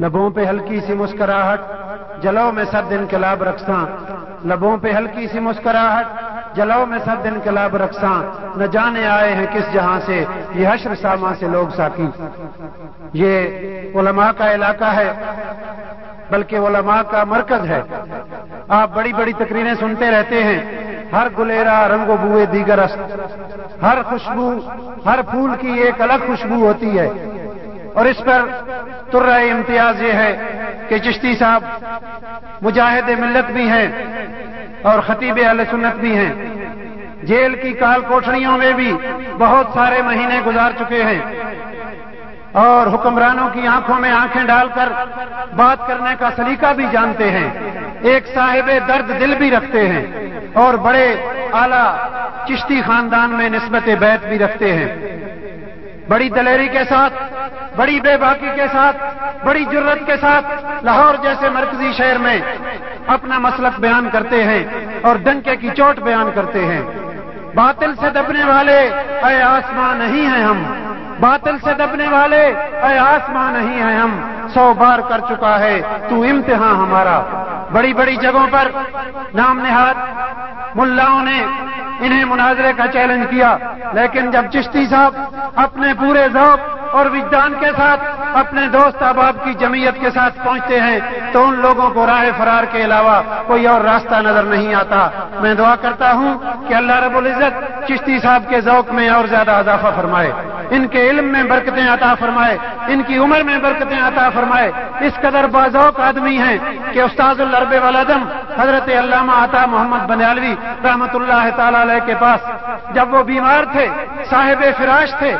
لبوں پہ ہلکی سی مسکراہٹ جلو میں سب دن کلاب رکھساں۔ لبوں پہ ہلکی سی مسکراہٹ جلو میں سب دن کلاب رکھساں۔ نہ جانے آئے ہیں کس جہاں سے، یہ حشر ساما سے لوگ ساکی یہ علماء کا علاقہ ہے، بلکہ علماء کا مرکز ہے۔ آپ بڑی بڑی تقریریں سنتے رہتے ہیں، ہر گلیرا رنگ و بوئے دیگر است۔ ہر خوشبو، ہر پھول کی ایک الگ خوشبو ہوتی ہے۔ اور اس پر تر امتیاز یہ ہے کہ چشتی صاحب مجاہد ملت بھی ہیں اور خطیب اہل سنت بھی ہیں۔ جیل کی کال کوٹڑیوں میں بھی بہت سارے مہینے گزار چکے ہیں۔ اور حکمرانوں کی آنکھوں میں آنکھیں ڈال کر بات کرنے کا سلیقہ بھی جانتے ہیں۔ ایک صاحب درد دل بھی رکھتے ہیں اور بڑے اعلی چشتی خاندان میں نسبت بیت بھی رکھتے ہیں۔ بڑی دلیری کے ساتھ، بڑی بے باکی کے ساتھ، بڑی جرت کے ساتھ لاہور جیسے مرکزی شہر میں اپنا مسلک بیان کرتے ہیں اور ڈنکے کی چوٹ بیان کرتے ہیں۔ باطل سے دبنے والے، اے آسمان نہیں ہیں ہم۔ باطل سے دبنے والے، اے آسمان نہیں ہیں ہم، سو بار کر چکا ہے، تو امتحان ہمارا۔ بڑی بڑی جگہوں پر نام نہاد، ملاؤں نے انہیں مناظرے کا چیلنج کیا۔ لیکن جب چشتی صاحب اپنے پورے ذوق اور وجدان کے ساتھ اپنے دوست احباب کی جمعیت کے ساتھ پہنچتے ہیں، تو ان لوگوں کو راہ فرار کے علاوہ کوئی اور راستہ نظر نہیں آتا۔ میں دعا کرتا ہوں کہ اللہ رب العزت چشتی صاحب کے ذوق میں اور زیادہ اضافہ فرمائے۔ ان کے علم میں برکتیں عطا فرمائے، ان کی عمر میں برکتیں عطا فرمائے۔ اس قدر بازوق آدمی ہیں کہ استاد الرب والدم حضرت علامہ عطا محمد بنیالوی رحمت اللہ تعالی علیہ کے پاس جب وہ بیمار تھے، صاحب فراش تھے،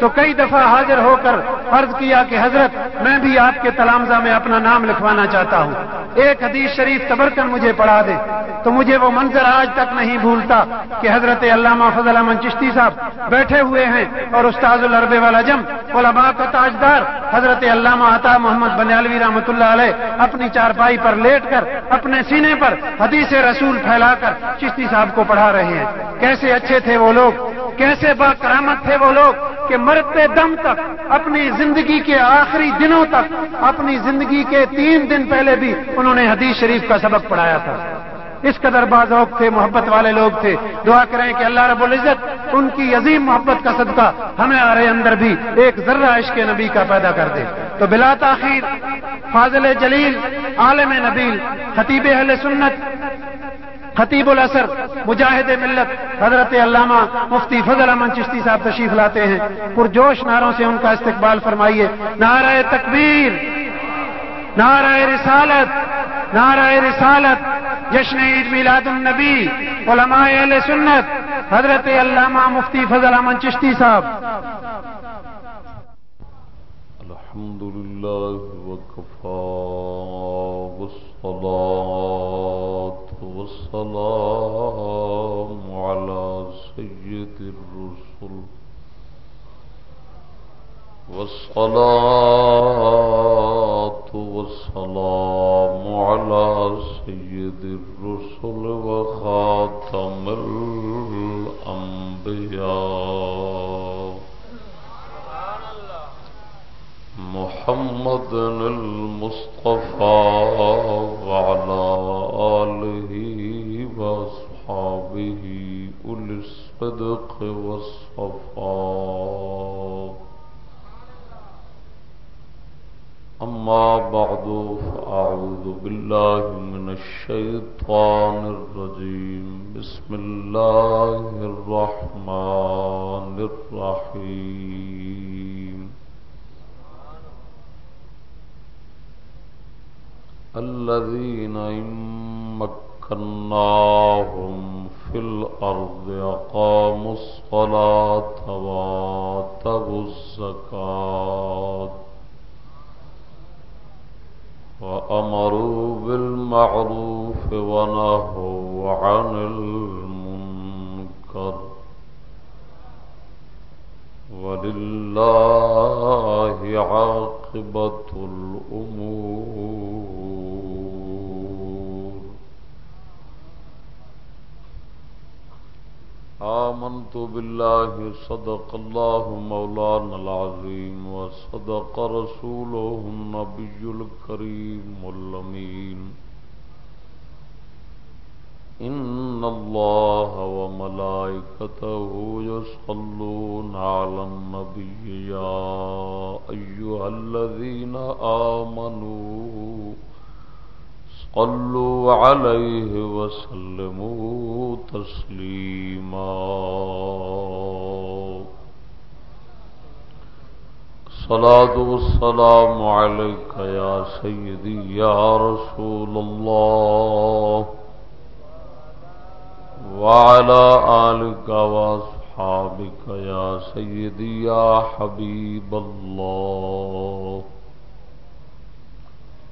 تو کئی دفعہ حاضر ہو کر فرض کیا کہ حضرت، میں بھی آپ کے تلامزہ میں اپنا نام لکھوانا چاہتا ہوں۔ ایک حدیث شریف تبر کر مجھے پڑھا دے۔ تو مجھے وہ منظر آج تک نہیں بھولتا کہ حضرت علامہ فضل امن چشتی صاحب بیٹھے ہوئے ہیں اور استاد الرب والا جم، علماء کا تاجدار، حضرت علامہ عطا محمد بنیالوی رحمۃ اللہ علیہ اپنی چارپائی پر لیٹ کر، اپنے سینے پر حدیث رسول پھیلا کر چشتی صاحب کو پڑھا رہے ہیں۔ کیسے اچھے تھے وہ لوگ، کیسے با کرامت تھے وہ لوگ کہ مرتے دم تک، اپنی زندگی کے آخری دنوں تک، اپنی زندگی کے تین دن پہلے بھی انہوں نے حدیث شریف کا سبق پڑھایا تھا۔ اس قدر بازوق تھے، محبت والے لوگ تھے۔ دعا کریں کہ اللہ رب العزت ان کی عظیم محبت کا صدقہ ہمیں آرے اندر بھی ایک ذرہ عشق نبی کا پیدا کر دے۔ تو بلا تاخیر فاضل جلیل، عالم نبیل، خطیب اہل سنت، خطیب الاثر، مجاہد ملت، حضرت علامہ مفتی فضل امن چشتی صاحب تشریف لاتے ہیں۔ پرجوش نعروں سے ان کا استقبال فرمائیے۔ نعرہ تکبیر۔ نعرہ رسالت نعرہ رسالت، جشن عید میلاد النبی، علماء اہل سنت، حضرت علامہ مفتی فضل امن چشتی صاحب۔ الحمد للہ وکفا والسلام على سيد الرسل. والصلاة والسلام على سيد الرسل وخاتم الأنبياء. محمد المصطفى وعلى آله وأصحابه أولي الصدق والصفاء. أما بعد فأعوذ بالله من الشيطان الرجيم. بسم الله الرحمن الرحيم. الذين إن مكناهم في الأرض أقاموا الصلاة وآتوا الزكاة. وأمروا بالمعروف ونهوا عن المنكر. ولله عاقبة الأمور. آمنت بالله صدق الله مولانا العظيم وصدق رسوله النبي الكريم اللمين إن الله وملائكته يصلون على النبي يا أيها الذين آمنوا صلوا عليه وسلموا تسليما. صلاة والسلام عليك يا سيدي يا رسول الله. وعلى آلك وأصحابك يا سيدي يا حبيب الله.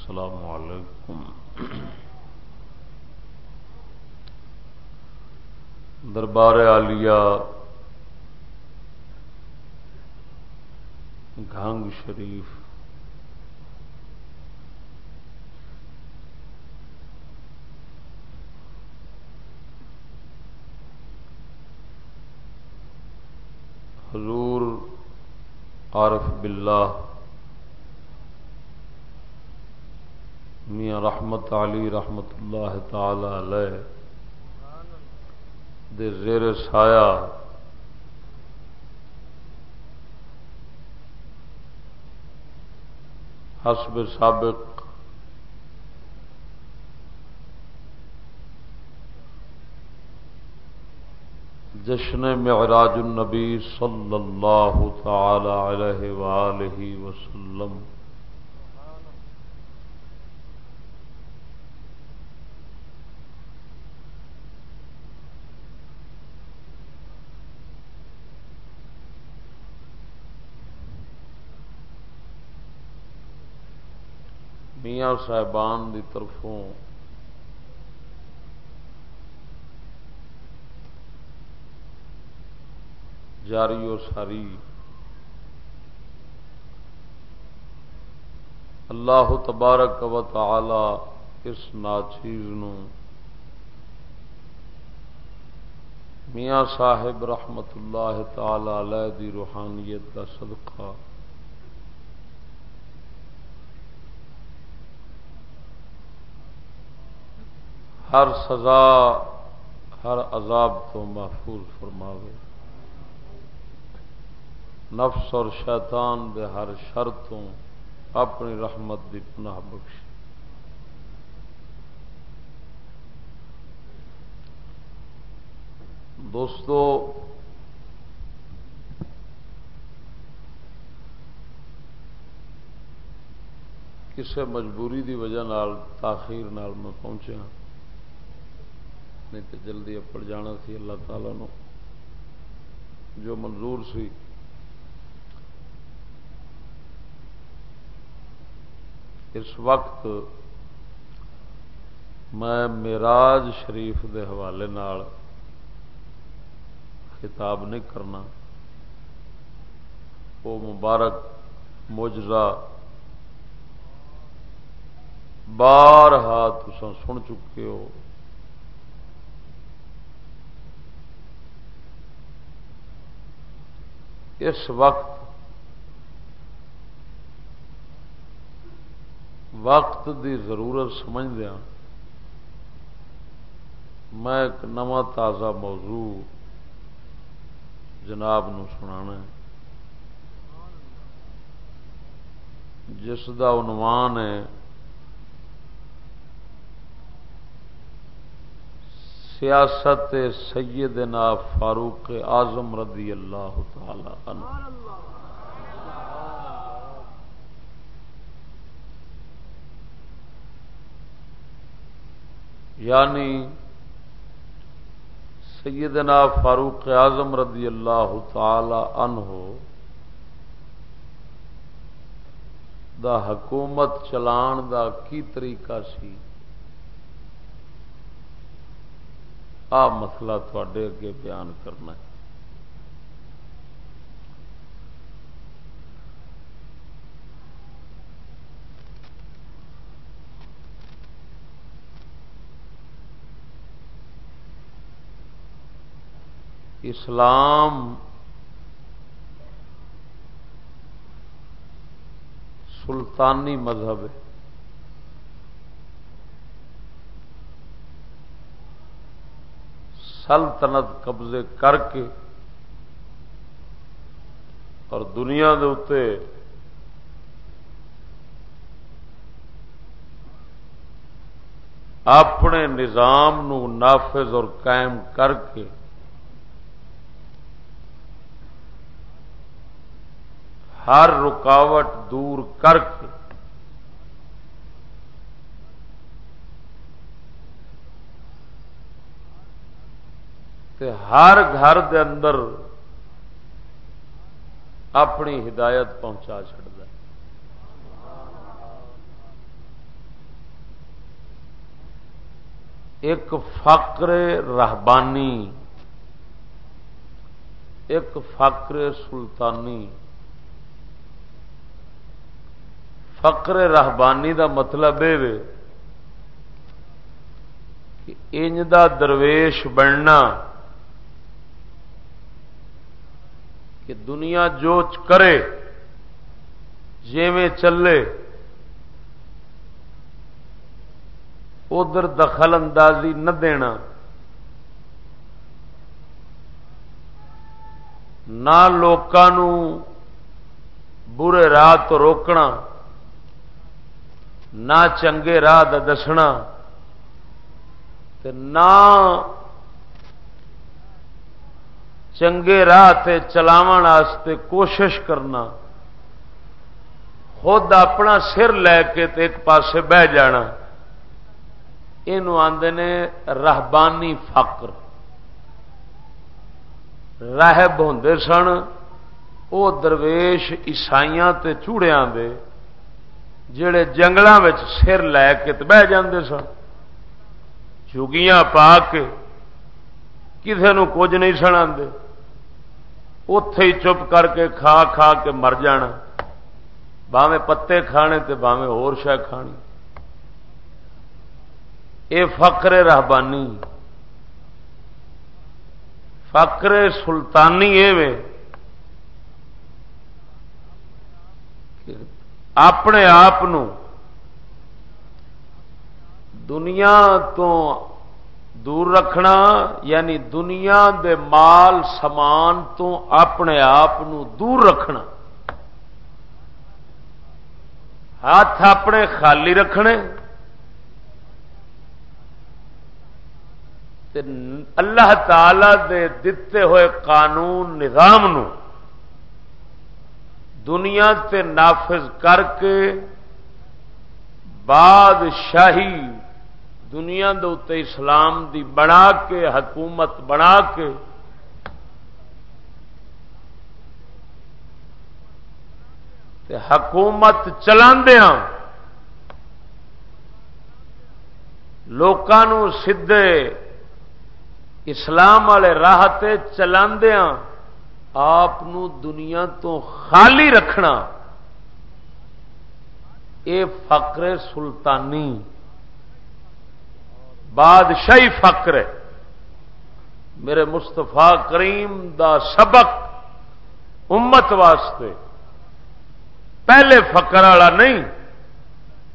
السلام علیکم۔ دربار عالیہ گھنگ شریف۔ حضور عارف باللہ۔ میاں رحمت علی رحمت اللہ تعالی علیہ۔ دے زیر سایہ۔ حسب سابق۔ جشن معراج النبی صلی اللہ تعالی علیہ وآلہ وسلم۔ میاں صاحبان دی طرفوں۔ جاری و ساری۔ اللہ تبارک و تعالی اس ناچیز میاں صاحب رحمت اللہ تعالی علیہ دی روحانیت کا صدقہ۔ ہر سزا، ہر عذاب تو محفوظ فرماوے۔ نفس اور شیطان دے ہر شرطوں اپنی رحمت دی پناہ بخش دوستو، کسے مجبوری دی وجہ نال، تاخیر نال میں پہنچا ہاں۔ نہیں تو جلدی اپڑ جانا سی اللہ تعالی نو۔ جو منظور سی۔ اس وقت میں میراج شریف دے حوالے نال خطاب نہیں کرنا۔ وہ مبارک مجرا بار ہاتھ سن چکے ہو۔ اس وقت وقت دی ضرورت سمجھ دیا میں ایک نواں تازہ موضوع جناب نو سنا جس کا عنوان ہے سیاست سیدنا فاروق اعظم رضی اللہ تعالی عنہ۔ یعنی سیدنا فاروق اعظم رضی اللہ تعالی عنہ دا حکومت چلان دا کی طریقہ سی؟ آ مسئلہ تھوڑے اگے بیان کرنا ہے۔ اسلام سلطانی مذہب ہے۔ سلطنت قبضے کر کے اور دنیا دے اتے اپنے نظام نو نافذ اور قائم کر کے ہر رکاوٹ دور کر کے تے ہر گھر دے اندر اپنی ہدایت پہنچا چڑ ایک فقر رہبانی، ایک فقر سلطانی۔ فقر رہبانی دا مطلب یہ کہ انج دا درویش بننا کہ دنیا جو کرے، جیویں چلے، ادھر دخل اندازی نہ دینا، نہ لوگوں برے راہ تو روکنا، نہ چنگے راہ دسنا نہ چنگے راہ چلاو کوشش کرنا، خود اپنا سر لے کے تے ایک پاسے بہ جانا۔ یہ آدھے نے رہبانی فقر۔ راہب ہوں سن وہ درویش عیسائیاں تے چوڑیاں دے، جڑے جنگلوں سر لے کے بہ جاندے سن۔ چگیاں پا کے کسی کچھ نہیں سنا اتے ہی چپ کر کے کھا کھا کے مر جانا۔ باوے پتے کھانے تے باوے اور شہ کھانی۔ اے فقر رہبانی۔ فقر سلطانی ایویں۔ اپنے آپ دنیا تو دور رکھنا یعنی دنیا دے مال سمان تو اپنے آپ دور رکھنا۔ ہاتھ اپنے خالی رکھنے۔ اللہ تعالی دے دتے ہوئے قانون، نظام نو دنیا تے نافذ کر کے بادشاہی دنیا دے اسلام دی بنا کے، حکومت بنا کے۔ تے حکومت چلاندیا لوگوں سیدے اسلام والے راہ چلاندیاں۔ آپ دنیا تو خالی رکھنا۔ یہ فقر سلطانی۔ بادشاہی فقر ہے۔ میرے مستفا کریم دا سبق امت واسطے۔ پہلے فقر والا نہیں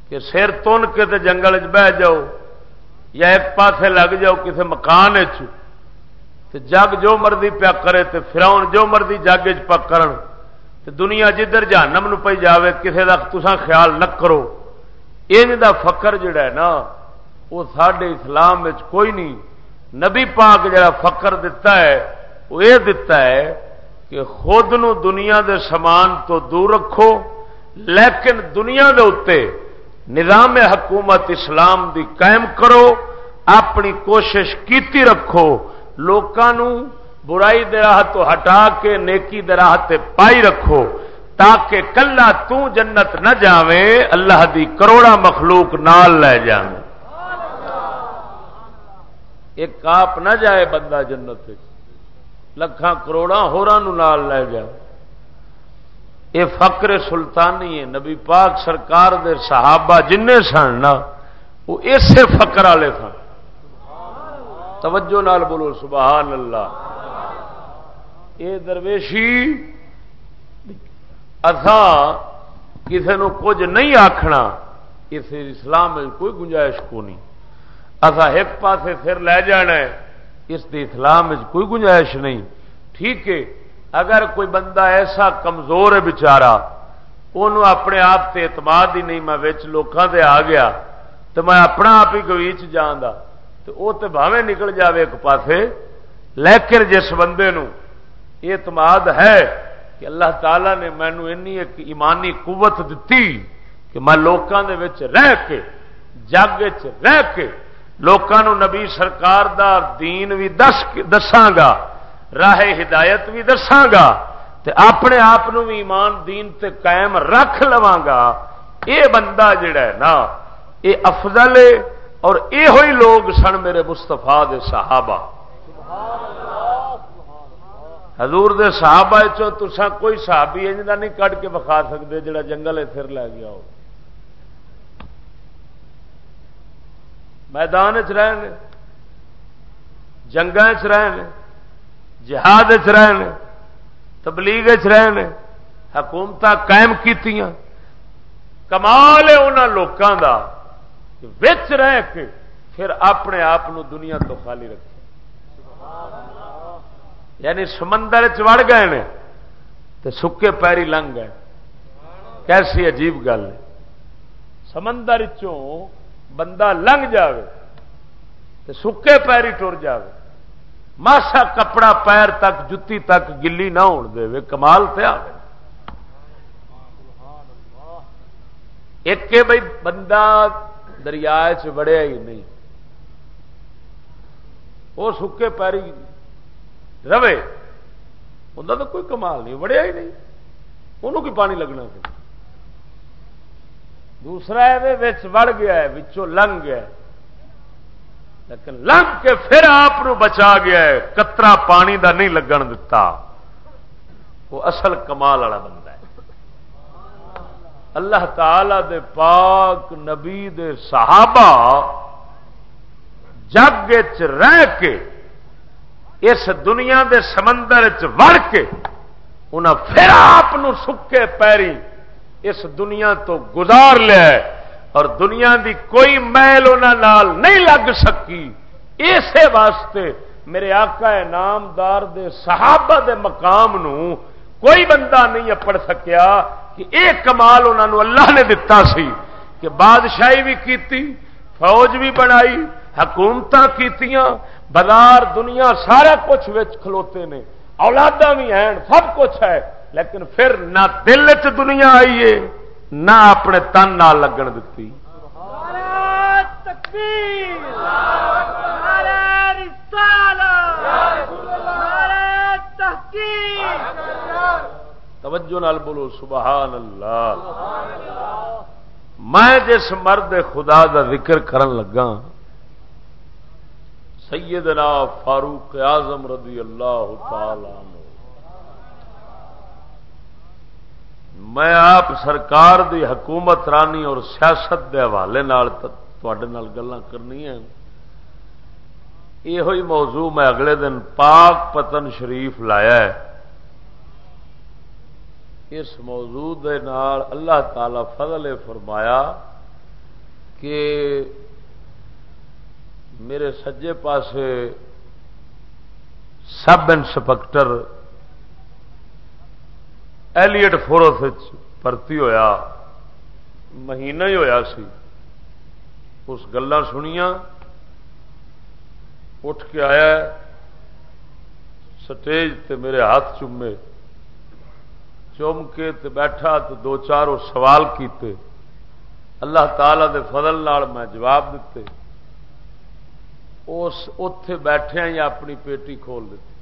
کہ سر تن کے جنگل بہ جاؤ یا ایک پاسے لگ جاؤ کسی مکان چ جگ جو مرضی پیا کرے تے فراؤن جو مرضی جگ تے دنیا جدھر جہنم نو پی جاوے کسے دا تسا خیال نہ کرو۔ ان دا فقر جڑا ہے نا وہ سڈے اسلام کوئی نہیں۔ نبی پاک جڑا فقر دتا ہے، وہ یہ دتا ہے کہ خود نو دنیا دے سامان تو دور رکھو، لیکن دنیا دے اتنے نظام حکومت اسلام دی قائم کرو، اپنی کوشش کیتی رکھو۔ لوگوں برائی راہ تو ہٹا کے، نیکی راہ تے پائی رکھو، تاکہ کلا تو جنت نہ جاوے، اللہ دی کروڑا مخلوق نال لے جائے ایک آپ نہ جائے بندہ جنت لکھان کروڑا ہورا لے جائے یہ فقر سلطانی ہے۔ نبی پاک سرکار دے صحابہ جن سن نا، وہ اسے فقر والے سن۔ توجہ نال بولو، سبحان اللہ۔ یہ درویشی کسی نو کچھ نہیں آخنا اس اسلام میں کوئی گنجائش کو نہیں۔ اصا ایک پاسے پھر لے جانا ہے، اس دی اسلام میں کوئی گنجائش نہیں۔ ٹھیک ہے، اگر کوئی بندہ ایسا کمزور ہے بچارا انہوں اپنے آپ سے اعتماد ہی نہیں، میں لوگوں سے آ گیا تو میں اپنا آپ ہی گویچ جانا تو وہ تو بھاوے نکل جاوے ایک پاسے۔ لیکن جس بندے نو اعتماد ہے کہ اللہ تعالی نے مینو ایک ایمانی قوت دیتی کہ میں لوگوں کے رہ کے، جگ رہ کے لوگوں نبی سرکار دا دین بھی دس دساگا راہ ہدایت بھی دساگا تے اپنے آپ بھی ایمان دین تے قائم رکھ لوا گا۔ یہ بندہ جڑا ہے نا یہ افضل ہے اور یہ ہوئی لوگ سن میرے مستفا دے صحابہ۔ حضور دے صحابہ چو تسا کوئی صحابی انج نہیں کٹ کے بکھا سکتے جڑا جنگل پھر لے گیا ہو۔ میدان چ رہے جنگ چ رہے جہاد چ رہے تبلیغ چ رہے حکومت قائم کی کمال ہے انہوں لوگوں کا وچ رہ کے پھر اپنے آپ دنیا تو خالی رکھے۔ یعنی سمندر چڑ گئے تو سکے پیری لنگ گئے۔ کیسی عجیب گل ہے۔ سمندر چوں بندہ لنگ جائے تو سکے پیری ٹر جائے ماسا کپڑا پیر تک، جتی تک گلی نہ ہو دے۔ کمال پہ آ ایک بھائی بندہ دریا چڑیا ہی نہیں۔ وہ سکے پیری رہے۔ انہیں تو کوئی کمال نہیں، وڑیا ہی نہیں۔ انہوں کی پانی لگنا پھر دوسرا یہ وڑ گیا ہے بچوں لنگ گیا لیکن لنگ کے پھر آپ بچا گیا ہے۔ کترا پانی دا نہیں لگن دتا۔ وہ اصل کمال والا بندہ ہے۔ اللہ تعالی دے پاک نبی دے صحابہ جگ رہ کے، اس دنیا دے سمندر چڑ کے انہیں پھر آپ سکے پیری۔ اس دنیا تو گزار لیا اور دنیا دی کوئی میل نال نہیں لگ سکی۔ اسی واسطے میرے آقا نامدار دے صحابہ دے مقام نو کوئی بندہ نہیں اپڑ سکیا کہ یہ کمال انہوں اللہ نے دتا سی۔ کہ بادشاہی بھی کیتی، فوج بھی بنائی حکومت کی بازار، دنیا، سارا کچھ کھلوتے نے۔ اولادا بھی ہیں، سب کچھ ہے۔ لیکن پھر نہ دل چ دنیا آئی ہے نہ اپنے تن نہ لگن دیتی توجہ نال بولو سبحان اللہ۔ میں جس مرد خدا دا ذکر کرن لگا سیدنا فاروق اعظم رضی اللہ تعالی میں آپ سرکار دی حکومت رانی اور سیاست دے حوالے گلا کرنی ہے یہ ہوئی موضوع میں اگلے دن پاک پتن شریف لایا ہے۔ اس موضوع دے نال اللہ تعالی فضل فرمایا کہ میرے سجے پاسے سب انسپیکٹر ایلیٹ فورس بھرتی ہویا مہینہ ہی ہویا سی اس گلا سنیا اٹھ کے آیا سٹیج تے میرے ہاتھ چومے چوم کے تے بیٹھا تو دو چار وہ سوال کیتے اللہ تعالی دے فضل نال میں جواب دیتے اس اتے بیٹھے ہی اپنی پیٹی کھول دیتی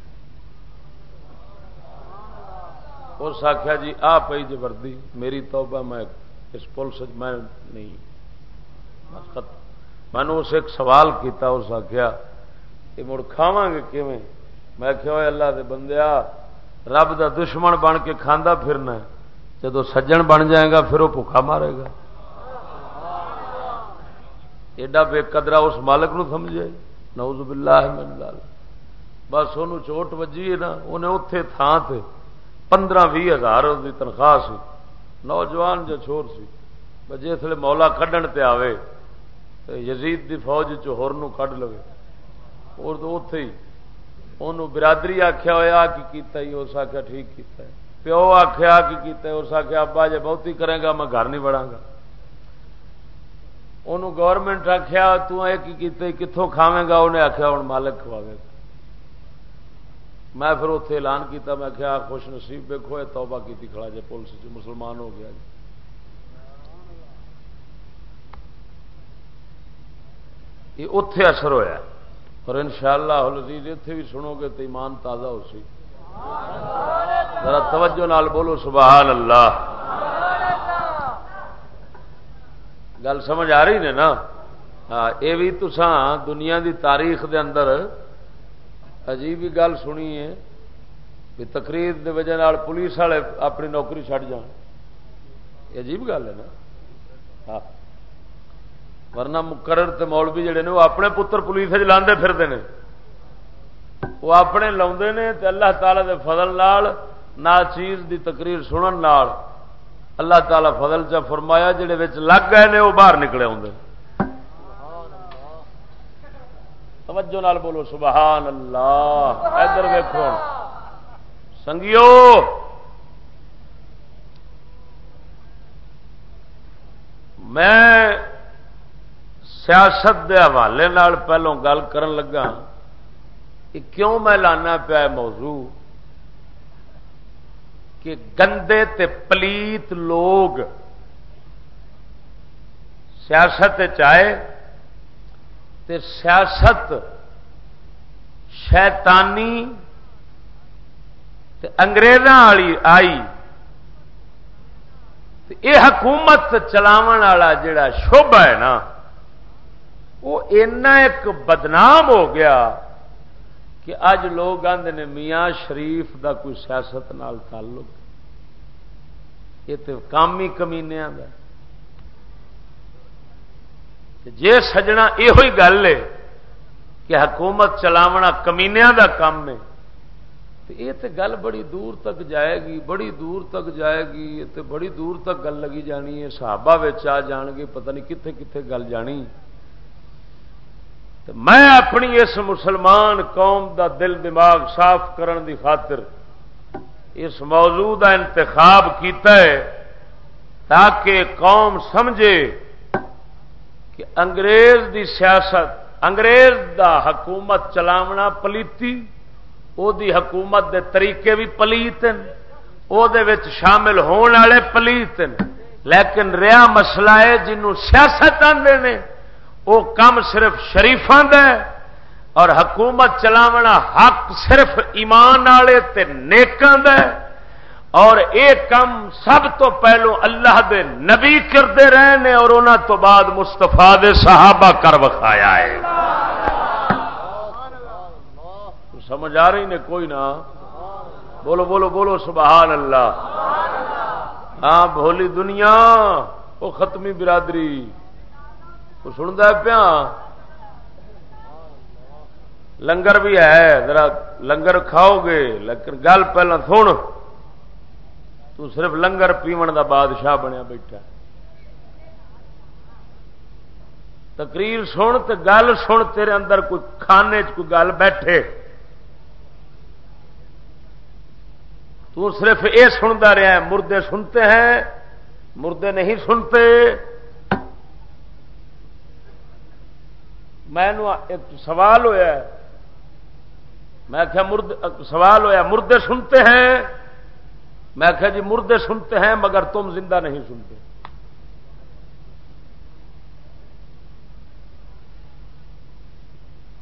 اس آخیا جی آ پی جی وردی، میری توبہ میں اس پولیس میں نہیں میں نے اس ایک سوال کیتا، اس آخیا یہ مڑ کھاوا گے کیویں؟ میں کہ اللہ دے بندیا رب دا دشمن بن کے کھانا پھرنا جدو سجن بن جائے گا، پھر وہ بھوکھا مارے گا۔ ایڈا بے قدرا اس مالک نو سمجھے۔ نوز باللہ من لال بس وہ چوٹ وجی ہے نا، انہیں اتے تھان تے پندرہ بھی ہزار کی تنخواہ سی۔ نوجوان جو چھوڑ سی۔ جسے مولا کھڈن تے آوے یزید دی فوج چور کھڈ لو اور تو اتے ہی انہوں برادری آخیا ہوا کی کیتا ہی اس آخیا ٹھیک کیتا ہے۔ پیو آخیا کی کیتا ہے، اس آخیا ابا جی بہت کرے گا، میں گھر نہیں بڑھا گا۔ انہوں گورنمنٹ آخیا تیتے کتوں کھاوے گا؟ انہیں آخیا ہوں مالک کھواوے گا۔ میں پھر اتنے اعلان کیتا، میں کیا خوش نصیب ویکو توبہ کی کھڑا جائے پولیس مسلمان ہو گیا جی۔ یہ اتے اثر ہوا اور ان شاء اللہ لذیذ اتے بھی سنو گے تو ایمان تازہ ہو سی۔ ذرا توجہ نال بولو سبحان اللہ گل سمجھ آ رہی نے نا؟ ہاں، یہ بھی تسان دنیا دی تاریخ دے اندر عجیب ہی گل سنی ہے بھی تقریر دی وجہ پولیس والے اپنی نوکری چڑ جان۔ عجیب گل ہے نا۔ ہاں۔ ورنہ مقرر تے مولوی جڑے نے، وہ اپنے پتر پولیس لاندے پھرتے ہیں وہ اپنے لاؤندے نے تے اللہ تعالی دے فضل نال، نا چیز دی تقریر سنن نال اللہ تعالی فضل چا فرمایا، جڑے وچ لگ گئے نے، وہ باہر نکلے ہوں توجہ نال بولو سبحان اللہ۔ ادھر ویکو سنگیو۔ میں سیاست دے حوالے پہلوں گل کرن لگا کہ کیوں میں لانا پیا موضوع؟ کہ گندے تے پلیت لوگ سیاست چائے تے سیاست شیطانی تے انگریزاں والی آئی یہ حکومت چلاو والا جڑا شوبہ ہے نا، وہ اینا ایک بدنام ہو گیا کہ اج لوگ آدھے نے میاں شریف دا کوئی سیاست نال تعلق، یہ تو کام ہی کمینیا جی سجنا یہ گل ہے کہ حکومت چلاونا کمینیا دا کام ہے تو یہ تو گل بڑی دور تک جائے گی، بڑی دور تک جائے گی، یہ تو بڑی دور تک گل لگی جانی ہے، صحابہ آ جان گے، پتہ نہیں کتنے کتنے گل جانی۔ میں اپنی اس مسلمان قوم دا دل دماغ صاف کرن دی خاطر اس موضوع کا انتخاب کیتا ہے تاکہ قوم سمجھے کہ انگریز دی سیاست، انگریز دا حکومت چلاونا پلیتی، او دی حکومت دے طریقے بھی پلیت او دے وچ شامل ہونے والے پلیت لیکن ریا مسئلہ ہے جنہوں سیاست آدھے نے وہ کم صرف شریفان دے اور حکومت چلاونا حق صرف ایمان والے نیکاں دے اور یہ کم سب تو پہلو اللہ دے نبی کرتے رہے نے اور انہوں تو بعد مستفا دے صحابہ کر بخایا ہے۔ سمجھ آ رہی نے کوئی نہ؟ بولو بولو بولو، سبحان اللہ۔ ہاں بولی دنیا، وہ ختمی برادری۔ وہ سنتا پیا۔ لنگر بھی ہے، ذرا لنگر کھاؤ گے، لیکن گل پہلے سن۔ تو صرف لنگر پیو دا بادشاہ بنیا بیٹھا تقریر سن تو گل سن تیرے اندر کوئی کھانے چ کوئی گل بیٹھے۔ تو صرف یہ سنتا رہا ہے، مردے سنتے ہیں، مردے نہیں سنتے۔ میں ایک سوال ہوا میں کیا مرد، سوال ہوا مردے سنتے ہیں۔ میں کہا جی مردے سنتے ہیں مگر تم زندہ نہیں سنتے۔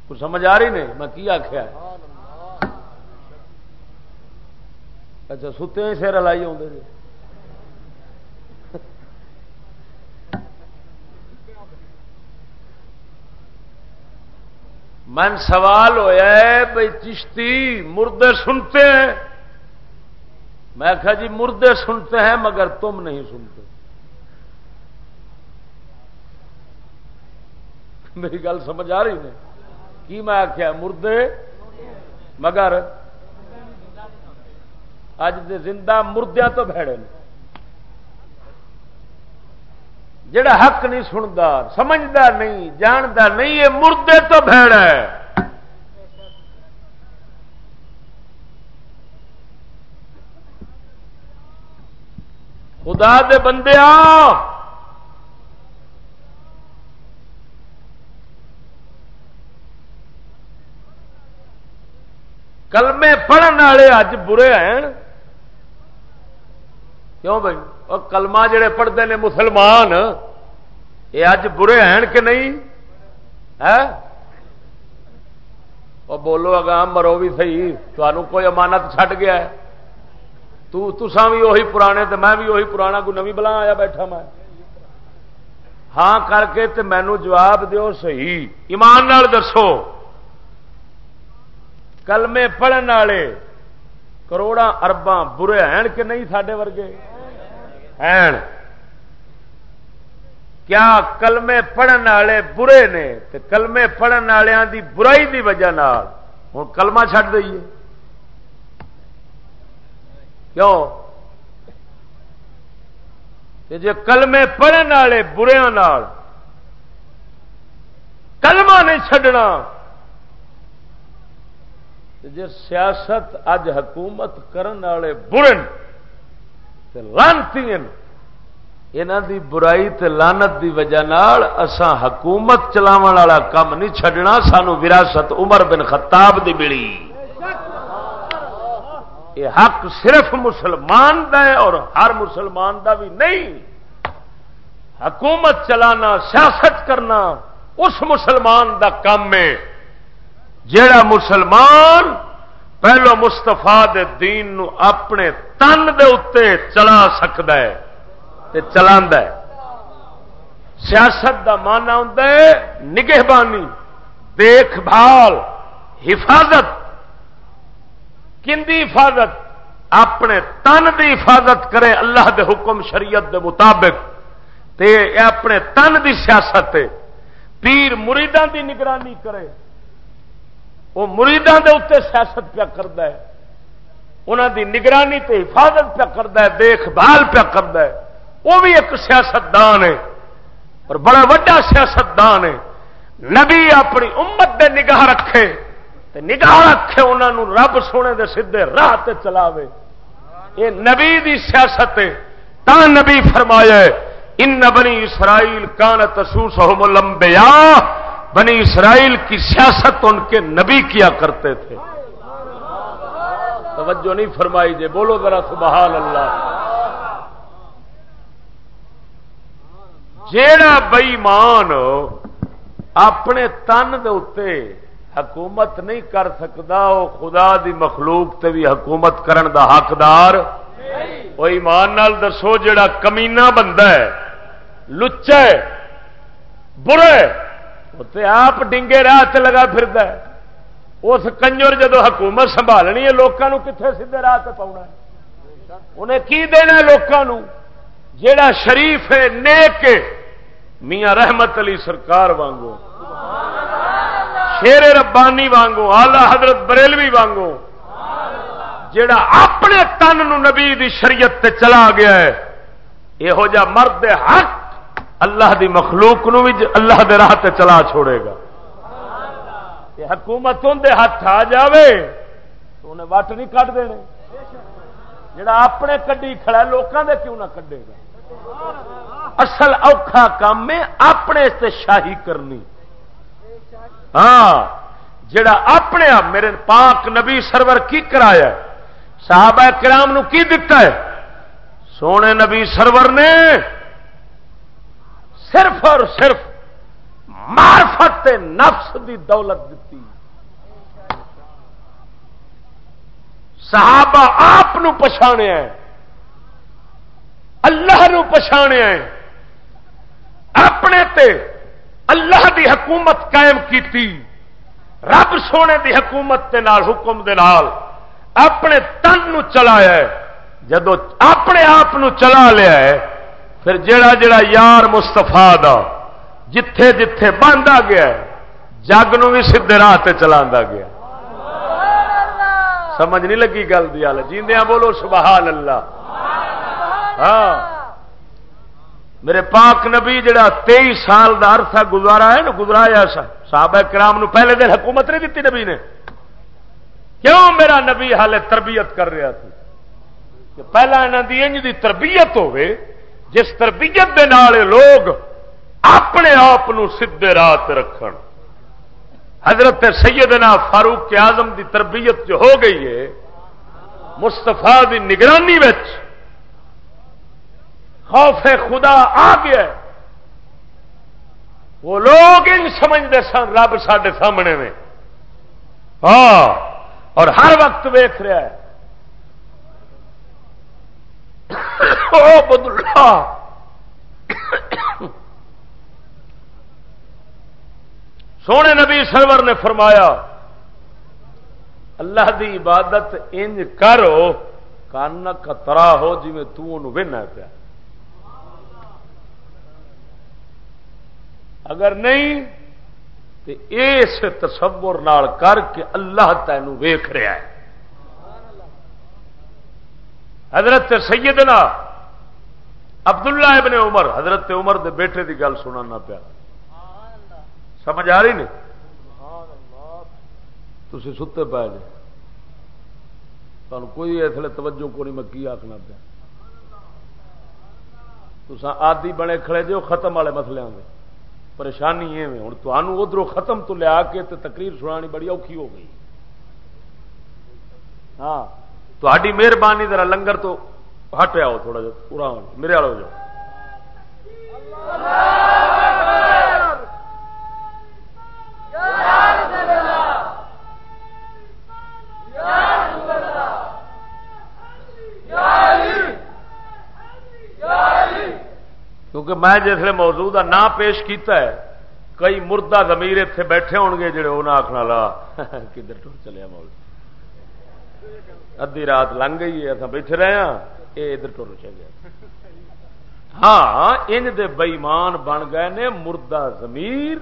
کچھ سمجھ آ رہی نہیں؟ میں کی آخیا اچھا ستے سیر لائی آدھے جی۔ من سوال ہویا ہے بھائی چشتی مردے سنتے ہیں۔ میں کہا جی مردے سنتے ہیں مگر تم نہیں سنتے۔ میری گل سمجھ آ رہی نہیں؟ کی میں آخیا مردے مگر اج دے زندہ مردیا تو بھڑے جڑا حق نہیں سنتا سمجھتا نہیں جانتا نہیں، یہ مردے تو بھڑ ہے۔ خدا دے بندے کلمے پڑھن والے اج برے ہیں۔ کیوں بھائی؟ اور کلمہ جڑے پڑھتے ہیں مسلمان، یہ اج برے ہیں کہ نہیں؟ ہے؟ اور بولو اگام مرو بھی صحیح تمہوں کوئی امانت چھٹ گیا ہے۔ تو تسا بھی وہی پرانے تو میں بھی وہی پرانا کوئی نوی بلا آیا بیٹھا میں۔ ہاں کر کے تے مینو جواب دیو صحیح۔ ایمان نال دسو۔ کلمے پڑھن والے کروڑا ارباں برے ہیں کہ نہیں سڈے ورگے؟ ہیں۔ کیا کلمے پڑھن والے برے نے؟ تے کلمے پڑھن والوں دی برائی دی وجہ ہوں کلمہ چھڈ دئیے۔ کیوں؟ جی کلمے پڑھن والے بریا کلمہ نہیں چڈنا جی سیاست اج حکومت کرن والے برن لانتی یہاں دی برائی تے لانت دی وجہ نال اساں حکومت چلاو والا کام نہیں چڈنا سانو وراثت عمر بن خطاب دی ملی۔ یہ حق صرف مسلمان دا ہے اور ہر مسلمان دا بھی نہیں۔ حکومت چلانا، سیاست کرنا، اس مسلمان دا کام ہے۔ جیڑا مسلمان پہلو مستفا دین نو اپنے تن دے اتے چلا سکتا ہے تے چلا ہے۔ سیاست دا مانا ہوں نگہبانی، دیکھ بھال، حفاظت کندی حفاظت؟ اپنے تن دی حفاظت کرے اللہ دے حکم شریعت دے مطابق۔ تے اپنے تن دی سیاست پیر مریداں دی نگرانی کرے۔ وہ مریداں دے اتنے سیاست پیا کرتا ہے۔ انہوں دی نگرانی تے حفاظت پیا کرتا ہے، دیکھ بھال پیا کرتا ہے۔ وہ بھی ایک سیاست دان ہے۔ اور بڑا وڈا سیاست دان ہے۔ نبی اپنی امت دے نگاہ رکھے۔ نگاہ رکھے انہوں رب سونے دے سیدے راہ تے چلاوے۔ یہ نبی دی سیاست ہے، تا نبی فرمایا ان بنی اسرائیل کان تسوس لمبیا بنی اسرائیل کی سیاست ان کے نبی کیا کرتے تھے۔ توجہ نہیں فرمائی جے بولو ذرا سبحان اللہ۔ جیڑا بئیمان اپنے تن دے حکومت نہیں کر سکتا وہ خدا دی مخلوق تے بھی حکومت کرن دا حقدار۔ وہ ایمان نال دسو جڑا کمینا بندہ ہے، لچا برے آپ ڈنگے راہ لگا پھر اس کنجر جدو حکومت سنبھالنی ہے لوگوں کتنے سیدے راہ پاؤنا انہیں کی دینا لوگوں جیڑا شریف ہے، نیک میاں رحمت علی سرکار وانگو۔ شیر ربانی وانگو آلہ حضرت بریلوی وانگو۔ جڑا اپنے تن نو نبی دی شریعت تے چلا گیا ہے یہو جا مرد حق اللہ دی مخلوق نو بھی اللہ دے راہ تے چلا چھوڑے گا۔ حکومت دے ہاتھ آ جاوے، تو انہیں وٹ نہیں کٹ دینے۔ جڑا اپنے کڈی کھڑا لوکاں دے کیوں نہ کڈے گا؟ اصل اوکھا کام میں اپنے سے شاہی کرنی۔ ہاں جڑا اپنے آپ میرے پاک نبی سرور کی کرایا صحابہ کرام نو کی دتا ہے؟ سونے نبی سرور نے صرف اور صرف مارفت نفس دی دولت دیتی صحابہ آپ پچھاڑیا اللہ نو پچھاڑیا اپنے تے اللہ دی حکومت قائم کی رب سونے دی حکومت دے نال حکم دے نال اپنے تن چلایا جدو اپنے آپ چلا لیا ہے پھر جڑا جڑا یار مستفا دا جتھے جتھے باندھا گیا ہے جگ نو بھی سیدے راہ چلا گیا۔ سمجھ نہیں لگی گل دی حال جیندیا بولو سبحان اللہ۔ ہاں۔ میرے پاک نبی جڑا تیئی سال کا عرصہ گزارا ہے نا، گزرایا صحابہ کرام نو پہلے دن حکومت نہیں دیتی نبی نے۔ کیوں میرا نبی حالے تربیت کر رہا تھی؟ کہ پہلا یہاں کی انج دی تربیت ہوے جس تربیت دے نال لوگ اپنے آپ سیدے راہ رکھ حضرت سیدنا فاروق کے آزم دی تربیت جو ہو گئی ہے مستفا دی نگرانی خوف خدا آ گیا وہ لوگ ان سمجھتے سن، رب سڈے سامنے میں ہاں اور ہر وقت ویخ رہا ہے۔ سونے نبی سرور نے فرمایا، اللہ دی عبادت انج کرو کان کترا ہو جی تنا پیا۔ اگر نہیں تو اس تصور نال کر کے اللہ تینوں ویخ رہا ہے۔ حضرت سیدنا عبداللہ ابن عمر، حضرت عمر دے بیٹے دی گل سنانا پیا۔ سمجھ آ رہی نہیں؟ تھی ستے پائے جی۔ تمہیں کوئی اس لیے توجہ کو نہیں میں کی آخنا پیا۔ تو آدی بنے کھڑے جو ختم والے مسلے گے پریشانی ہے ہوں تمہوں ادھر ختم تو لیا کے تقریر سنانی بڑی اوکھی ہو گئی۔ ہاں تاری مہربانی ذرا لنگر تو ہٹ آؤ تھوڑا جا، پورا میرے والے جاؤ۔ کیونکہ میں جسے موجود نہ پیش کیتا ہے، کئی مردہ زمیر اتنے بیٹھے ہو گے جڑے وہ آخنا لا کدھر ٹور چلے مول ادی رات لنگ گئی ہے بیٹھے رہے ہیں یہ ادھر ٹور چل گیا ہاں, ہاں، ان دے بئیمان بن گئے نے مردہ زمیر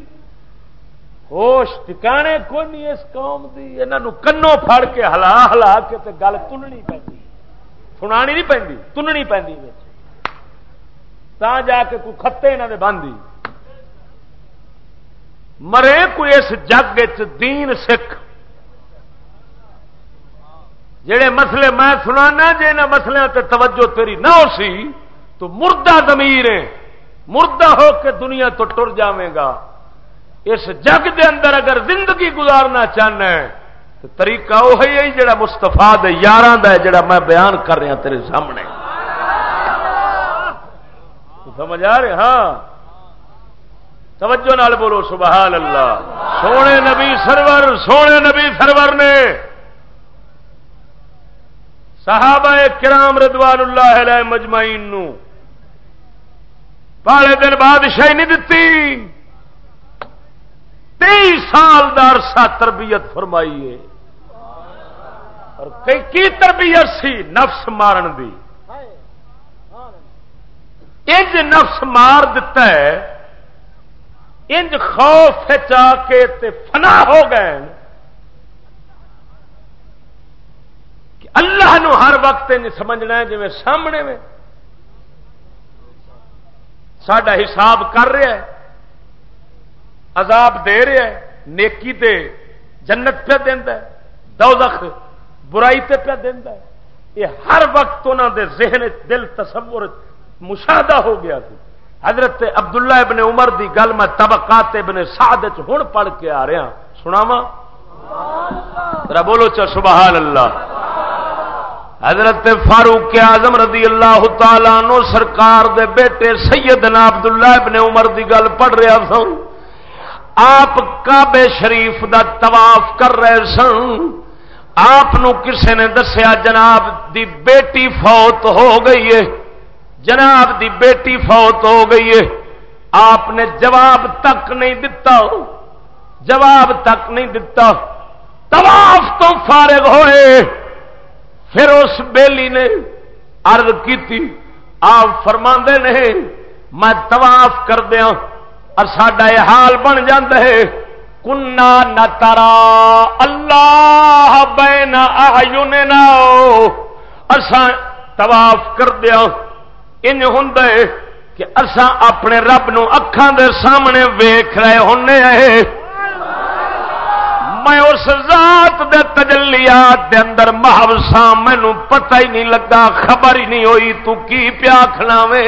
ہوش ٹکانے کو نہیں اس قوم کی یہاں کنوں پھڑ کے ہلا ہلا کے گل تننی پی سنا نہیں پی تننی پی تا جا کے کوئی کتے یہاں باندھی۔ مرے کوئی اس جگ دین سکھ۔ جڑے مسئلے میں سنا جی ان مسلے تے توجہ تیری نہ ہو سی، تو مردہ زمیر مردہ ہو کے دنیا تو ٹر جائے گا۔ اس جگ دے اندر اگر زندگی گزارنا چاہنا ہے، تو طریقہ وہی ہے جڑا مستفا یار جڑا میں بیان کر رہا تیرے سامنے۔ سمجھ آ رہے ہاں۔ توجہ نال بولو، سبحان اللہ۔ سونے نبی سرور، سونے نبی سرور نے۔ صحابہ کرام ردوان اللہ علیہ مجمعین نو۔ پالے دن بادشاہی نہیں دتی۔ تیئی سال دا عرصہ تربیت فرمائی ہے اور کی تربیت سی؟ نفس مارن دی۔ انج نفس مار دیتا ہے، انج خوف چا کے تے فنا ہو گئے کہ اللہ نو ہر وقت انج سمجھنا ہے جی سامنے میں۔ سڈا حساب کر رہا ہے، عذاب دے رہا ہے، نیکی تے جنت پہ دینا ہے، دوزخ برائی تے پہ دینا ہے۔ یہ ہر وقت انہوں دے ذہن دل تصور مشاہدہ ہو گیا سی۔ حضرت عبداللہ ابن عمر دی گل میں طبقات ابن سعد ہوں پڑھ کے آ رہا ہاں۔ سناوا بولو چا سبحان اللہ۔ حضرت فاروق اعظم رضی اللہ تعالی نو سرکار دے بیٹے سیدنا عبداللہ ابن عمر دی گل پڑھ رہا سن۔ آپ کعبے شریف دا طواف کر رہے سن۔ آپ کسے نے دسیا جناب دی بیٹی فوت ہو گئی ہے۔ جناب دی بیٹی فوت ہو گئی ہے۔ آپ نے جواب تک نہیں دتا۔ جواب تک نہیں دتا۔ طواف تو فارغ ہوئے۔ پھر اس بیلی نے عرض کی آپ فرما نے، میں طواف کر دیا اور ساڈا یہ حال بن جاتا ہے۔ کنا نہ ترا اللہ بین آنا اسان طواف کر دیا ان ہوں کہ اسان اپنے رب نو اکھان دے سامنے ویخ رہے ہونے میں اس ذات دے تجلیات دے اندر محبسا مینو پتہ ہی نہیں لگا، خبر ہی نہیں ہوئی، تو کی پیا کھلاوے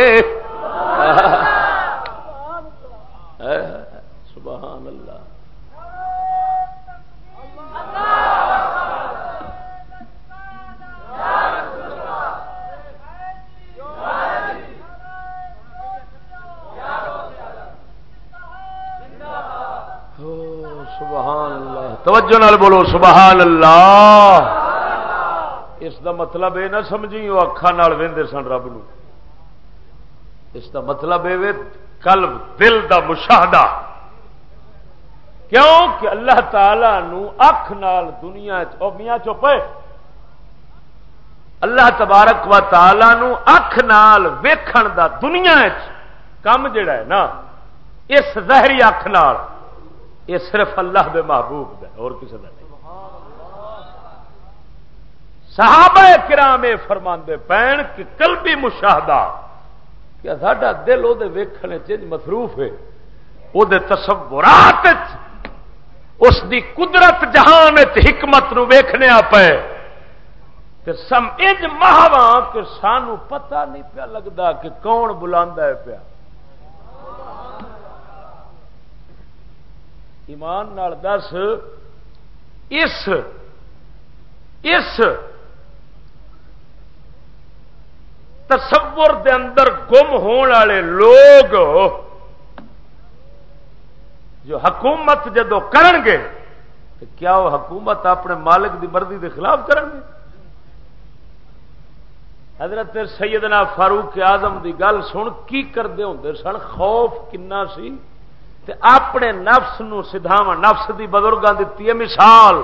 سبحان اللہ سبحان اللہ۔ توجہ نال بولو، سبحان اللہ۔ اس دا مطلب یہ نہ سمجھی وہ اکھان وے سن رب نو۔ اس دا مطلب یہ قلب، دل دا مشاہدہ۔ کیوں؟ کہ اللہ تعالی نو اکھ نال دنیا میاں چوپے اللہ تبارک و تعالی نو اکھ نال ویکھن دا دنیا کم جڑا ہے نا، اس زہری اکھ نال۔ یہ صرف اللہ دے محبوب دا اور کسی کا نہیں۔ صحابہ کرام یہ فرماندے پین کہ قلبی مشاہدہ کیا ساڈا دل وہ ویخنے چیز مصروف ہے وہ تصورات اس دی قدرت جہان حکمت نو ویخنے پے سمجھ مہاوا کہ سانو پتہ نہیں پیا لگتا کہ کون بلا ہے پیا۔ ایمان نال دس، اس اس تصور دے اندر گم ہون والے لوگ جو حکومت جدو کرن گے تو کیا وہ حکومت اپنے مالک دی مرضی دے خلاف کرن گے حضرت سیدنا فاروق آزم دی گل سن، کی کرتے ہوں سن؟ خوف کنا سی؟ تے اپنے نفس نو سدھاو نفس دی بزرگاں دیتی ہے مثال۔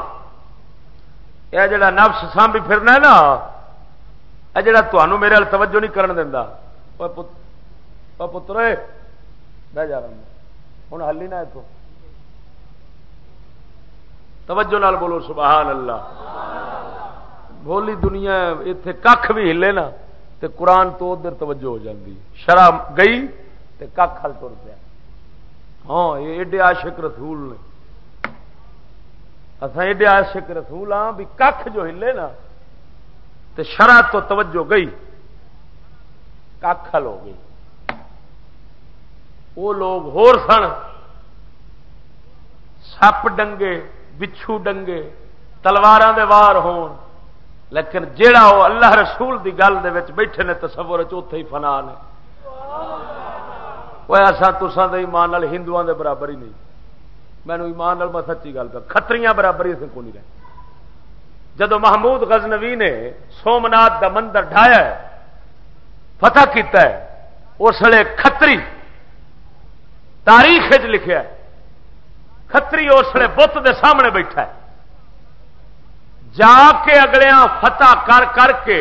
یہ جڑا نفس سانبھی پھرنا ہے نا جڑا تمہوں میرے توجہ نہیں کرن دینا پتر بہ جا رہا ہوں ہلی نہ اتوں توجہ نال بولو، سبحان اللہ۔ بولی دنیا اتے کھ بھی ہلے نا، تے قرآن تو ادھر توجہ ہو جاتی شراب گئی، تے کھ ہل تر پیا۔ ہاں یہ ایڈے آشک رسول نے۔ اصل ایڈے آشک رسول ہاں بھی کھ جو ہلے نا تو شرح تو توجہ گئی۔ کاکھل ہو گئی۔ وہ لوگ ہور سن۔ سپ ڈنگے، بچھو ڈنگے تلوار دے وار ہون۔ لیکن جیڑا وہ اللہ رسول دی گل دے وچ بیٹھے نے، تصور چوتھے ہی فنا نے۔ وہ ایسا تسان دے ایمان ہندو دے برابر ہی نہیں مینو ایمان میں سچی گل کر کتری برابر ہی کو نہیں رہے جدو محمود غزنوی نے سومنات دا مندر ڈھایا ہے فتح کیتا ہے اس لیے کتری تاریخ لکھا ہے کتری اس لیے بت دے سامنے بیٹھا ہے جا کے اگلے فتح کر کر کے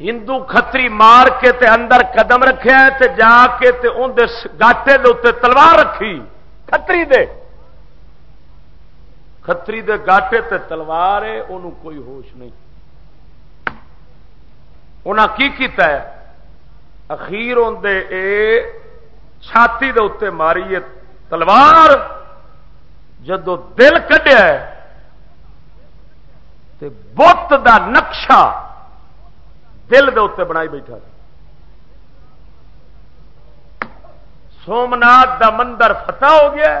ہندو کتری مار کے تے اندر قدم رکھا ہے تے جا کے تے دے گاٹے دے اتنے تلوار رکھی۔ کتری دے۔ کتری دے گاٹے تے تلوار ہے انہوں کوئی ہوش نہیں۔ انہاں کی کیتا ہے؟ اخیر اندے اے چھاتی دے اتنے ماری ہے تلوار، جدو دل کڈیا تے بت دا نقشہ دل دے اتنے بنائی بیٹھا سومنات دا مندر فتح ہو گیا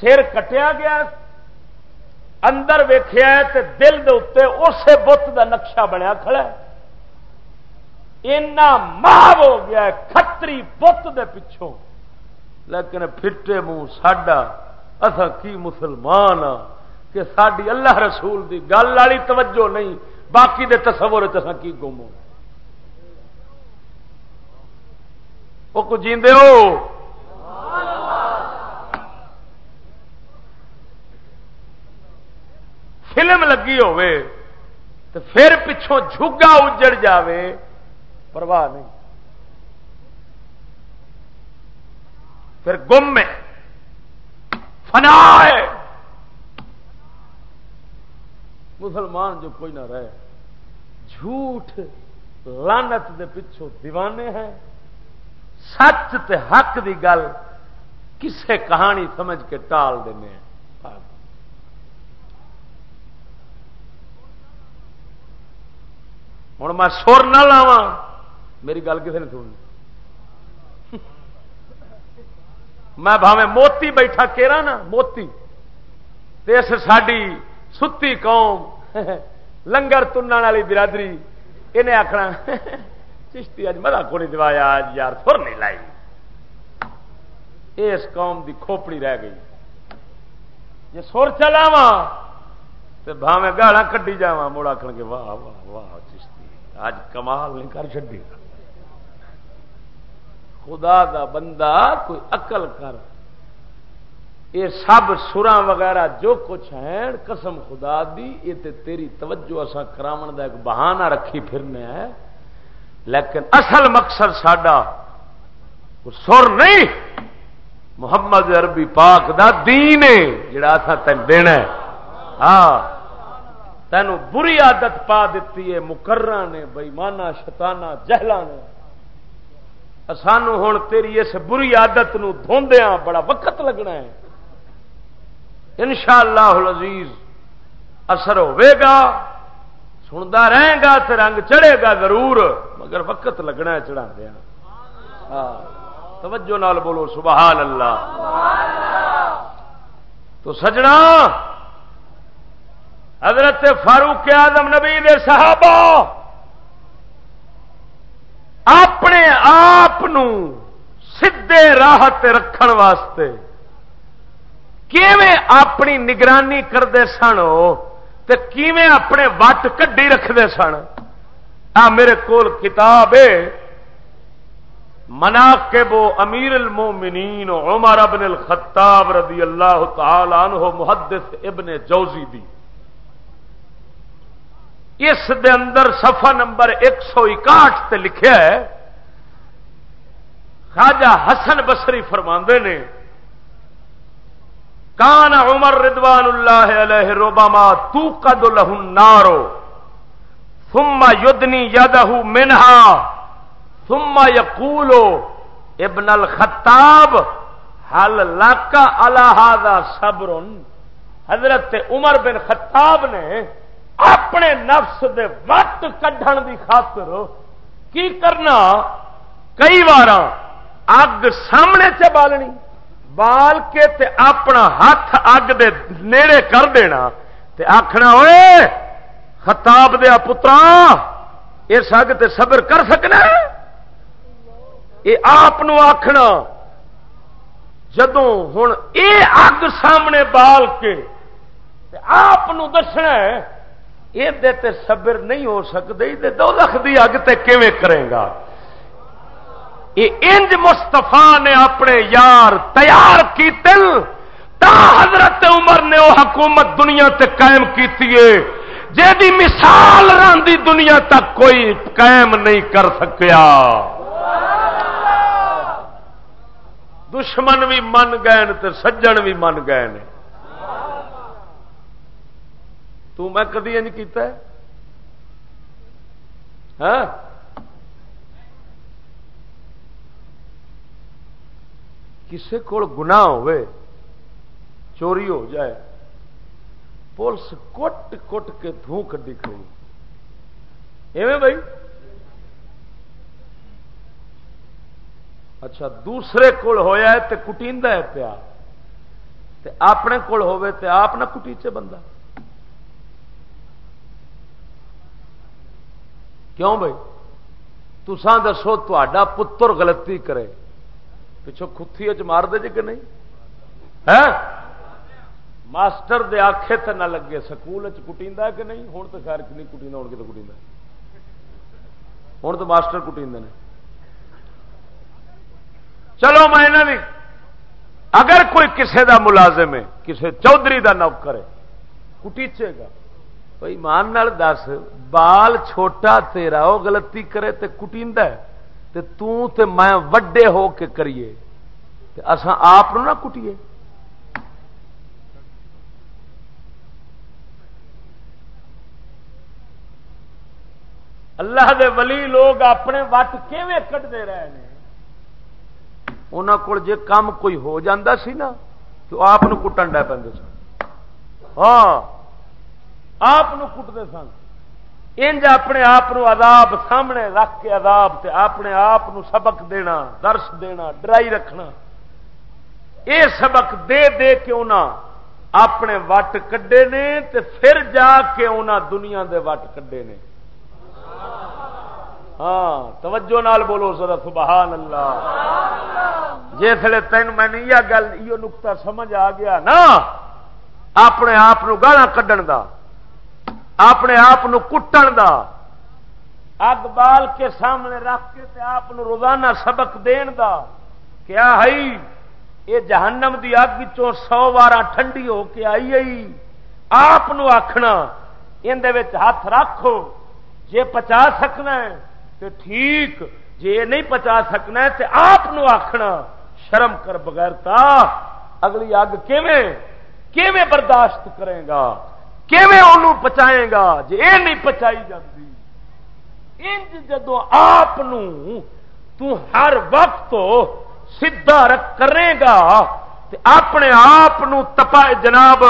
سر کٹیا گیا اندر ویخیا تے دل دے اتنے اسے بت دا نقشہ بنیا کھڑا اینا ماہ ہو گیا کتری بت دے پچھوں۔ لیکن پھٹے منہ ساڈا اصا کی مسلمان ہاں کہ ساری اللہ رسول دی گل والی توجہ نہیں۔ باقی دے تصور کی گم ہو وہ کچھ جیندے ہو؟ فلم لگی ہوئے تو پھر پچھوں جھگا اجڑ جاوے، پرواہ نہیں۔ پھر گم میں، فنا ہے۔ مسلمان جو کوئی نہ رہے۔ جھوٹ لانت دے پچھوں دیوانے ہیں۔ سچ تے حق دی گل کسے کہانی سمجھ کے ٹال دینے ہیں۔ ہوں میں سر نہ لاوا میری گل کسی نے سننی؟ میں بھاوے موتی بیٹھا کہرا نا؟ موتی۔ اس ساری ستی قوم۔ لنگر تن والی برادری انہیں آخنا چشتی اج مزہ کو نہیں دوایا اج یار سر نہیں لائی اس قوم دی کھوپڑی رہ گئی جی سر چلاوا تو بھاوے گالا کٹی جا مڑ آخ گے واہ واہ واہ چشتی اج کمال نہیں کر چڈی خدا دا بندہ کوئی اقل کر یہ سب سرا وغیرہ جو کچھ ہیں، قسم خدا دی، یہ تے تیری توجہ اصا کرا ایک بہانہ رکھی پھرنے ہے لیکن اصل مقصد سڈا سر نہیں۔ محمد عربی پاک دا دین جڑا اصا تین دینا ہاں تین بری عادت پا دیتی ہے مقرر نے بئیمانہ شتانہ جہلا نے۔ سانو ہوں تیری اس بری عادت دھوندیا بڑا وقت لگنا ہے۔ ان شاء اللہ عزیز اثر گا سنتا رہے گا تو رنگ چڑھے گا ضرور، مگر وقت لگنا چڑھا دیا۔ ہاں، توجہ نال بولو سبحان اللہ تو سجنا، حضرت فاروق آدم نبی دے صحابہ اپنے آپ سیدے راہ رکھن واسطے کیویں اپنی نگرانی کرتے سن تے کیویں اپنے وٹ کڈی رکھتے سن؟ آ، میرے کول کتاب ہے۔ مناقب امیر المومنین عمر ابن الخطاب رضی اللہ تعالی عنہ، محدث ابن جوزی دی۔ اس دے اندر صفحہ نمبر ایک سو اکاٹھ تے لکھیا ہے، خواجہ حسن بسری فرماندے نے کان عمر ردوان اللہ علیہ روباما تو قد لہ نارو ثم یدنی یدہ منہا، ثم یقولو، ابن الخطاب حل لاکا الہذا صبر۔ حضرت عمر بن خطاب نے اپنے نفس دے وقت کڈن دی خاطر کی کرنا؟ کئی بار اگ سامنے چ بالنی۔ بال کے تے اپنا ہاتھ اگ دے نیڑے کر دینا تے آخنا ہوئے خطاب دیا پترا، اس اگ تے صبر کر سکنا یہ آپ آخنا جدو ہوں یہ اگ سامنے بال کے آپ دسنا یہ صبر نہیں ہو سکتے دو لکھ کی اگ تے کیویں کرے گا؟ یہ انج مستفا نے اپنے یار تیار کی تل تا حضرت عمر نے وہ حکومت دنیا تے قائم کی جی مثال راندی دنیا تک کوئی قائم نہیں کر سکیا۔ دشمن بھی من گئے تے سجن بھی من گئے تو میں کدی انج کیتا ہے؟ ہاں؟ کسی کو گنا ہوئے، چوری ہو جائے، پولیس کٹ کٹ کے دھو کھی کھڑی۔ ایویں بھائی؟ اچھا دوسرے کول ہویا ہے تے کٹیندا ہے پیا۔ تے اپنے کول ہوے تے آپ نہ کٹیچے بندہ۔ کیوں بھائی؟ تسان دسو تا پتر غلطی کرے۔ پچھو کھی مار دے جی کہ نہیں ہے ماسٹر دے آخے تو نہ لگے سکول کٹی کہ نہیں ہوں تو خیر نہیں کٹی ہوں کتنے کٹی ہوں تو ماسٹر کٹی نے چلو میں اگر کوئی کسے دا ملازم ہے کسے چودھری دا نوکر ہے کٹیچے گا بھائی مان دس بال چھوٹا تیرا وہ گلتی کرے تے کٹیندا ہے تے تو تے میں وڈے ہو کے کریے تے اساں آپ نہ کٹیے۔ اللہ دے ولی لوگ اپنے وٹ کیویں کٹتے رہے ہیں انہوں کو جے کام کوئی ہو جاندہ سی نا، تو آپ کٹن ڈے پہ سن۔ ہاں آپ کٹتے سن۔ انج اپنے آپ عذاب سامنے رکھ کے عذاب تے اپنے آپ سبق دینا، درس دینا، ڈرائی رکھنا۔ اے سبق دے دے کے انہاں اپنے وٹ کڈے نے تے پھر جا کے انہاں دنیا دے وٹ کڈے نے۔ ہاں توجہ نال بولو سر سبحان اللہ۔ جسے تین میں یہ گل، یہ نکتا سمجھ آ گیا نا، اپنے آپ گالا کھڈن دا۔ اپنے آپ کٹن دا۔ اگ بال کے سامنے رکھ کے آپ روزانہ سبق دین دا کیا ہے یہ جہنم دی اگ چو سو بارہ ٹھنڈی ہو کے آئی آئی آپ آخنا اندر ہاتھ رکھو۔ جے پچا سکنا ہے تو ٹھیک جی نہیں پچا سکنا تو آپ آخنا شرم کر بغیر تا، اگلی اگ کیویں برداشت کرے گا؟ کیویں پچائے گا جی؟ یہ نہیں پچائی جاتی انج جدو آپ ہر وقت سیدا رکھ کرے گا اپنے آپ تپا جناب،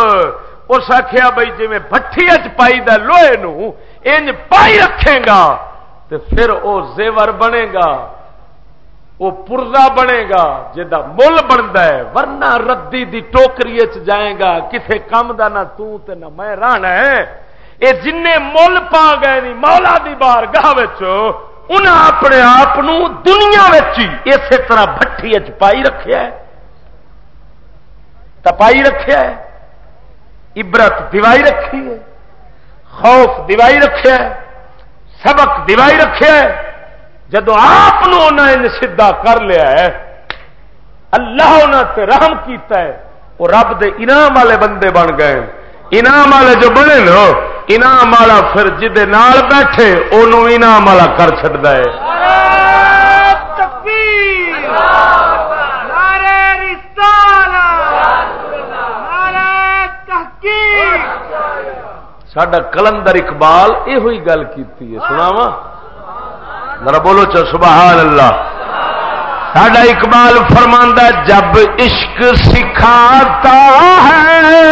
اس آخیا بھائی جی بٹھی پائی دوہے انج پائی رکھے گا تو پھر وہ زیور بنے گا۔ وہ پرزا بنے گا جا مل بنتا ہے، ورنہ ردی دی ٹوکری جائے گا، کسے کام دا نہ تے نہ میں رہنا ہے۔ یہ جن مل پا گئے نہیں مولا دی بار گاہ انہیں اپنے آپ دنیا اسی طرح بٹھی چ پائی رکھا ہے۔ تپائی رکھا ہے۔ عبرت دیوائی رکھی ہے۔ خوف دیوائی رکھا ہے۔ سبق دوائی رکھے جدو آپ سیدا کر لیا ہے اللہ انہوں رحم کیتا ہے وہ رب دے انعام والے بندے بن گئے۔ انعام والے جو بنے نا انعام والا پھر نال بیٹھے انہوں انعام والا کر چڑتا ہے۔ سڈا کلندر اقبال یہ گل کی سنا وا ذرا بولو چو سبحان اللہ سڈا اقبال فرماندہ جب عشق سکھاتا ہے،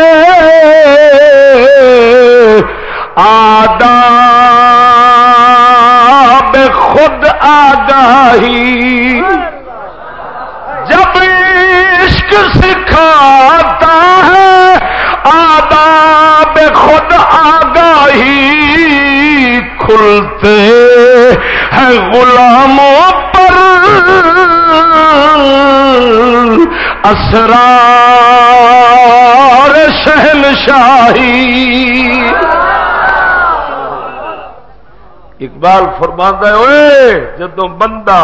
آداب خود آگاہی۔ جب عشق سکھاتا ہے، آداب خود آگاہی کھلتے ہیں غلاموں پر اسرار شہن شاہی اقبال فرماندہ ہوئے جدو بندہ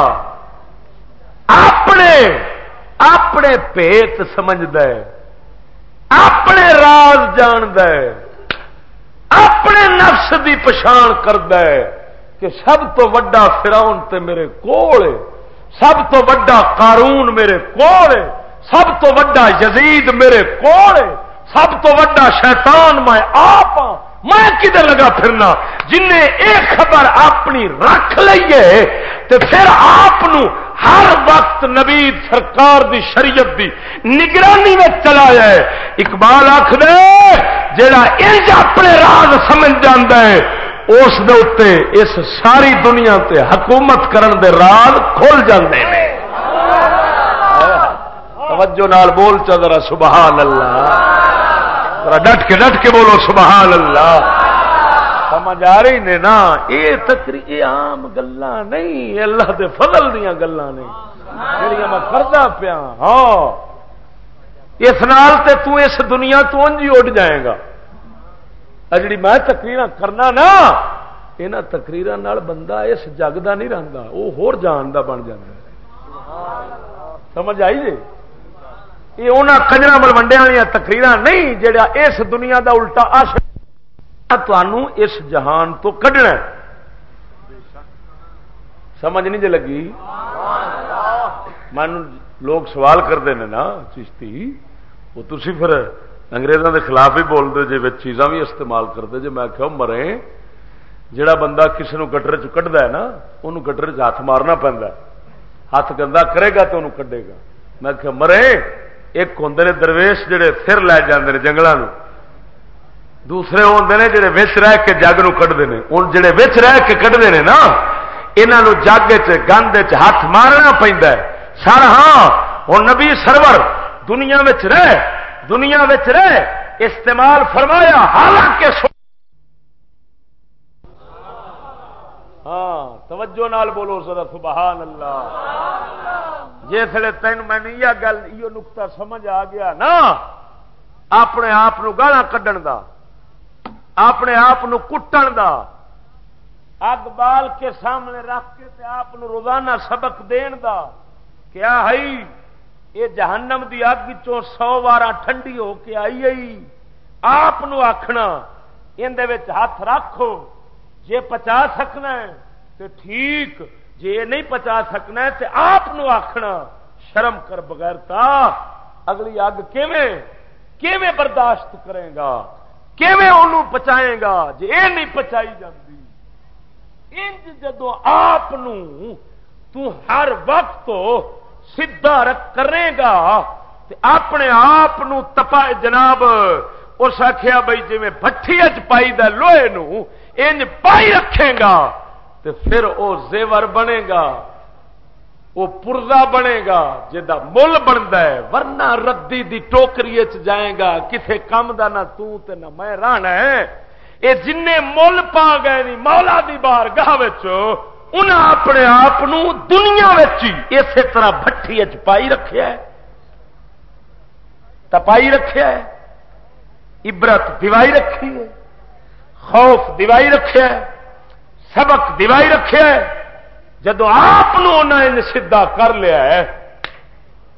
اپنے اپنے پیت سمجھد اپنے راز جاند اپنے نفس دی پچھان کرد کہ سب تو وڈا فراؤن تے میرے کول سب تو وڈا قارون میرے کول سب تو وڈا یزید میرے کول سب تو وڈا شیطان میں آپ ہاں۔ میں کدھر لگا پھرنا جن ایک خبر اپنی رکھ لیے تو پھر آپ ہر وقت نبی سرکار دی شریعت دی نگرانی میں چلایا ہے اقبال آخ دے انج اپنے راز سمجھ جانا ہے اس دے اس ساری دنیا تے حکومت کرن دے راز کھل جاندے ہیں توجہ نال بول چا ذرا سبحان اللہ ذرا ڈٹ کے ڈٹ کے بولو سبحان اللہ سمجھ آ رہی نے نا؟ یہ تکری عام گلا نہیں اللہ دے فضل دیا گلا نہیں۔ جہاں میں کردا پیا ہاں۔ اس نال تے تو اس دنیا تو انجی اڈ جائے گا۔ جی میں تقریر کرنا نا یہاں تقریر بندہ اس جگ کا نہیں رہتا وہ ہور جان کا بن جائے سمجھ آئی جی؟ یہ انہوں کجرا ملوڈیا والی تقریر نہیں جہاں اس دنیا کا الٹا آش اس جہان تو کڈنا سمجھ نہیں جی لگی؟ من لوگ سوال کرتے ہیں نا، چشتی، وہ تھی پھر انگریزوں کے خلاف ہی بولتے جی چیزاں بھی استعمال کرتے جی میں کہ مرے جڑا بندہ کسی نے گٹر چڈا ہے نا انہوں گٹر چ ہاتھ مارنا پہنتا ہاتھ گندا کرے گا تو انہوں کڈے گا۔ میں کہ مرے، ایک ہوں نے درویش جڑے سر لے جاندے جنگلوں دوسرے ہوں نے جڑے وچ رہ کے جگ نو کٹتے ہیں ہوں جڑے وچ رہ کے کٹتے ہیں نا یہاں جگ چند ہاتھ مارنا پہنتا ہے۔ سر ہاں ہوں نبی سرور دنیا رہ دنیا رہ استعمال فرمایا، حالانکہ ہاں توجہ نال بولو سر سبحان اللہ۔ جسے تین میں یہ گل یہ نکتا سمجھ آ گیا نا، اپنے آپ گالا کھڈن کا اپنے آپ کٹن کا اگ بال کے سامنے رکھ کے آپ روزانہ سبق دین دا کیا ہے یہ جہنم دی اگ سو بار ٹھنڈی ہو کے آئی آئی آپ آخنا اندر ہاتھ رکھو۔ جے پچا سکنا ہے تو ٹھیک، جے نہیں پچا سکنا ہے تو آپ آخنا شرم کر بغیر تا۔ اگلی اگ کیویں؟ برداشت کرے گا؟ کیویں انہوں پچائے گا؟ جی یہ نہیں پچائی جاتی انج جدو آپ ہر وقت سیدا رکھ کرے گا اپنے آپ تپا جناب، اس آخیا بھائی جی بٹھی پائی لوہے نو، انج پائی رکھے گا تو پھر وہ زیور بنے گا وہ پورزا بنے گا جا مل بنتا ہے، ورنہ ردی دی ٹوکری جائے گا، کسے کام دا نہ تو تے نہ میں رہنا ہے۔ یہ جن مل پا گئے نہیں مولا دی بار گاہ انہیں اپنے آپ دنیا اسی طرح بٹھی پائی رکھا تپائی رکھا ہے۔ عبرت دیوائی رکھی ہے۔ خوف دیوائی رکھا ہے۔ سبق دیوائی رکھا ہے۔ جدو آپ سیدا کر لیا ہے،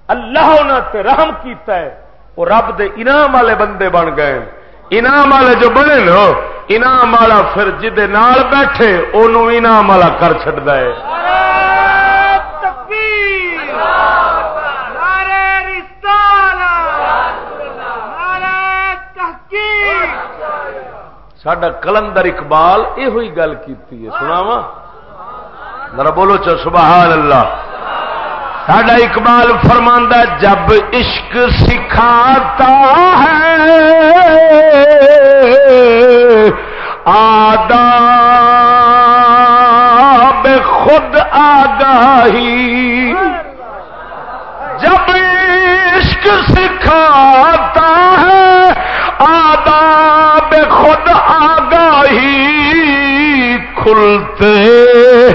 اللہ انہوں تے رحم کیتا ہے، وہ رب دے انعام والے بندے بن گئے انعام والے جو بنے لو انعام والا پھر نال بیٹھے انہوں انعام والا کر چڑتا ہے۔ سڈا کلندر اقبال یہ گل کی سنا وا ذرا بولو چو سبحان اللہ۔ ساڈا اقبال فرماندہ جب عشق سکھاتا ہے، آداب خود آگاہی۔ جب عشق سکھاتا ہے، آداب خود آگاہی کھلتے ہیں،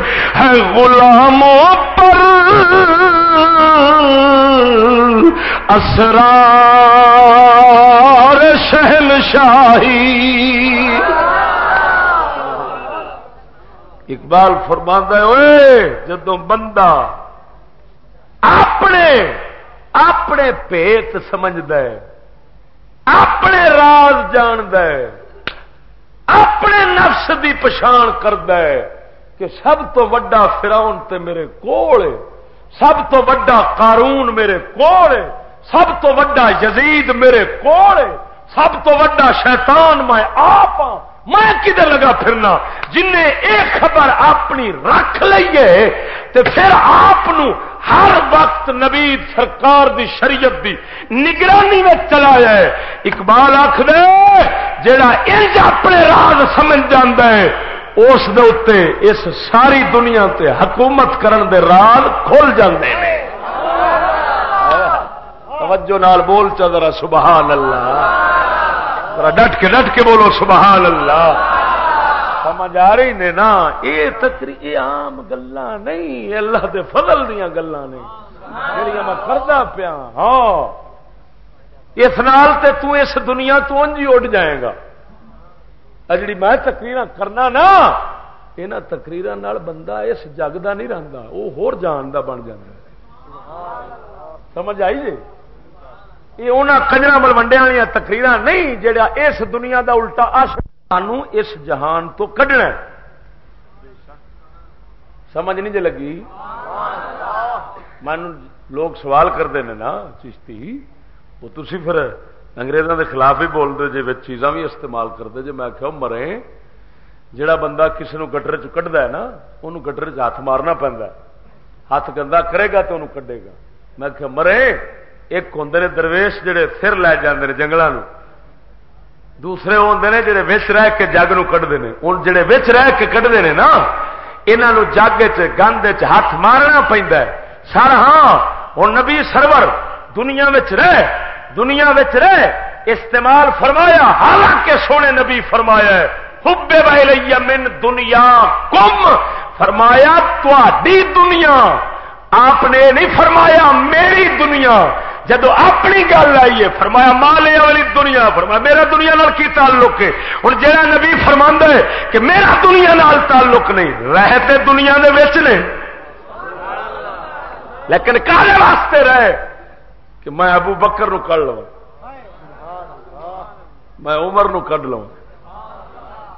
غلاموں اسرار شہن شاہی اقبال فرماندہ ہوئے جدو بندہ اپنے اپنے پیت سمجھد اپنے راز جاند اپنے نفس دی پچھان کرد کہ سب تو وڈا فراؤن تے میرے کول سب تو وڈا قارون میرے کول سب تو وڈا یزید میرے کول سب تو وڈا شیطان میں آپ ہاں۔ میں کدھر لگا پھرنا؟ جن ایک خبر اپنی رکھ لیے تے پھر آپ ہر وقت نبی سرکار دی شریعت دی نگرانی میں چلایا ہے۔ اقبال آخ دے جڑا انج اپنے راز سمجھ جاندہ ہے اس دے اس ساری دنیا تے حکومت کرن دے راز کھل جاندے ہیں توجہ نال بول چا ذرا سبحان اللہ۔ ذرا ڈٹ کے ڈٹ کے بولو سبحان اللہ۔ سمجھ آ رہی نے نا؟ یہ تکری عام گلا نہیں اللہ دے فضل دیا گلا نہیں۔ جہیا میں کرتا پیا ہاں۔ اس نال تے تو اس دنیا تو انجی اڈ جائے گا۔ جی میں تقریر کرنا نا یہاں تقریر بندہ اس جگ کا نہیں رہتا وہ ہو جان کا بن جا سمجھ آئی جی؟ یہ انہوں کجرا ملوڈیا والی تقریر نہیں جہاں اس دنیا دا الٹا آش سانو اس جہان تو کڈنا سمجھ نہیں جی لگی؟ من لوگ سوال کرتے ہیں نا، چشتی، وہ تھی پھر انگریزوں کے خلاف ہی بولتے جی چیزاں بھی استعمال کرتے جی میں کہ مرے جڑا بندہ کسی نے گٹر چڈا ہے نا انہوں گٹر چ ہاتھ مارنا پہنتا ہاتھ گندا کرے گا تو انہوں کڈے گا۔ میں کہ مرے، ایک ہوں نے درویش جڑے سر لے جاندے جنگلوں دوسرے ہوتے ہیں جڑے وچ رہ کے جگ نو کٹتے ہیں ہوں جڑے وچ رہ کے کٹتے ہیں نا یہاں جگ چ گند ہاتھ مارنا پہنتا ہے۔ سر ہاں ہوں نبی سرور دنیا رہ دنیا رہ استعمال فرمایا، حالانکہ سونے نبی فرمایا حبے بھائی من دنیا کم، فرمایا تھی دنیا، آپ نے نہیں فرمایا میری دنیا، جدو اپنی گل آئی ہے، فرمایا مالیا والی دنیا، فرمایا میرا دنیا نال کی تعلق ہے؟ ہوں جہاں نبی فرما ہے کہ میرا دنیا نال تعلق نہیں رہتے دنیا دے وچ نے۔ لیکن کالے واسطے رہے۔ کہ میں ابو بکر نو کر لوا میں عمر نو کڈ لوا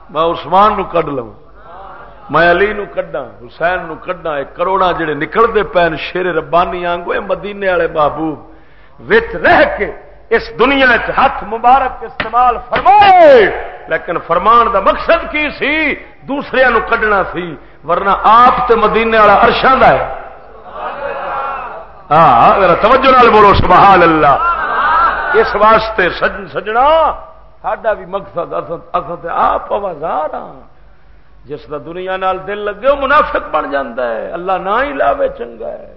میں عثمان نو کڈ لوا میں علی نو کڈا حسین نو کڈا کروڑا جڑے نکلتے پین شیر ربانی آنگو مدینے والے محبوب۔ وچ رہ کے اس دنیا ہاتھ مبارک استعمال فرمائے۔ لیکن فرمان دا مقصد کی سی؟ دوسرے نو کڈنا سی۔ ورنہ آپ تے مدینے والا ارشان ہے۔ ہاں, ہاں توجہ نال بولو، سبحان اللہ۔ اس واسطے سجن سجنا، ساڈا بھی مقصد اصل آپ آوازار ہاں۔ جس کا دنیا نال دل لگے، وہ منافق بن جاتا ہے۔ اللہ نہ ہی لاوے، چنگا ہے۔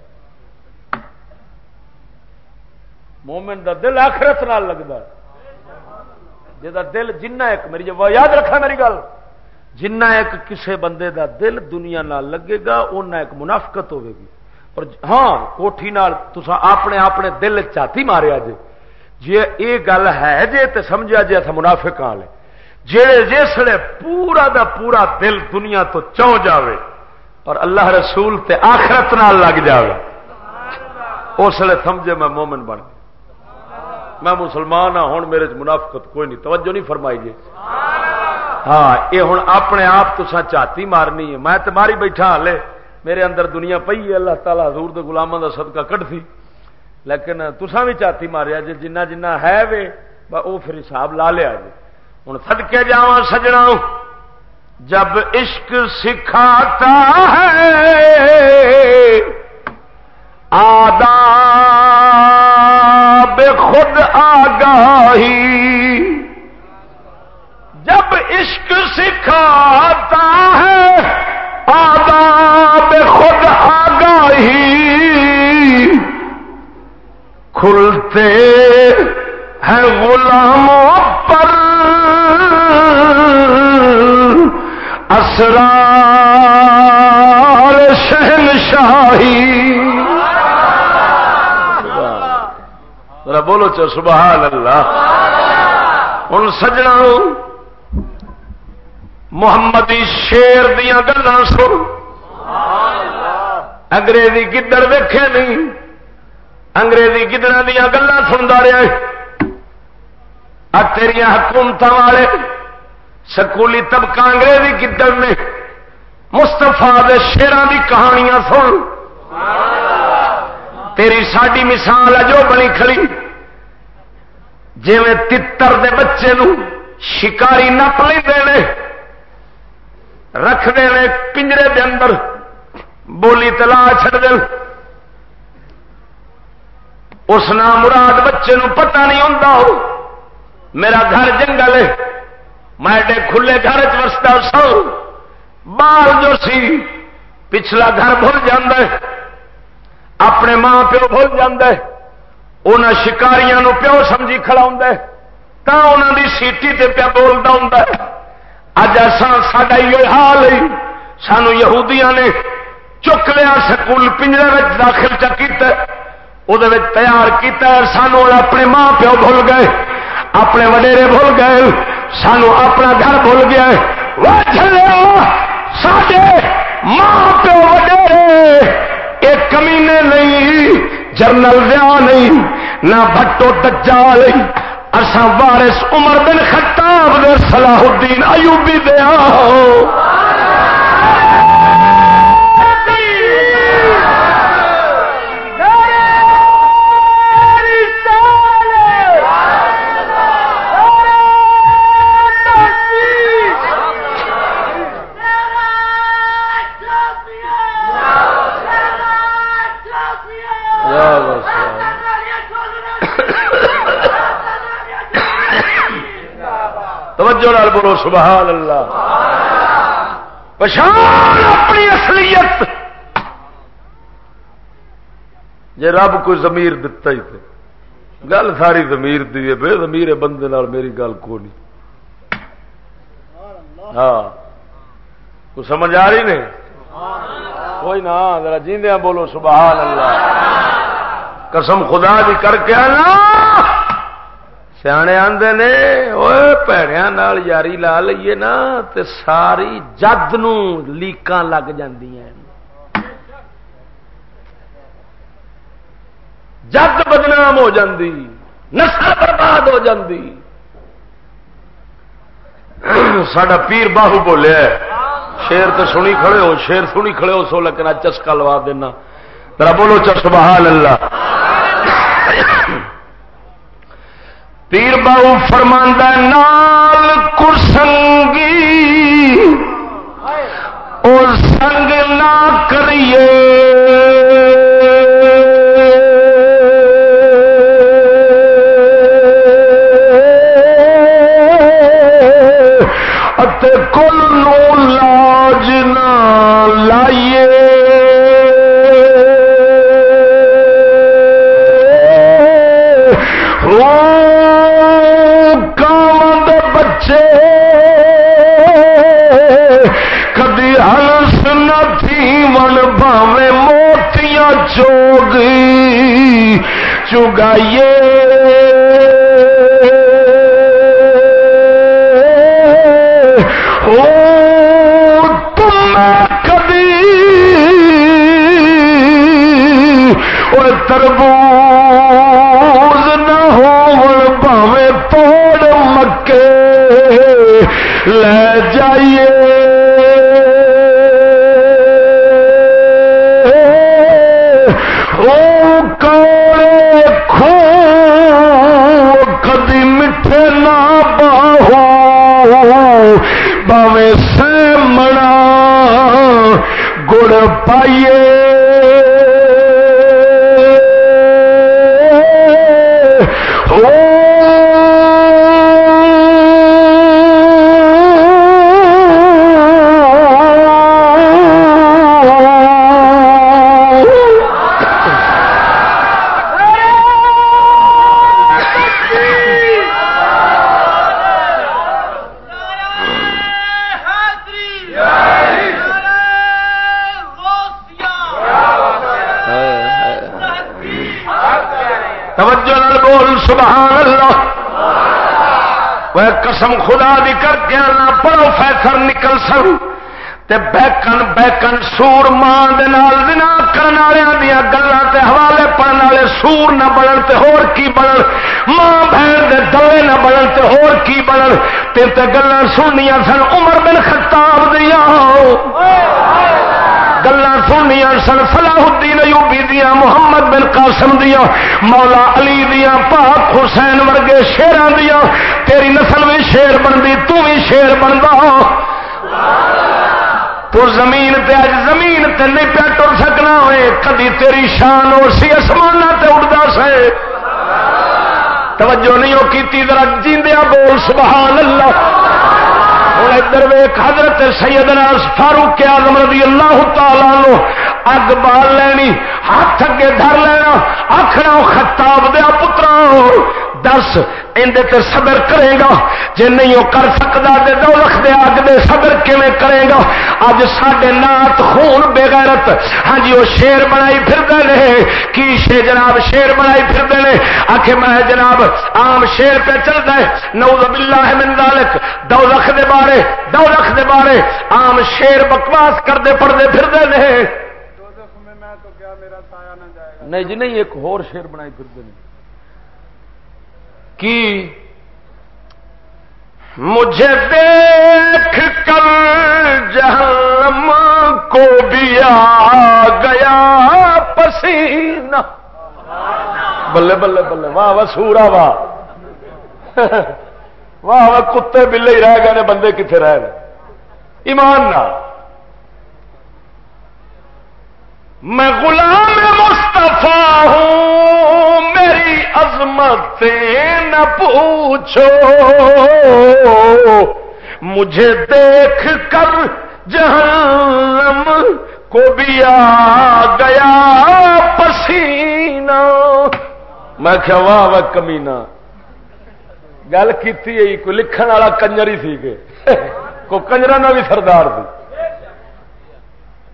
مومن دا دل آخرت نال لگتا ہے۔ جا دل جنہ ایک، میری جب یاد رکھا میری گل، جنہ ایک کسے بندے دا دل دنیا نال لگے گا اُنہ ایک منافقت ہوے گی۔ اور ہاں کوٹھی نال تسا اپنے اپنے دل چاتی ماریا جی جی یہ گل ہے جی تو سمجھا جی اصا منافق والے جہے جسے پورا دا پورا دل دنیا تو چو جاوے اور اللہ رسول تے آخرت نال لگ جاوے اس لیے سمجھے میں مومن بن گیا میں مسلمان ہاں ہوں میرے منافقت کوئی نہیں توجہ نہیں فرمائی جی ہاں یہ ہوں اپنے آپ تو چاتی مارنی ہے میں تو ماری بیٹھا ہالے میرے اندر دنیا پی ہے، اللہ تعالیٰ حضور دے گلاموں کا صدقہ کٹ سی لیکن تسا بھی چاتی ماریا جی جنہ جنہ ہے وے وہ پھر حساب لا لیا جی ہوں سدکے جا سجنا جب عشق سکھاتا ہے، آداب خود آگاہی۔ جب عشق سکھاتا ہے آداب خود آگاہی کھلتے ہیں غلاموں پر۔ اسرار شہن شاہی بولو چو سبحان اللہ۔ ہوں سجنا محمدی شیر دیا گلا سن۔ انگریزی گدڑ ویخے نہیں۔ انگریزی گدڑا دیا گلا سنتا رہا تیریا حکومت والے سکولی طبقہ انگریزی گدڑ نے مستفا شیران کی کہانیاں سن۔ تیری ساری مثال ہے جو بنی کھڑی۔ جی تر دے بچے نو شکاری نپ لے رکھتے ہیں پنجرے دے اندر، بولی تلا چڑ دے۔ اس نام مراد بچے نو پتہ نہیں ہوں میرا گھر جنگل ہے۔ میں کھلے گھر چستا سو بال جو سی، پچھلا گھر بھول جاندے اپنے ماں پیو بھول جاندے ان شکاریاں نو پیو سمجھی کھڑا ہوں تا انہوں دی سیٹی تے پیا بولتا ہوں اج ساڈا یہ حال ہے۔ سانو یہودیاں نے چک لیا، سکول پنجرے داخل چکیتا وہ تیار کیا سانو اپنے ماں پیو بھول گئے، اپنے وڈیرے بھول گئے۔ سانو اپنا گھر بھول گیا وہ چلے ساڈے ماں پیو وڈیرے۔ ایک کمینے نہیں، جرنل دیا نہیں، نہ بٹو تجا نہیں۔ اصا وارس عمر بن خطاب دے صلاح الدین ایوبی دیا توجہ نال بولو، سبحان اللہ۔ پچھان اپنی اصلیت۔ جی رب کوئی زمیر دتا ہی تھے گل ساری زمیر دی ہے، بے زمیر بندے نال میری گل کو نہیں۔ ہاں۔ کو سمجھ آ رہی نہیں؟ کوئی نہ، ذرا جیندیا بولو، سبحان اللہ۔ قسم خدا دی کر کے آنا۔ سیانے آدھے نے وہ پیڑیا یاری لا لیے نا تے ساری جد لیکاں لگ جد بدنام ہو جاندی نسل برباد ہو جاندی سڈا پیر باہو بولیا شیر تو سنی کھڑے ہو شیر سنی کھڑے ہو سو لیکن چسکا لوا دینا ترا بولو چس بحال اللہ پیر باؤ فرماندہ نال کرسنگی۔ اور سنگ نہ کریے۔ چگائیے۔ او تم کبھی اور تربوز نہ ہو بھاوے توڑ مکے۔ لے جائیے نہ باہو باوے سے گڑ پائیے سبحان اللہ۔ وہ قسم خدا دی کر کے آنا پروفیسر نکل سن تے بیکن بیکن سور ماں دنا کرنے والوں دیا گلوں تے حوالے پڑھنے والے سور نہ بڑھن تے ہور کی بڑھن۔ ماں بہن دے دلے نہ بڑھن تے ہور کی بڑھن۔ تے تے گلاں سننیاں سن، عمر بن خطاب دیا گلا سننیا سن فلاح الدین ایوبی دیا محمد بن قاسم دیا مولا علی دیا پاک حسین ورگے شیران دیا تیری نسل بھی شیر بنتی، تو بھی شیر بنتا۔ تو زمین تے اج زمین تے نہیں پیا ٹر سکنا ہوئے، کدی تیری شان اور سی آسمان تے اڑتا سے۔ توجہ نہیں وہ کی ذرا جیندیا بول، سبحان اللہ۔ ہوں ادھر ویخ حضرت سیدنا فاروق آزم رضی اللہ تعالی لو اگ بال لینی، ہاتھ اگے دھر لینا آخنا خطاب دیا پترا دس اندر صبر کرے گا۔ جے نہیں وہ کر سکتا دے دو لکھ دے آگ دے صبر کیویں کرے گا؟ اج سڈے نات خون بےغیرت ہاں جی وہ شیر بنائی پھرتے ہیں کی شے جناب شیر بنائی پھرتے ہیں آخ میں جناب عام شیر پہ چلتا ہے۔ نعوذ باللہ من ذالک۔ دو لکھ دے بارے دو لکھ دے بارے۔ عام شیر بکواس کرتے پڑھتے پھرتے ہیں نہیں جی نہیں ایک اور شیر بنائی پھرتے ہیں کی مجھے دیکھ کر جہنم کو بھی آ گیا پسینہ۔ بلے بلے بلے، واہ واہ سورا واہ۔ واہ واہ، کتے بلے ہی رہ گئے بندے کتنے رہ گئے؟ ایمان نہ۔ میں غلام مصطفیٰ ہوں۔ میری عظمت نہ پوچھو۔ مجھے دیکھ کر جہنم کو بھی آ گیا پسینہ۔ میں کیا واہ واہ کمینا گل کی لکھن والا کنجر ہی سی کہ۔ کوئی کنجر بھی سردار تھی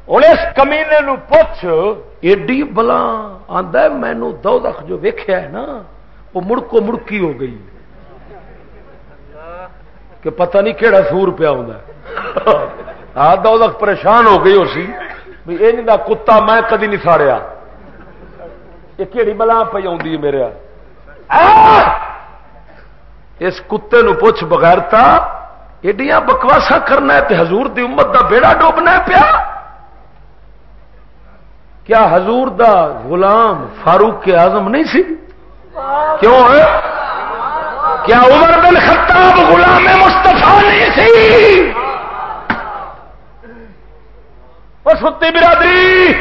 ہوں اس کمینے نو پوچھ، ایڈی بلا آدھا مینو دو دخ جو ویخیا ہے نا، وہ مڑکو مڑکی ہو گئی۔ کہ پتہ نہیں کہڑا سور پیا ہوں ہاں دو دخ پریشان ہو گئی ہو سی یہ کتا میں کدی نہیں ساڑیا۔ یہ کہڑی بلا پی آ میرے۔ اس کتے نو پوچھ بغیرتا، ایڈیاں بکواسا کرنا ہے تے حضور دی امت دا بیڑا ڈوبنا ہے پیا۔ کیا حضور دا غلام فاروق کے آزم نہیں سی؟ کیوں ہے؟ کیا عمر بن خطاب غلام مستفا نہیں سی؟ ستی برادری!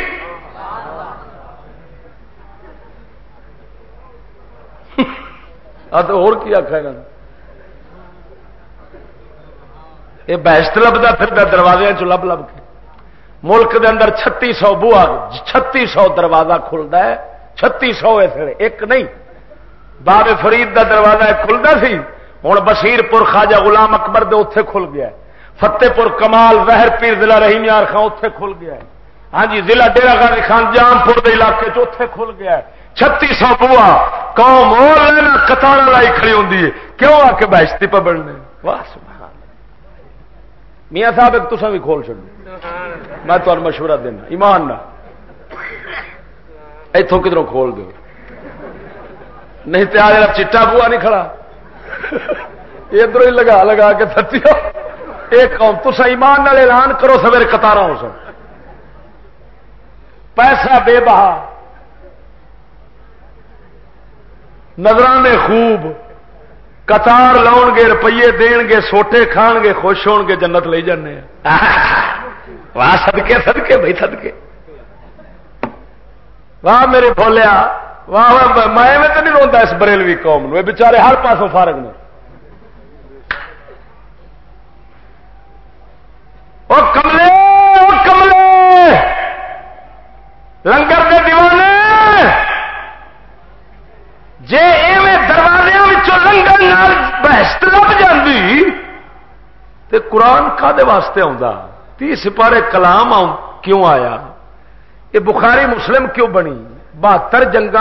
اور کی آخر گا یہ بحث لبتا پھر دروازے چ لب لب کے؟ ملک دے اندر چھتی سو بوا چھتی سو دروازہ کھلتا ہے چھتی سو اس ایک نہیں۔ باب فرید دا دروازہ کھلتا سی ہوں بشیر پور خواجہ غلام اکبر دے اتے کھل گیا فتح پور کمال وہر پیر ضلع رحیم یار خان اتے کھل گیا ہے۔ ہاں جی ضلع ڈیرا گاندھی خان جام پور کے علاقے چ کھل گیا ہے۔ چھتی سو بوا قوم اور لینا لائی کھڑی ہوں کیوں آ کے بہشتی پہ بڑھنے واہ میاں صاحب، ایک تصا بھی کھول چڑو میں تمہیں مشورہ دینا، ایمان نہ اتوں کدھر کھول دو نہیں تو آ چٹا بوا نہیں کھڑا۔ ادھر ہی لگا لگا کے سچی ایک قوم تسا ایمان نال اعلان کرو سویر قطار ہو سن۔ پیسہ بے بہا۔ نظرانے خوب۔ کتار لاؤ گے روپیے دین گے سوٹے کھان گے خوش ہون گے جنت لے جانے واہ سدکے سدکے بھائی سدکے واہ میرے بولیا واہ میں تو نہیں روا اس بریلوی قوم نو بچارے ہر پاسوں فارغ نے وہ کملے وہ کملے! لنگر کے دیوانے! جی بحث لب جاتی تو قرآن کا واسطے تی سپارے کلام کیوں آیا یہ بخاری مسلم کیوں بنی بہتر جنگ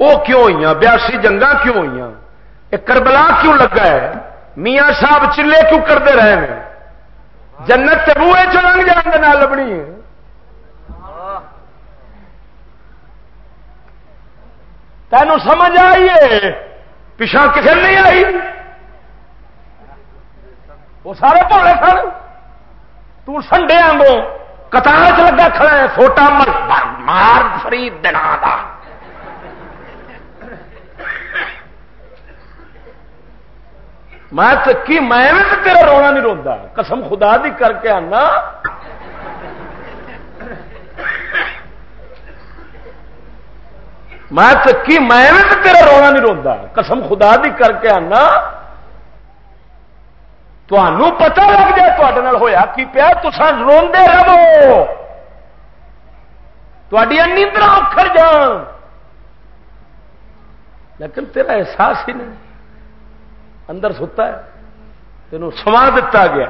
وہ کیوں ہوئی بیاسی جنگ کیوں ہوئی یہ کربلا کیوں لگا ہے میاں صاحب چلے کیوں کرتے رہے ہیں جنت بوئے چلنگ جان لبنی ہے تینوں سمجھ آئیے پچھا کسی نہیں آئی؟ وہ سارے بولے سن۔ تنڈے آگو کتار چ لگا کھڑا ہے فوٹا مار فرید دنا دا۔ میں کی میں تیرا رونا نہیں روا قسم خدا دی کر کے آنا۔ میں کی میں تیرا رونا نہیں روا قسم خدا دی کر کے آنا۔ تمہوں پتا لگ جائے تے ہوا کی پیا؟ تسان روندے رہو۔ تھی نیندر جان۔ لیکن تیرا احساس ہی نہیں۔ اندر ستا ہے۔ تینوں سما دتا گیا۔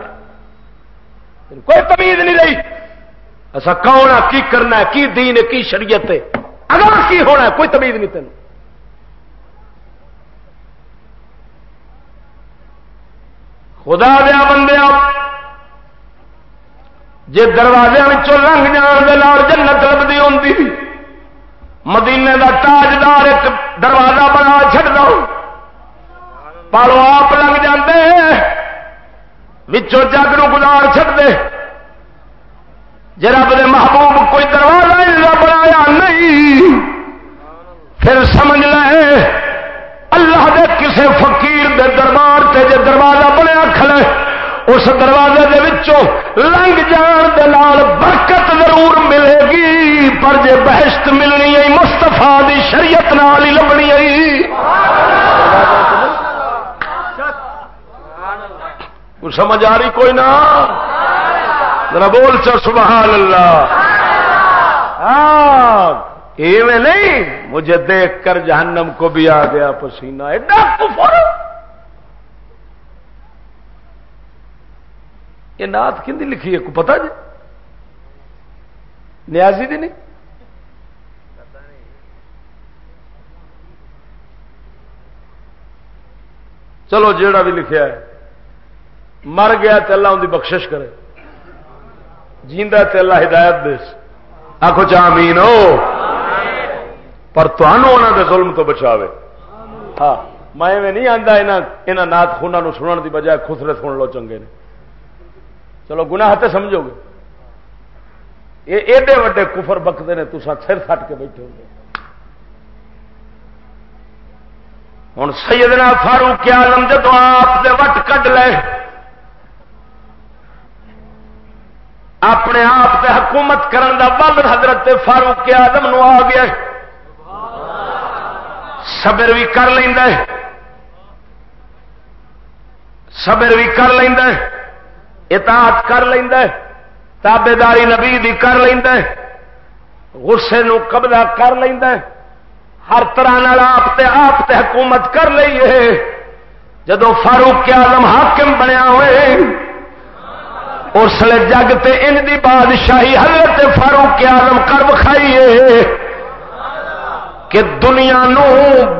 کوئی تمیز نہیں رہی۔ ایسا کون ہے کی کرنا ہے؟ کی دین ہے؟ کی شریعت ہے؟ اگر کی ہونا ہے کوئی تمیز نہیں تین خدا دیا بندیا جی دروازے لنگ جان دے جنت لبھی ہوں مدینے دا تاجدار ایک دروازہ بنا چڑ دو پالو آپ لنگ جاندے وچوں جگ نو گزار چڑ دے جی رب دے محبوب کوئی دروازہ بنایا نہیں پھر سمجھ لے اللہ دے کسے فقیر دے دربار تے جے دروازہ بنیا کھلے اس دروازے دے وچوں لنگ جان دے نال برکت ضرور ملے گی پر جے بہشت ملنی ہے مستفا دی شریعت نال ہی لبنی سمجھ آ رہی کوئی نہ ذرا بول چل سبحان اللہ۔ ہاں ایویں نہیں مجھے دیکھ کر جہنم کو بھی آ گیا پسینہ۔ ایڈا کفر۔ یہ نات کھندی لکھی ہے کو پتا جی؟ نیازی دی نہیں؟ چلو جیڑا بھی لکھیا ہے مر گیا تو اللہ ان کی بخشش کرے۔ جیندا تے اللہ ہدایت دے آخو چامین ہو۔ پر تمہوں دے ظلم تو بچاوے۔ ہاں میں نہیں آتا یہاں نات خونا سنن دی بجائے خسرے سن لو چنگے نے۔ چلو گنا تے سمجھو گے۔ یہ ایڈے وڈے کفر بکتے ہیں تو سر سٹ کے بیٹھے ہو ہوں سیدنا فاروق آلم جدو آپ وٹ کڈ لے اپنے آپ سے حکومت کرن دا بل حضرت فاروق آدم نو آ گیا صبر بھی کر لینا صبر بھی کر لینا اطاعت کر لینا تابے داری نبی دی کر لینا غصے نو قبضہ کر لینا ہر طرح آپ تے آپ تے حکومت کر لیے جدو فاروق کے آدم حاکم بنیا ہوئے اس لیے جگ تے ان دی بادشاہی حضرت فاروق آلم کر بکھائیے کہ دنیا نو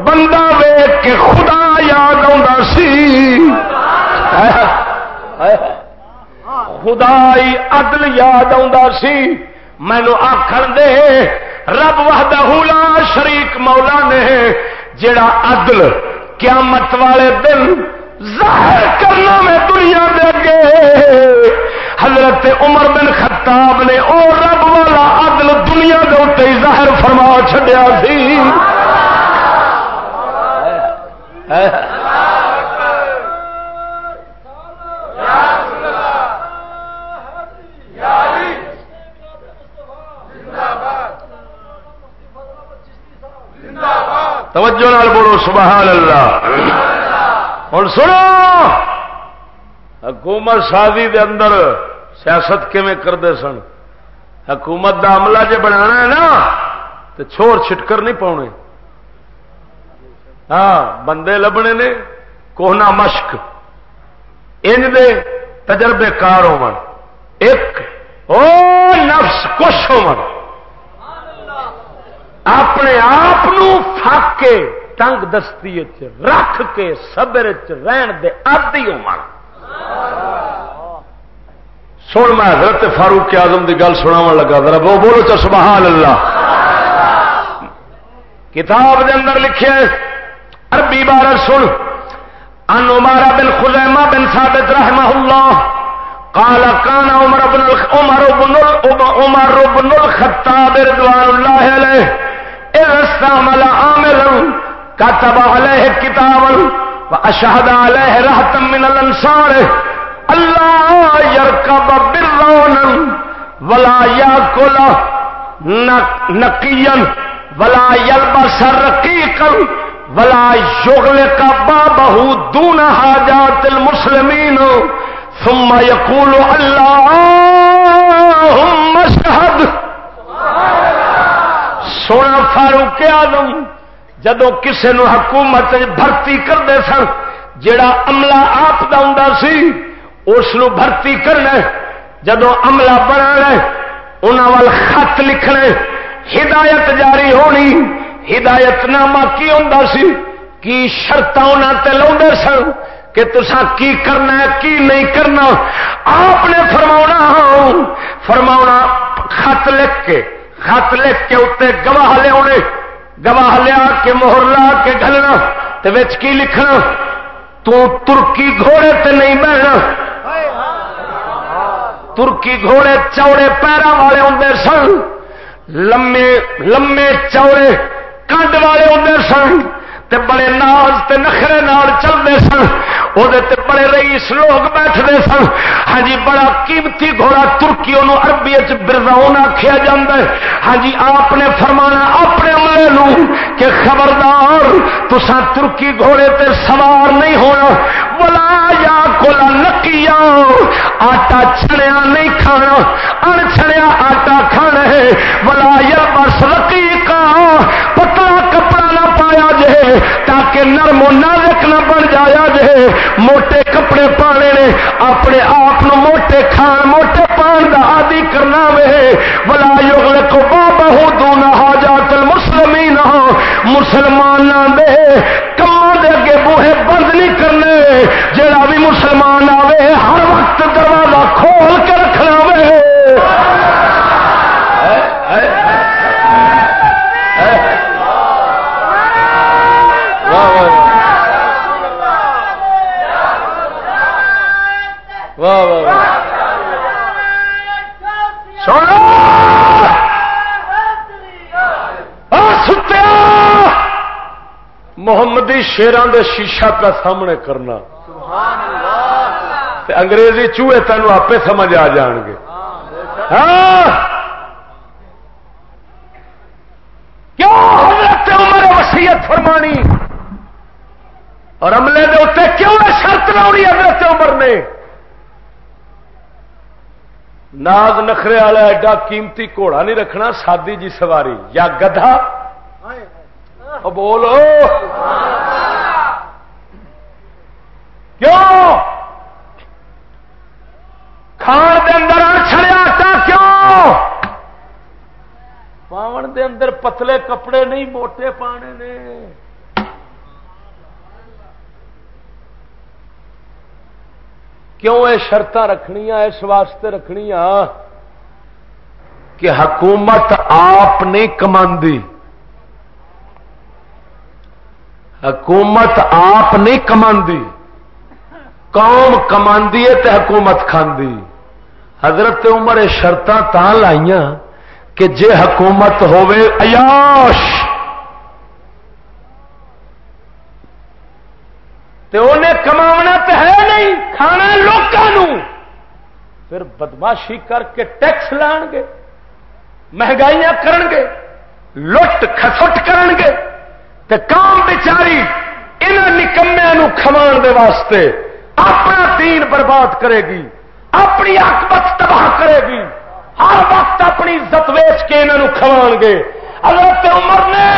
بندہ ویگ کے خدا یاد خدائی عدل یاد سی۔ مینو آخر دے، رب وحدہ لا شریک مولا نے جڑا عدل قیامت والے دن ظاہر کرنا میں دنیا دے گے حضرت عمر بن خطاب نے او رب والا عدل دنیا کے اتنے ظاہر فرما چڈیا سی۔ توجہ نال بولو، سبحان اللہ۔ ہوں سنو! حکومت سازی دے اندر سیاست کیون کرتے سن؟ حکومت دا عملہ جی بنا ہے نا تو چھوڑ چھٹکر نہیں پاؤنے ہاں بندے لبنے نے، کوہنا مشک ان دے تجربے کار ہو ایک، او نفس کش ہو اپنے آپ کے تنگ دستی رکھ کے سبر رہن دے آدھی ہو سن میں حضرت فاروق آزم کی گل سنا لگا، ذرا وہ بولو چا سبحان اللہ۔ کتاب دے اندر لکھے عربی بار سن۔ ان عمارا بن خزیمہ بن ثابت رحمہ اللہ۔ قال كان عمر بن عمر بن عمر بن الخطاب رضوان الله عليه اذ استعمل عاملا كتب عليه كتابا واشهد عليه رهتا من الانصار الله يركب بالرون ولا ياكل نقيا ولا يلبس رقيقا ولا يغلق بابه دون حاجات المسلمين. ثم يقول اللهم اشهد. سونا فاروق آدم جدو کسے نو حکومت بھرتی کرتے سن جڑا عملہ آپ کا ہوں سی، اس بھرتی کرنا جدو عملہ بنا انہوں خط لکھنا ہدایت جاری ہونی، ہدایت نامہ کی ہوں سی؟ کی شرط لا سن کہ تسا کی کرنا ہے، کی نہیں کرنا؟ آپ نے فرما ہاں، فرما خط لکھ کے، خط لکھ کے اتنے گواہ لیا گواہ لیا کے مہر لا کے گلنا کی لکھنا؟ تو ترکی گھوڑے تے نہیں بہنا۔ ترکی گھوڑے چوڑے پیروں والے ہوں سن۔ لمے لمے چوڑے کنڈ والے ہوں سن۔ تے بڑے ناز تے نخرے نال چلتے سن۔ وہ بڑے رئیس لوگ بیٹھتے سن۔ ہاں جی بڑا قیمتی گھوڑا ترکی اربی برزاؤن آخیا جا ہاں جی آپ نے فرمانا اپنے عملے لو کہ خبردار تسا ترکی گھوڑے تے سوار نہیں ہونا۔ بلا یا کولا نکیا آٹا چھڑیا نہیں کھانا۔ ان چھڑیا آٹا کھانا ہے۔ بلا یا بس رقیقا پایا تاکہ نرم و نازک نہ بن جایا جے موٹے کپڑے پانے نے، اپنے آپ موٹے کھان، موٹے پان کا آدی کرنا وے۔ بلا یوگ کو بہو دونا حاجات المسلمین مسلمان دے کما دے اگے بوہے بند نہیں کرنے۔ جڑا بھی مسلمان آوے، ہر وقت دروازہ کھول کے رکھنا۔ وے محمدی شیران دے شیشہ کا سامنے کرنا۔ انگریزی چوہے تینوں آپ سمجھ آ جان گے۔ ہاں؟ کیوں حضرت عمر وسیعت فرمانی؟ اور عملے دے اتنے کیوں شرط لاؤنی حضرت عمر نے؟ ناز نخرے والا ایڈا قیمتی گھوڑا نہیں رکھنا، سادی جی سواری یا گدھا؟ بولو۔ کیوں؟ کھان دے اندر چھڑیا آٹا کیوں؟ پاون دے اندر پتلے کپڑے نہیں، موٹے پانے نے۔ کیوں یہ شرط رکھنیا اس واسطے رکھنیا کہ حکومت آپ نہیں کما حکومت آپ نہیں کما قوم کما تو حکومت کھاندی؟ حضرت عمر شرط لائیاں کہ جے حکومت ہوے عیاش تو انہیں کما تو ہے نہیں، کھانا لوگوں پھر بدماشی کر کے ٹیکس لان گے، مہنگائیاں کرن گے، لٹ خسٹ کرن گے، تے کام بچاری انہوں نکمیا کما واسطے اپنا دین برباد کرے گی، اپنی آکبت تباہ کرے گی۔ ہر وقت اپنی عزت ویچ کے انہوں کھوا گے۔ حضرت عمر نے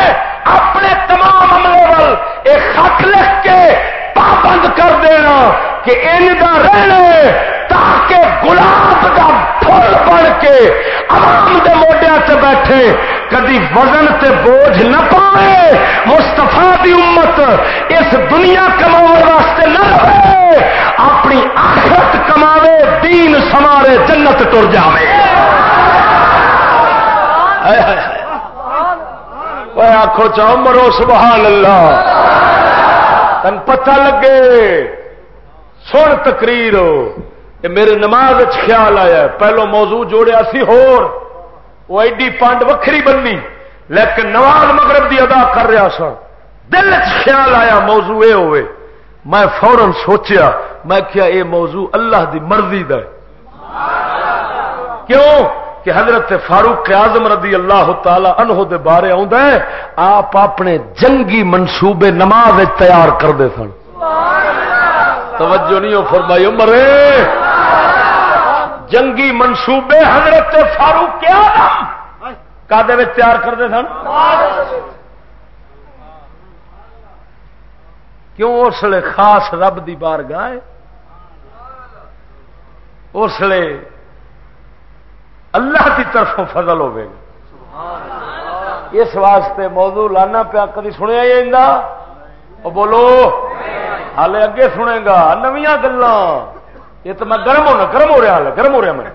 اپنے تمام عملے وال ایک خط لکھ کے پابند کر دینا کہ ان کا رہنے تاکہ گلاب کا پھول بن کے عوام کے موڈیا سے بیٹھے کدی وزن تے بوجھ نہ پائے۔ مستفا دی امت اس دنیا کما واسطے نہ رہے اپنی آخرت کماوے دین سمارے جنت تر جائے آخو چاہو مرو سبحان اللہ۔ تن پتہ لگے۔ سن تقریر۔ میرے نماز خیال آیا پہلو موضوع جوڑیا سی ہور وہ ایڈی پانڈ وکری بننی۔ لیکن نواز مغرب دی ادا کر رہا سا دل خیال آیا موضوع اے ہوئے۔ میں فورن سوچیا، میں کیا اے موضوع اللہ دی مرضی دا کیوں؟ کہ حضرت فاروق اعظم رضی اللہ تعالی عنہ دے بارے ہے، آپ اپنے جنگی منصوبے نماز تیار کرتے سن۔ توجہ نہیں ہو فرمائی مرے جنگی منصوبے حضرت فاروق کیا تیار کرتے سن؟ کیوں اس لیے خاص رب دی بار گائے اس لیے اللہ کی طرف فضل ہوے گا۔ اس واسطے موضوع لانا پیا، کدی سنیا یہ بولو ہالے اگے سنے گا، نویاں گلا یہ تو میں گرم ہونا، گرم ہو رہا ہال گرم ہو رہا میں۔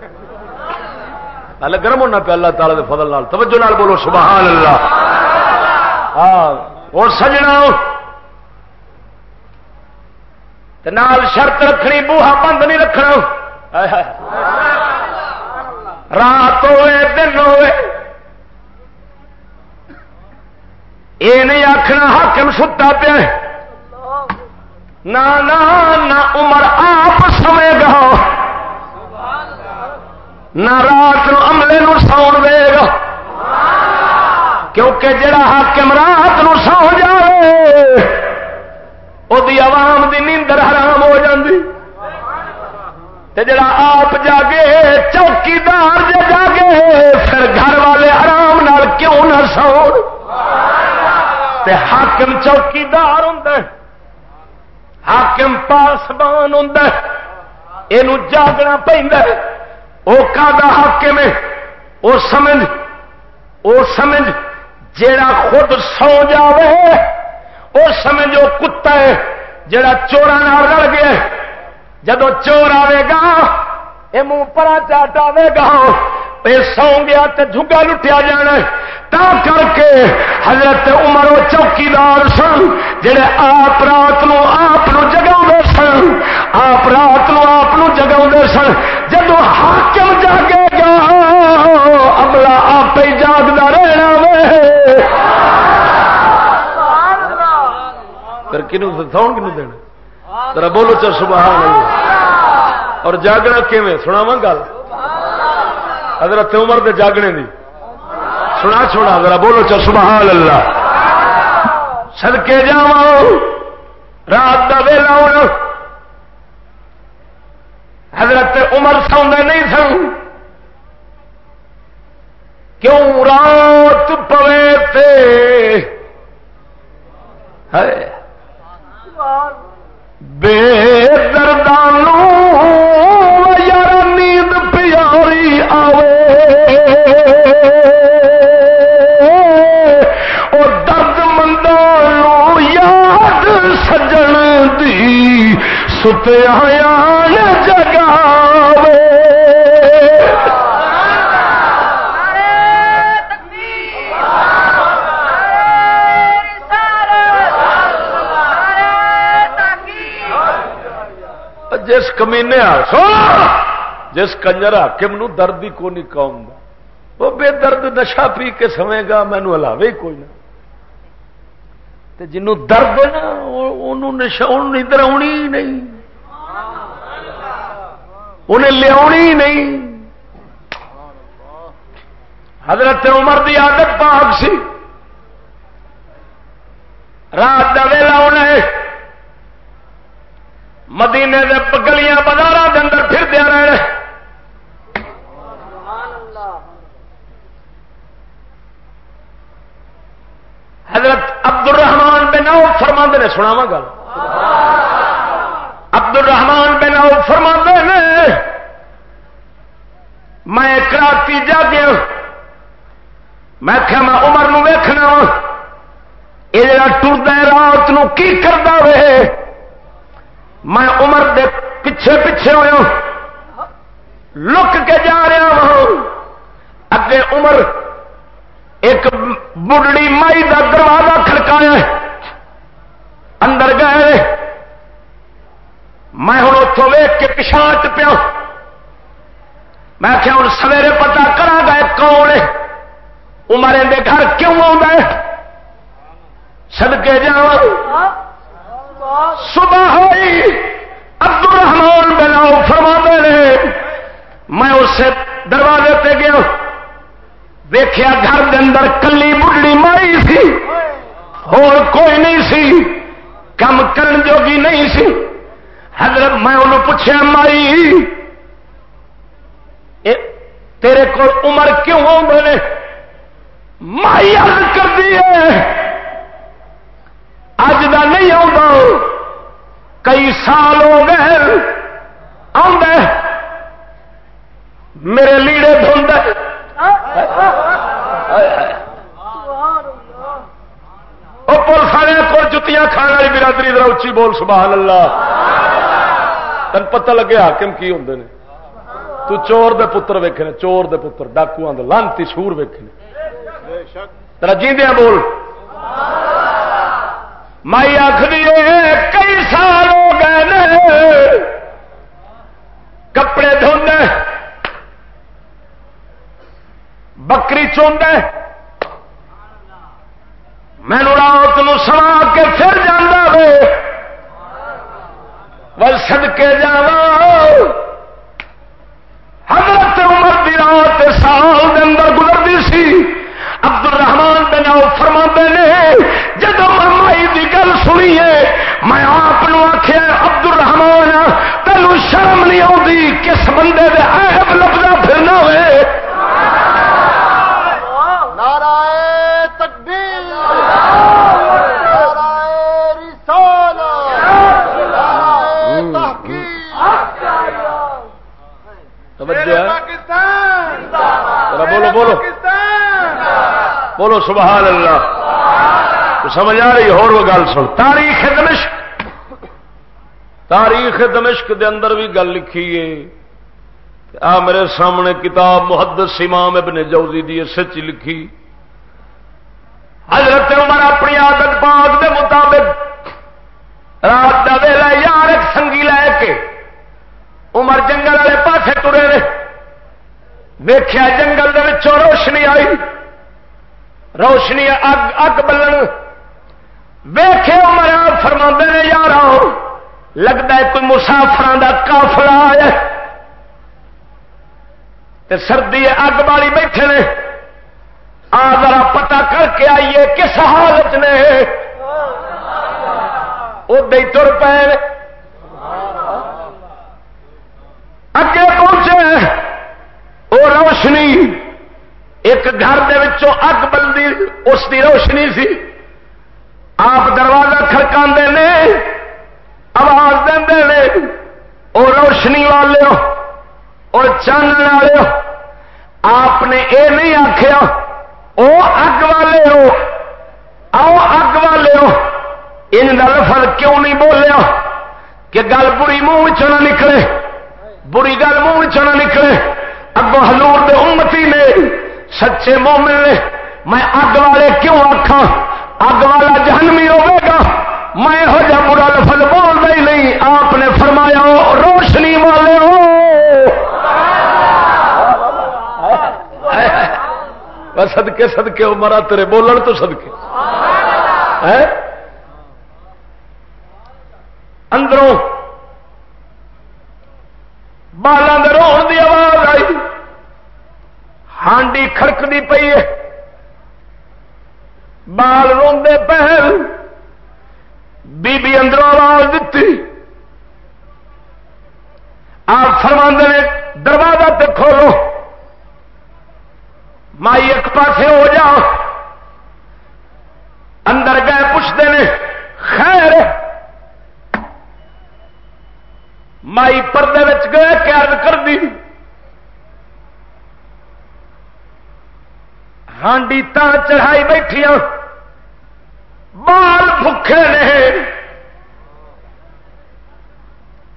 ہال گرم ہونا پیا، اللہ تعالی دے فضل نال۔ توجہ نال بولو، سبحان اللہ۔ ہاں اور سجنا۔ نال شرط رکھنی، بوہا بند نہیں رکھنا۔ رات ہوئے، دن ہوئے۔ یہ نہیں آخنا حاکم ستا پیا نہ عمر آپ سمے گا۔ نہ رات عملے نو سو دے گا۔ کیونکہ جڑا حاکم رات نو سو جائے وہ عوام دی نیندر حرام ہو جاندی۔ جڑا آپ جاگے، چوکیدار جے جاگے، پھر گھر والے آرام نال کیوں نہ سو حاکم چوکیدار ہوں حاکم پاسبان ہوں یہ جاگنا پہ وہ کا حاکم ہے وہ سمجھ وہ سمجھ، جیڑا خود سو جاوے وہ سمجھ وہ کتا ہے جڑا چورا رل گیا جدو چور آئے گا یہ منہ پرا چاٹ آئے گا سو گیا تو جگا لٹیا جانا تا کر کے حضرت عمر و چوکیدار سن جڑے آپ رات نو آپ جگا سن آپ رات نو آپ جگا سن۔ جدو حاکم جاگے گا اگلا آپ ہی جاگتا رہنا وے۔ پھر کنو ساؤن کنو دینا۔ ذرا بولو چل سبحان اللہ۔ اور جاگنا کیویں؟ سنا گل؟ حضرت عمر دے جاگنے دی۔ سنا چھوڑا ذرا بولو چل سبحان اللہ۔ سدکے جا رات کا ویلا ہونا حضرت عمر سوندے نہیں سن۔ کیوں رات پوے تے؟ بے دردانو یار نیند پیاری آوے اور درد مندانو یاد سجن دی ستیا جگاوے جس کمینے جس کنجر حاکم نو درد ہی کو نہیں قوم دا۔ وہ بے درد نشا پی کے سمے گا، مینو ہلاوے ہی کوئی نہ۔ جنوں درد نا انہوں نشا ادھر آنی نہیں۔ انہیں لیا نہیں۔ حضرت عمر دی عادت پاک سی۔ رات کا ویلا انہیں مدینے دے گلیاں بازار کے اندر پھر دیا رہے۔ حضرت عبد الرحمان بن او فرما نے سنا گل۔ عبد الرحمان بن او فرما نے، میں کراتی جا گیا میں کیا میں عمر نو ویکھنا یہ جڑا ٹرد رات نو کی کرتا وے؟ میں عمر دے پیچھے پیچھے ہوا لک کے جا رہا ہوں۔ اگے عمر ایک بڑھڑی مائی کا دروازہ کھڑکایا اندر گئے میں ہوں اتوں ویک کے پچھاٹ پیا میں کیا ہوں سویرے پتا کرا گا کون عمر اندر گھر کیوں آ سدکے جا صبح ہوئی عبد الرحمان بناؤ فرما رہے میں اس دروازے پہ گیا دیکھا گھر کے اندر کلی بڑھڑی مائی سی اور کوئی نہیں سی، کم کرن جوگی نہیں سی۔ حضرت میں انہوں پوچھا مائی تیرے کو عمر کیوں آدھے مائی ارد کر دی ہے اج کا نہیں آ کئی سال ہو گئے آدھے میرے لیڑے دھند پولیس والے کو جتیاں کھان والی برادری، ذرا اچھی بول، سبحان اللہ۔ تین پتہ لگے حاکم کی ہوں نے۔ تو چور دے پتر ویکھے چور دے پتر ڈاکو لانتی سور ویکھے ترا جیندیا بول۔ مائی آخری کئی سال ہو گئے کپڑے دھوند بکری چوند مینو رات سوا کے پھر جانا ہو بل سد کے جا حضرت عمر دی رات سال دے اندر گزرتی سی۔ عبد الرحمان بن فرما نے جب مرمائی کی گل سنیے میں آپ آخیا عبد الرحمان تینوں شرم نہیں آتی کس بندے دے عیب لفظہ پھرنا ہوئے۔ بولو بولو۔ بولو سبحان اللہ۔ تو سمجھ آ رہی ہو گل سن۔ تاریخ دمشق۔ تاریخ دمشق دے اندر بھی گل لکھی ہے۔ آ میرے سامنے کتاب محدث امام ابن جوزی دی سچ لکھی۔ حضرت عمر اپنی عادت پاک دے مطابق رات کا ویلا یار ایک سنگی لے کے عمر جنگل والے پاسے ٹرے نے۔ ویخیا جنگل روشنی آئی۔ روشنی اگ اگ بلن۔ ویخے عمر فرما نے یار لگتا ہے کوئی مسافر کا کافلا آیا سردی اگ والی بیٹھے نے۔ آ، ذرا پتا کر کے آئیے کس حالت نے۔ ادے تر پے اگے پہنچے وہ روشنی، ایک گھر دے اگ بلدی، اس کی روشنی سی۔ آپ دروازہ کھڑکا نے، آواز دے وہ روشنی والے اور چانن والے آپ نے یہ نہیں آخیا وہ اگ والے ہو آؤ اگ والے ہو۔ ان لفظ کیوں نہیں بولیا؟ کہ گل بری منہ چ نہ نکلے، بری گل منہ چ نہ نکلے۔ اگو ہلور دے امتی نے، سچے مومن نے، میں اگ والے کیوں آخا اگ والا جہنمی ہوے گا میں یہو جہ برا لفظ بول ہی نہیں۔ آپ نے فرمایا روشنی والے ہو۔ سدکے سدکے وہ مرا تیرے بولن تو سدکے اندروں بالا رو دی آواز آئی۔ ہانڈی کڑکتی پی ہے۔ بال روندے پہل، بی بی اندروں آواز دیتی آپ فرما نے، دروازہ تے کھولو۔ مائی ایک پاسے ہو جا۔ اندر گئے پوچھتے ہیں خیر۔ مائی پردے گئے قید کر دی۔ ہانڈی تا چڑھائی بیٹھیا بال بھوکے نے۔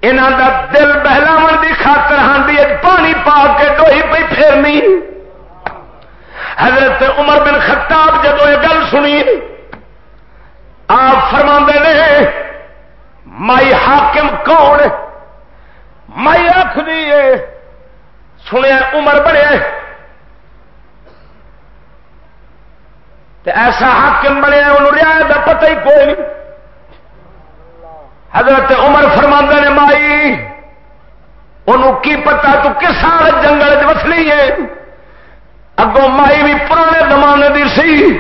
انہوں دا دل بہلاو کی خاطر ہانڈی پانی پا کے ڈوئی پہ پھیرنی۔ حضرت عمر بن خطاب جب یہ گل سنی، آپ فرما نے، مائی حاکم کون؟ مائی آخری سنیا عمر ایسا حاکم بنیا انہوں رعایت کا پتہ ہی کوئی نہیں۔ حضرت عمر فرما نے، مائی، انہوں کی پتا تو کس جنگل وسلی ہے۔ اگوں مائی بھی پرانے زمانے دی سی۔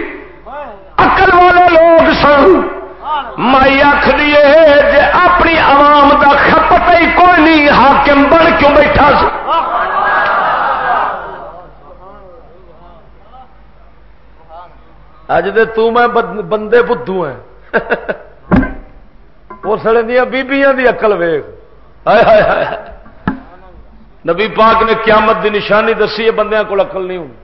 اکل والے لوگ سن۔ مائی آخری جی اپنی عوام کا خپت ہی کوئی نہیں، حاکم بن کیوں بیٹھا سا اج دے تو میں بندے بدھو ہیں اس ویلے دیا بیبیاں دی اقل ویخ نبی پاک نے قیامت دی نشانی دسی ہے بندیاں کو اقل نہیں ہوں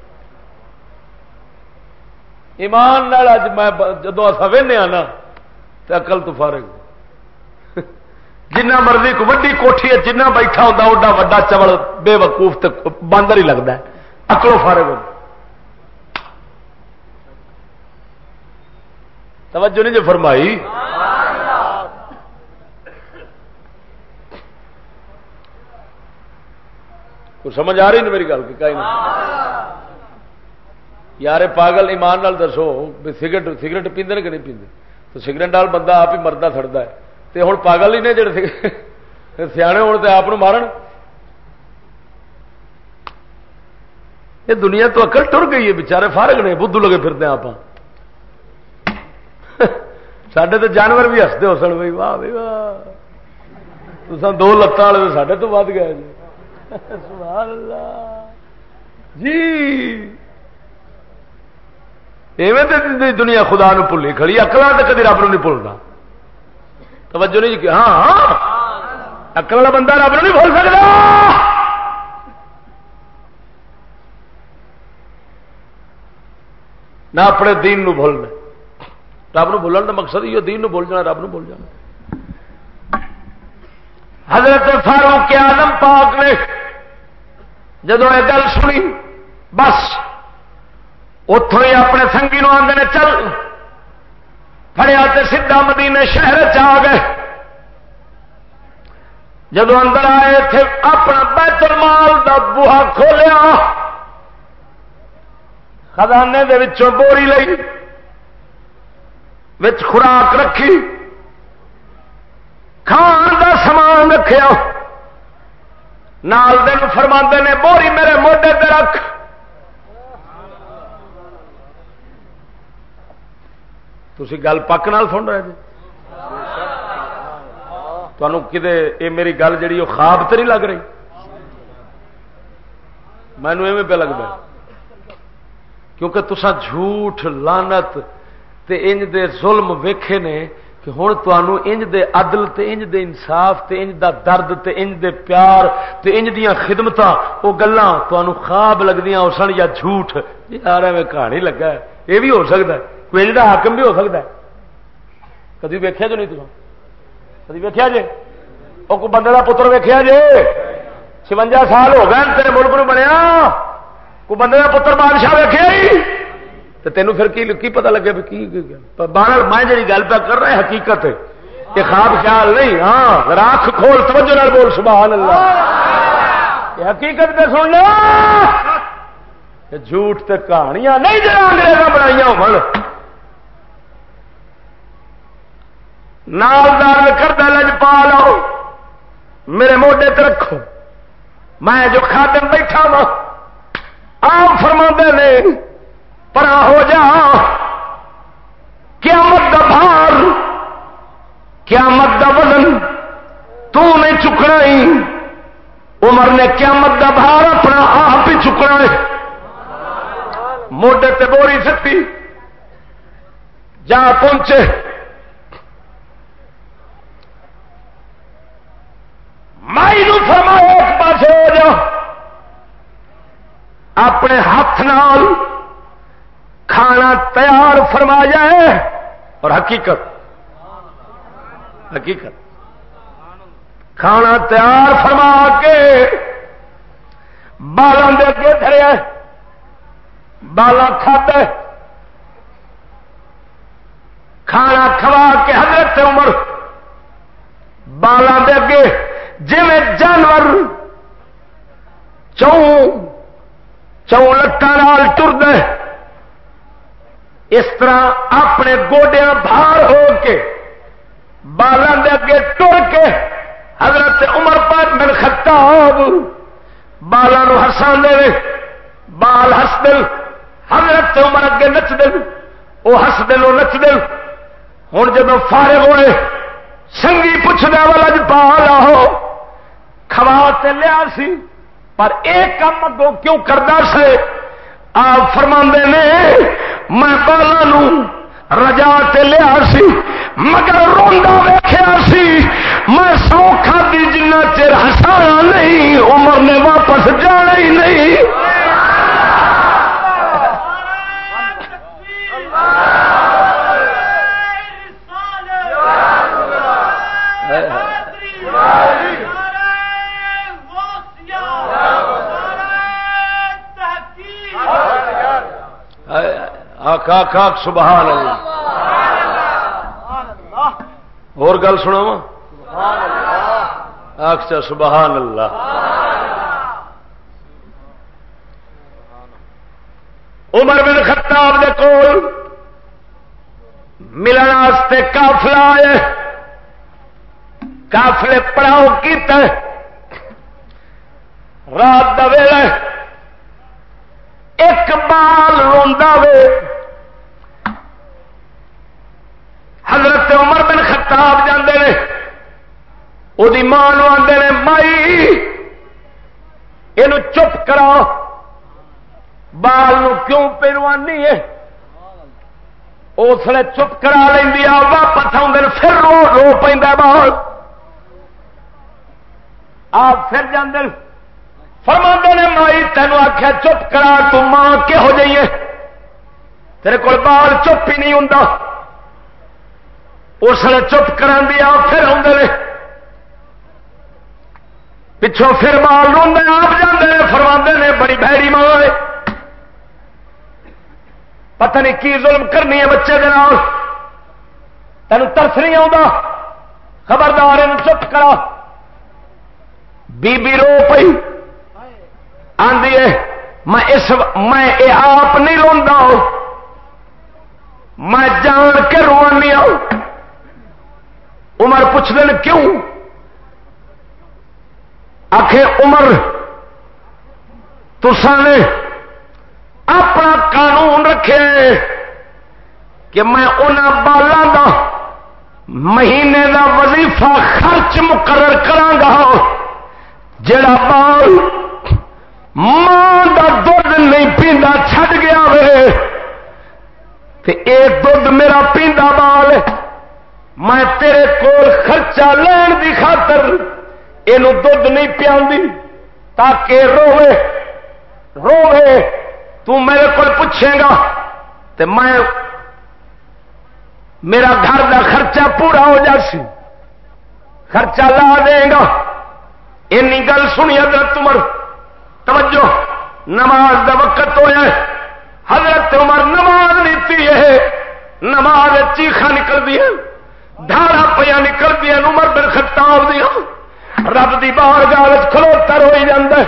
ایمان نال اج میں جدو اصا وہنے نا تو اقل تو فارغ جنہ مرضی کو وڈی کوٹھی ہے جنہ بیٹھا ہوتا اڈا وا چوڑ بے وقوف باندر ہی لگتا ہے اکلو فارغ ہو توجہ نہیں جو فرمائی۔ کچھ سمجھ آ رہی نہیں میری گل کہ یار پاگل ایمان نال دسو سگرٹ سگرٹ پیندے کہ نہیں پیندے؟ تو سگرٹ نال بندہ آپ ہی مردہ سڑتا ہے۔ تو ہوں پاگل ہی نے جڑے سیانے ہونے تو آپ مارن۔ یہ دنیا تو اکل ٹر گئی ہے بچارے فارغ نے، بدھو لگے پھرتے ہیں آپ سڈے تو جانور بھی ہستے ہو سن بھائی واہ بھائی واہ تو دو لتان والے سڈے تو ود گئے جی جی ایویں دنیا خدا نو بھلی کھڑی اکلا تو کدی رب نہیں بھولنا توجہ نہیں ہاں ہاں اکل والا بندہ رب نہیں بھول سکتا نہ اپنے دین نو بھولنا رب نو بھولن کا مقصد یہ دین نو بھول جانا، رب نو بھول جانا۔ حضرت فاروق آدم پاک نے جدو یہ گل سنی، بس اتوں ہی اپنے سنگی نو آدھے چل فڑیا تو سیدا مدینے شہر چ گئے۔ جدو اندر آئے تھے اپنا بیت المال کا بوہا کھولیا۔ خزانے دے وچوں بوری لئی۔ وچ خوراک رکھی۔ کھان کا سامان رکھا نال دن فرما نے، بوری میرے موڈے تے رکھ۔ تھی گل پک نال سن رہے جی؟ تمہوں کدے یہ میری گل جی وہ خواب تو نہیں لگ رہی؟ مینو ایویں پہ لگتا کیونکہ تسا جھوٹ لانت تے انج دے ظلم ویکھے نے کہ ہوں تمہوں انج دے عدل تے انج دے انصاف تے انج دا درد تے انج دے پیار تے انج دیاں خدمتاں، او گلاں تمہوں خواب لگدیاں او سن یا جھوٹ۔ یار میں کہانی لگا ہے۔ یہ بھی ہو سکتا ہے۔ کوئی انج دا حاکم بھی ہو سکتا ہے۔ کدی ویکھیا جو نہیں تسا کدی ویکھیا جے؟ او کو بندے دا پتر ویکھیا جے؟ 56 سال ہو گئے، تیرے ملک نو بنیا۔ کو بندے کا پتر بادشاہ ویکیا جی؟ تو تینوں پھر کی کی پتا لگے بھی بہر میں جی گل پہ کر رہا ہاں، حقیقت یہ خواب خیال نہیں ہاں راک کھول توجہ نال بول، سبحان اللہ۔ یہ حقیقت پہ سن لو جھوٹ تے کہانیاں نہیں جڑا انگریزاں بنائی ہو نال دار کردہ لج پا لو۔ میرے موڈے تے رکھو۔ میں جو خادم بیٹھا وا آپ فرما نے پرا ہو جا۔ قیامت دا بھار، قیامت دا وزن تو نہیں چکنا ہی۔ عمر نے قیامت دا بھار اپنا آپ ہی چکنا ہے۔ موڈے تے بوری سکتی جا پہنچے۔ مائی نو فرمایا ایک پاس ہو جاؤ۔ اپنے ہاتھ نال کھانا تیار فرمایا ہے اور حقیقت حقیقت کھانا تیار فرما کے بالوں کے اگے دھریا بالا کھاتے کھانا کھوا کے حضرت عمر بالا دے اگے جی جانور چون چون لتان ٹرد اس طرح اپنے گوڈیا بھار ہو کے بالوں کے اگے ٹر کے حضرت عمر پاک بن خطاب بالوں ہسا دے بال ہس دل حضرت عمر اگے نچ دل وہ ہس دل وہ نچ دل ہوں جب فارغ ہوئے، سنگی پوچھنے والا جی بال آو کھوا لیا سی، پر ایک کام اگوں کیوں کرتا سے آپ فرما نے میں بالا رجا تے لیا سی۔ مگر روندا ویخیا سی۔ میں سوکھا دی جنہ چر ہسایا نہیں، عمر نے واپس جانا ہی نہیں۔ آخ آخ آخ سبحان اللہ۔ اور گل سنا آخ چا سبحان اللہ۔ عمر بن خطاب دے کول ملنے کافلا آئے۔ کافلے پڑاؤ کیتا رات ویلا ایک بال روا وے۔ حضرت عمر بن خطاب جاندے نے وہ ماں آدھے نے، مائی یہ چپ کرا بال کیوں پیروانی ہے؟ اس لیے چپ کرا لینی آ واپس آدھے پھر رو رو پہ بال۔ آپ پھر جاندے فرما نے، مائی تینوں آخیا چپ کرا، تو ماں کہو جائیے تیرے کو بال چپ ہی نہیں ہوں اس چپ کرا دیا پھر آدھے پچھوں پھر مال روڈ آپ جانے فرما نے، بڑی بہری ماں پتہ نہیں کی ظلم کرنی ہے بچے کے نام تین ترس نہیں آتا خبردار چپ کرا۔ بی بی رو پی آدھی میں اس میں یہ آپ نہیں رو میں جان کے روانی آؤں۔ عمر پوچھ دین کیوں؟ آخ عمر نے اپنا قانون رکھے کہ میں ان بالوں کا مہینے کا وظیفہ خرچ مقرر کرا جڑا بال ماں کا دھد نہیں پیندا چھڈ گیا وے دھد میرا پیندا بال میں تیرے کول خرچہ لین دی خاطر یہ دھد نہیں پیا تاکہ روے روے تو میرے کو پوچھے گا تو میں میرا گھر کا خرچہ پورا ہو جاسی خرچہ لا دے گا۔ این گل سنی حضرت عمر۔ توجہ، نماز دا وقت ہوا حضرت عمر نماز نیتی ہے نماز چیخا نکل دی ہے۔ دھارا پیا نکل دیا نمر بن خطاب دیا رب دی بار گال کھلوتر ہوئی جاندہ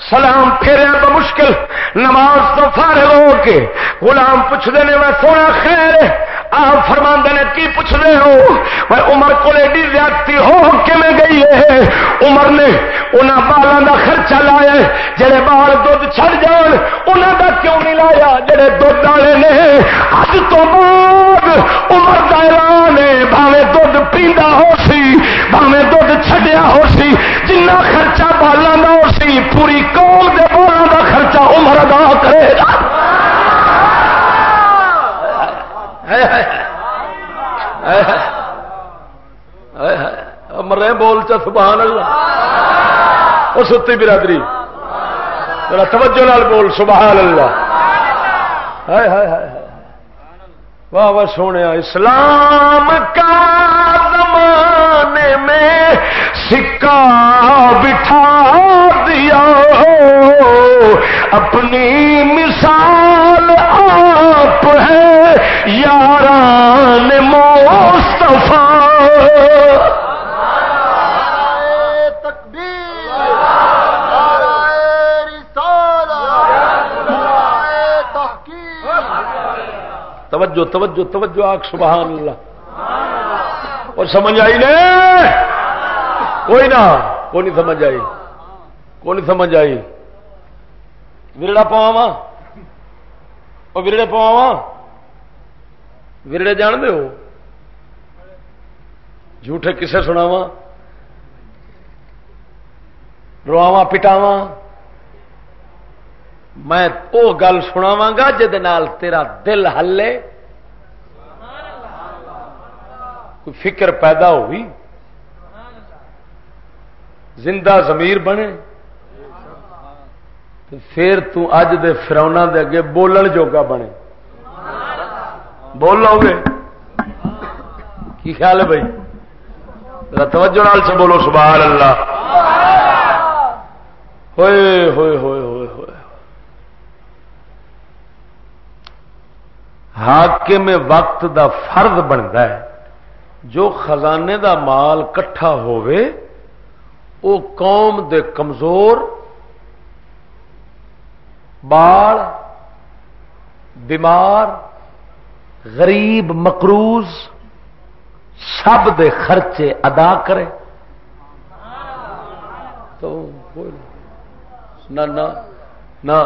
سلام پھیرے تو مشکل، نماز تو فارغ ہو کے۔ غلام پوچھتے ہیں میں سونا خیر آپ فرما نے، کی پوچھ رہے ہو؟ میں عمر کو ایڈی زیادتی ہو کے میں گئی ہے؟ عمر نے انہوں بالوں کا خرچہ لایا جڑے بال دھد چڑ جان انہوں کا کیوں نہیں لایا؟ جڑے دھد والے نے اج تو بعد عمر کا اعلان ہے بھاوے دھد پیندا ہو سی بھاوے دھد چھڈیا ہو سی جنہ خرچہ بالوں کا ہو سی، پوری قوم دے بالوں کا خرچہ عمر ادا کرے؟ گا مرے بول چا سبحان اللہ وہ ستی برادری تیرا توجہ لال بول سبحان اللہ واہ واہ سونے اسلام کا زمانے میں سکہ بٹھا دیا ہو اپنی مثال آپ ہے یاران مصطفیٰ۔ توجہ توجہ توجہ آگ سبحان اللہ۔ اور سمجھ آئی نے؟ کوئی نہ، کوئی نہیں سمجھ آئی، کوئی نہیں سمجھ آئی۔ ورڑا پواوا وہ ورڑے پواوا ورڑے جان دے ہو؟ جھوٹے کسے سناوا رواوا پٹاوا میں وہ گل سناوا گا تیرا دل ہلے۔ کوئی فکر پیدا ہوئی؟ زندہ ضمیر بنے؟ پھر تج دے فرونا دے اگے بولن جوگا بنے۔ بول لو گے۔ کی خیال ہے بھائی؟ توجہ نال سے بولو سبحان اللہ ہوئے ہوئے ہوئے ہوئے ہوئے۔ حاکم میں وقت دا فرد بنتا ہے۔ جو خزانے دا مال کٹھا ہوئے او قوم دے کمزور بال بیمار، غریب، مقروض، سب دے خرچے ادا کرے۔ تو نہ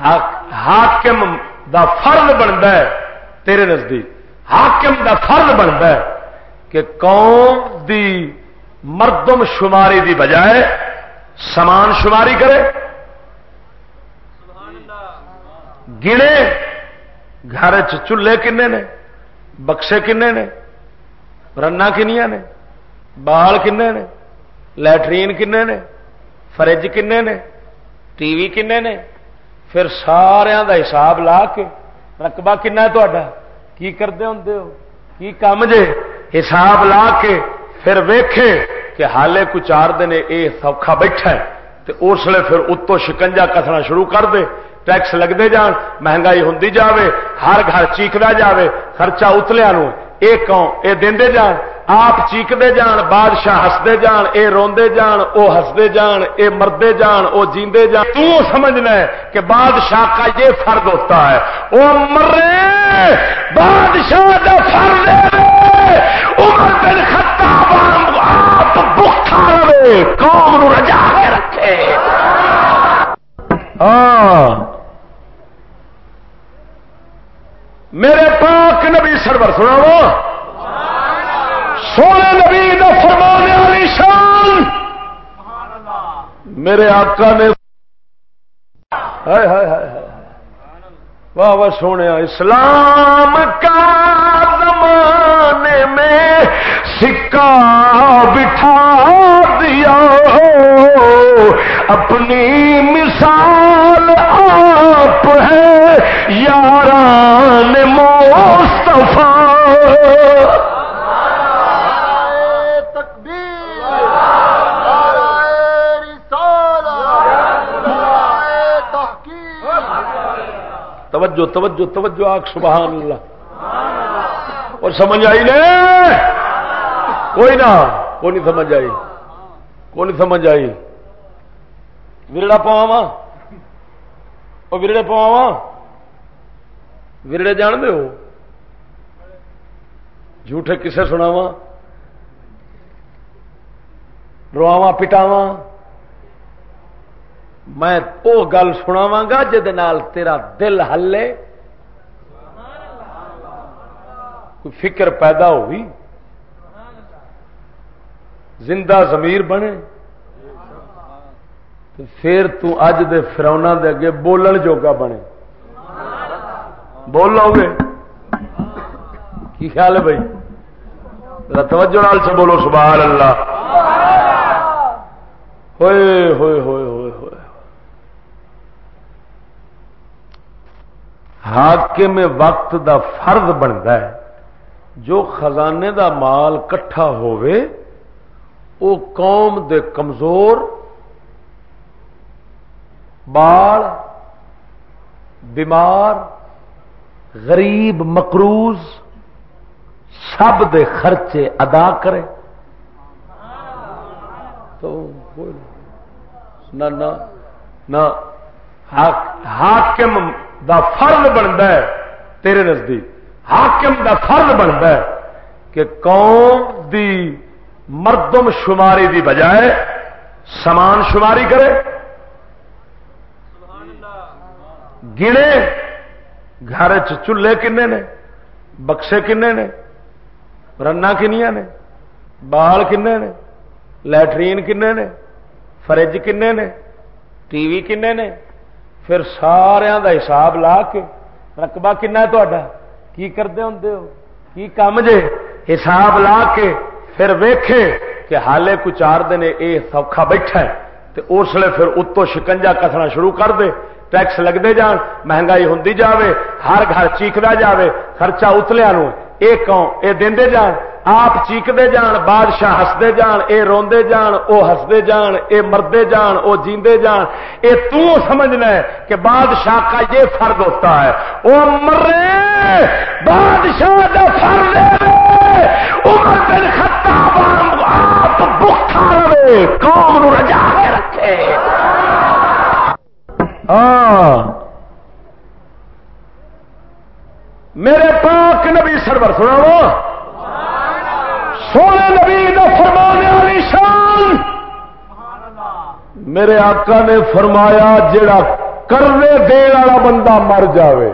حاکم دا فرض بنتا ہے تیرے نزدیک۔ حاکم دا فرض بنتا ہے۔ کہ قوم دی مردم شماری دی بجائے سمان شماری کرے۔ گنے۔ گھر چولہے کنے نے بخشے کنے نے، رنا کنیا نے، بال کنے نے لٹرین کنے نے فرج کنے نے، ٹی وی کنے نے، پھر سارا دا حساب لا کے رقبہ کنا تا کی کرتے ہوں کی کام جے؟ حساب لا کے پھر ویکھے کہ حالے کو چار دن یہ سوکھا بیٹھا ہے تو اس لیے پھر اتو شکنجا کسنا شروع کر دے، ٹیکس لگتے جان، مہنگائی ہوں جاوے، ہر گھر چیختا جاوے، خرچہ اتلیا نو یہ دے جان، آپ چیختے جان، بادشاہ ہستے جان، اے روندے جان، او ہستے جان، اے مردے جان، او جیندے جان۔ تو سمجھنا ہے کہ بادشاہ کا یہ فرد ہوتا ہے۔ او مرے، بادشاہ کا فرد عمر بن خطاب آپ بخا رہے، قوم رجا کے رکھے۔ ہاں میرے پاک نبی سرور سنا سونے نبی کا فرمانے والی شان۔ میرے آقا نے واہ واہ سونے، اسلام کا زمانے میں سکہ بٹھا دیا۔ ہو اپنی مثال آپ ہے، یاران مصطفیٰ۔ توجہ توجہ توجہ آگ سبحان اللہ۔ اور سمجھ آئی نے؟ کوئی نہ، کوئی نہیں سمجھ آئی۔ کوئی نہیں سمجھ آئی۔ ورڑا پواوا وہ ورڑے پواوا ورڑے جان دے ہو جھوٹے کسے سناوا رواوا پٹاوا میں وہ گل سناوا گا تیرا دل ہلے کوئی فکر پیدا ہوئی زندہ ضمیر بنے پھر تج دے فرونا دے اگے بولن جوگا بنے۔ بول لو گے۔ کی خیال ہے بھائی؟ توجہ نال سے بولو سبحان اللہ ہوئے ہوئے ہوئے ہوئے ہوئے۔ حاکم وقت دا فرض بنتا ہے، جو خزانے دا مال کٹھا ہوئے او قوم دے کمزور بال بیمار، غریب، مقروض، سب دے خرچے ادا کرے۔ تو نہ حاکم دا فرض بنتا ہے تیرے نزدیک۔ حاکم دا فرض بنتا ہے کہ قوم دی مردم شماری دی بجائے سمان شماری کرے۔ گنے گھر چولہے کنے نے بخشے کنے نے رنا کنیا نے، بال کنے نے لٹرین کنے نے فرج کنے نے، ٹی وی کنے نے، پھر سارا دا حساب لا کے رقبہ کنا تا کی کرتے ہوں کی کام جے؟ حساب لا کے پھر ویکھے کہ حالے کو چار دن یہ سوکھا بیٹھا ہے تو اس لیے پھر اتو شکنجا کسنا شروع کر دے۔ ٹیکس لگتے جان، مہنگائی ہوں جاوے، ہر گھر چیختا جاوے، خرچہ اتلیا نو یہ کون یہ دے جان، آپ چیختے جان، بادشاہ ہستے جان، اے روندے جان، او ہستے جان، اے مردے جان، او جیندے جان۔ اے تو سمجھنا ہے کہ بادشاہ کا یہ فرد ہوتا ہے، او مرے، بادشاہ کا فرد عمر بن خطاب آپ بخا رہے، قوم رجا کے رکھے۔ ہاں۔ میرے پاک نبی سرور سنا سونے نبی کا فرمانے والی شان۔ میرے آقا نے فرمایا جڑا کرنے دین والا بندہ مر جاوے،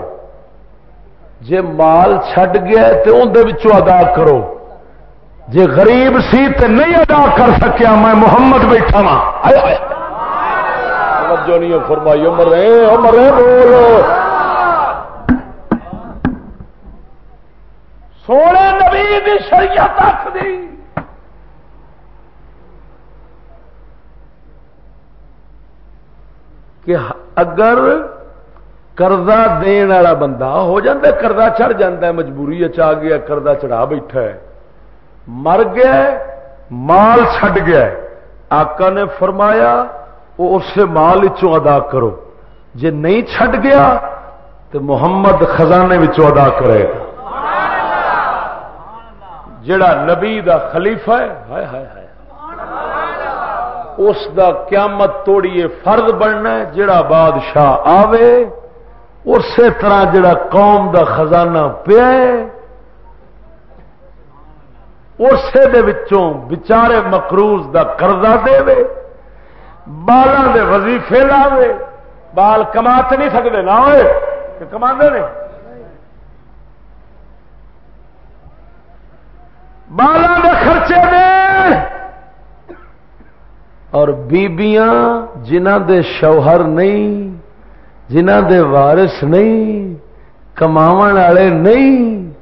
جے مال چھڈ گیا تو اندر ادا کرو۔ جے غریب سی تو نہیں ادا کر سکیا، میں محمد بیٹھا وا جو نہیں فرمائی مرے مرے بولو سونے نبی دی شریعت آخ دی۔ کہ اگر کردہ دین والا بندہ ہو جاتا کردہ چڑھ جاتا ہے، مجبوری آ گیا کردہ چڑھا بیٹھا ہے، مر گیا مال چھڈ گیا آقا نے فرمایا وہ اس مال ادا کرو۔ جے نہیں چھڈ گیا تو محمد خزانے ادا کرے گا۔ جڑا نبی دا خلیفہ ہے، ہائے ہائے ہائے۔ اس دا قیامت توڑیے فرد بننا ہے، جڑا بادشاہ آوے، اسی طرح جڑا قوم دا خزانہ پیا اسی بچارے مکروز دا قرضہ دے بالوں دے وظیفے لاوے۔ بال کما تو نہیں سکتے نہ ہوئے کہ کما نہیں بالا دے خرچے دے اور بیبیاں جنہ دے شوہر نہیں جنہ دے وارث نہیں، کماون والے نہیں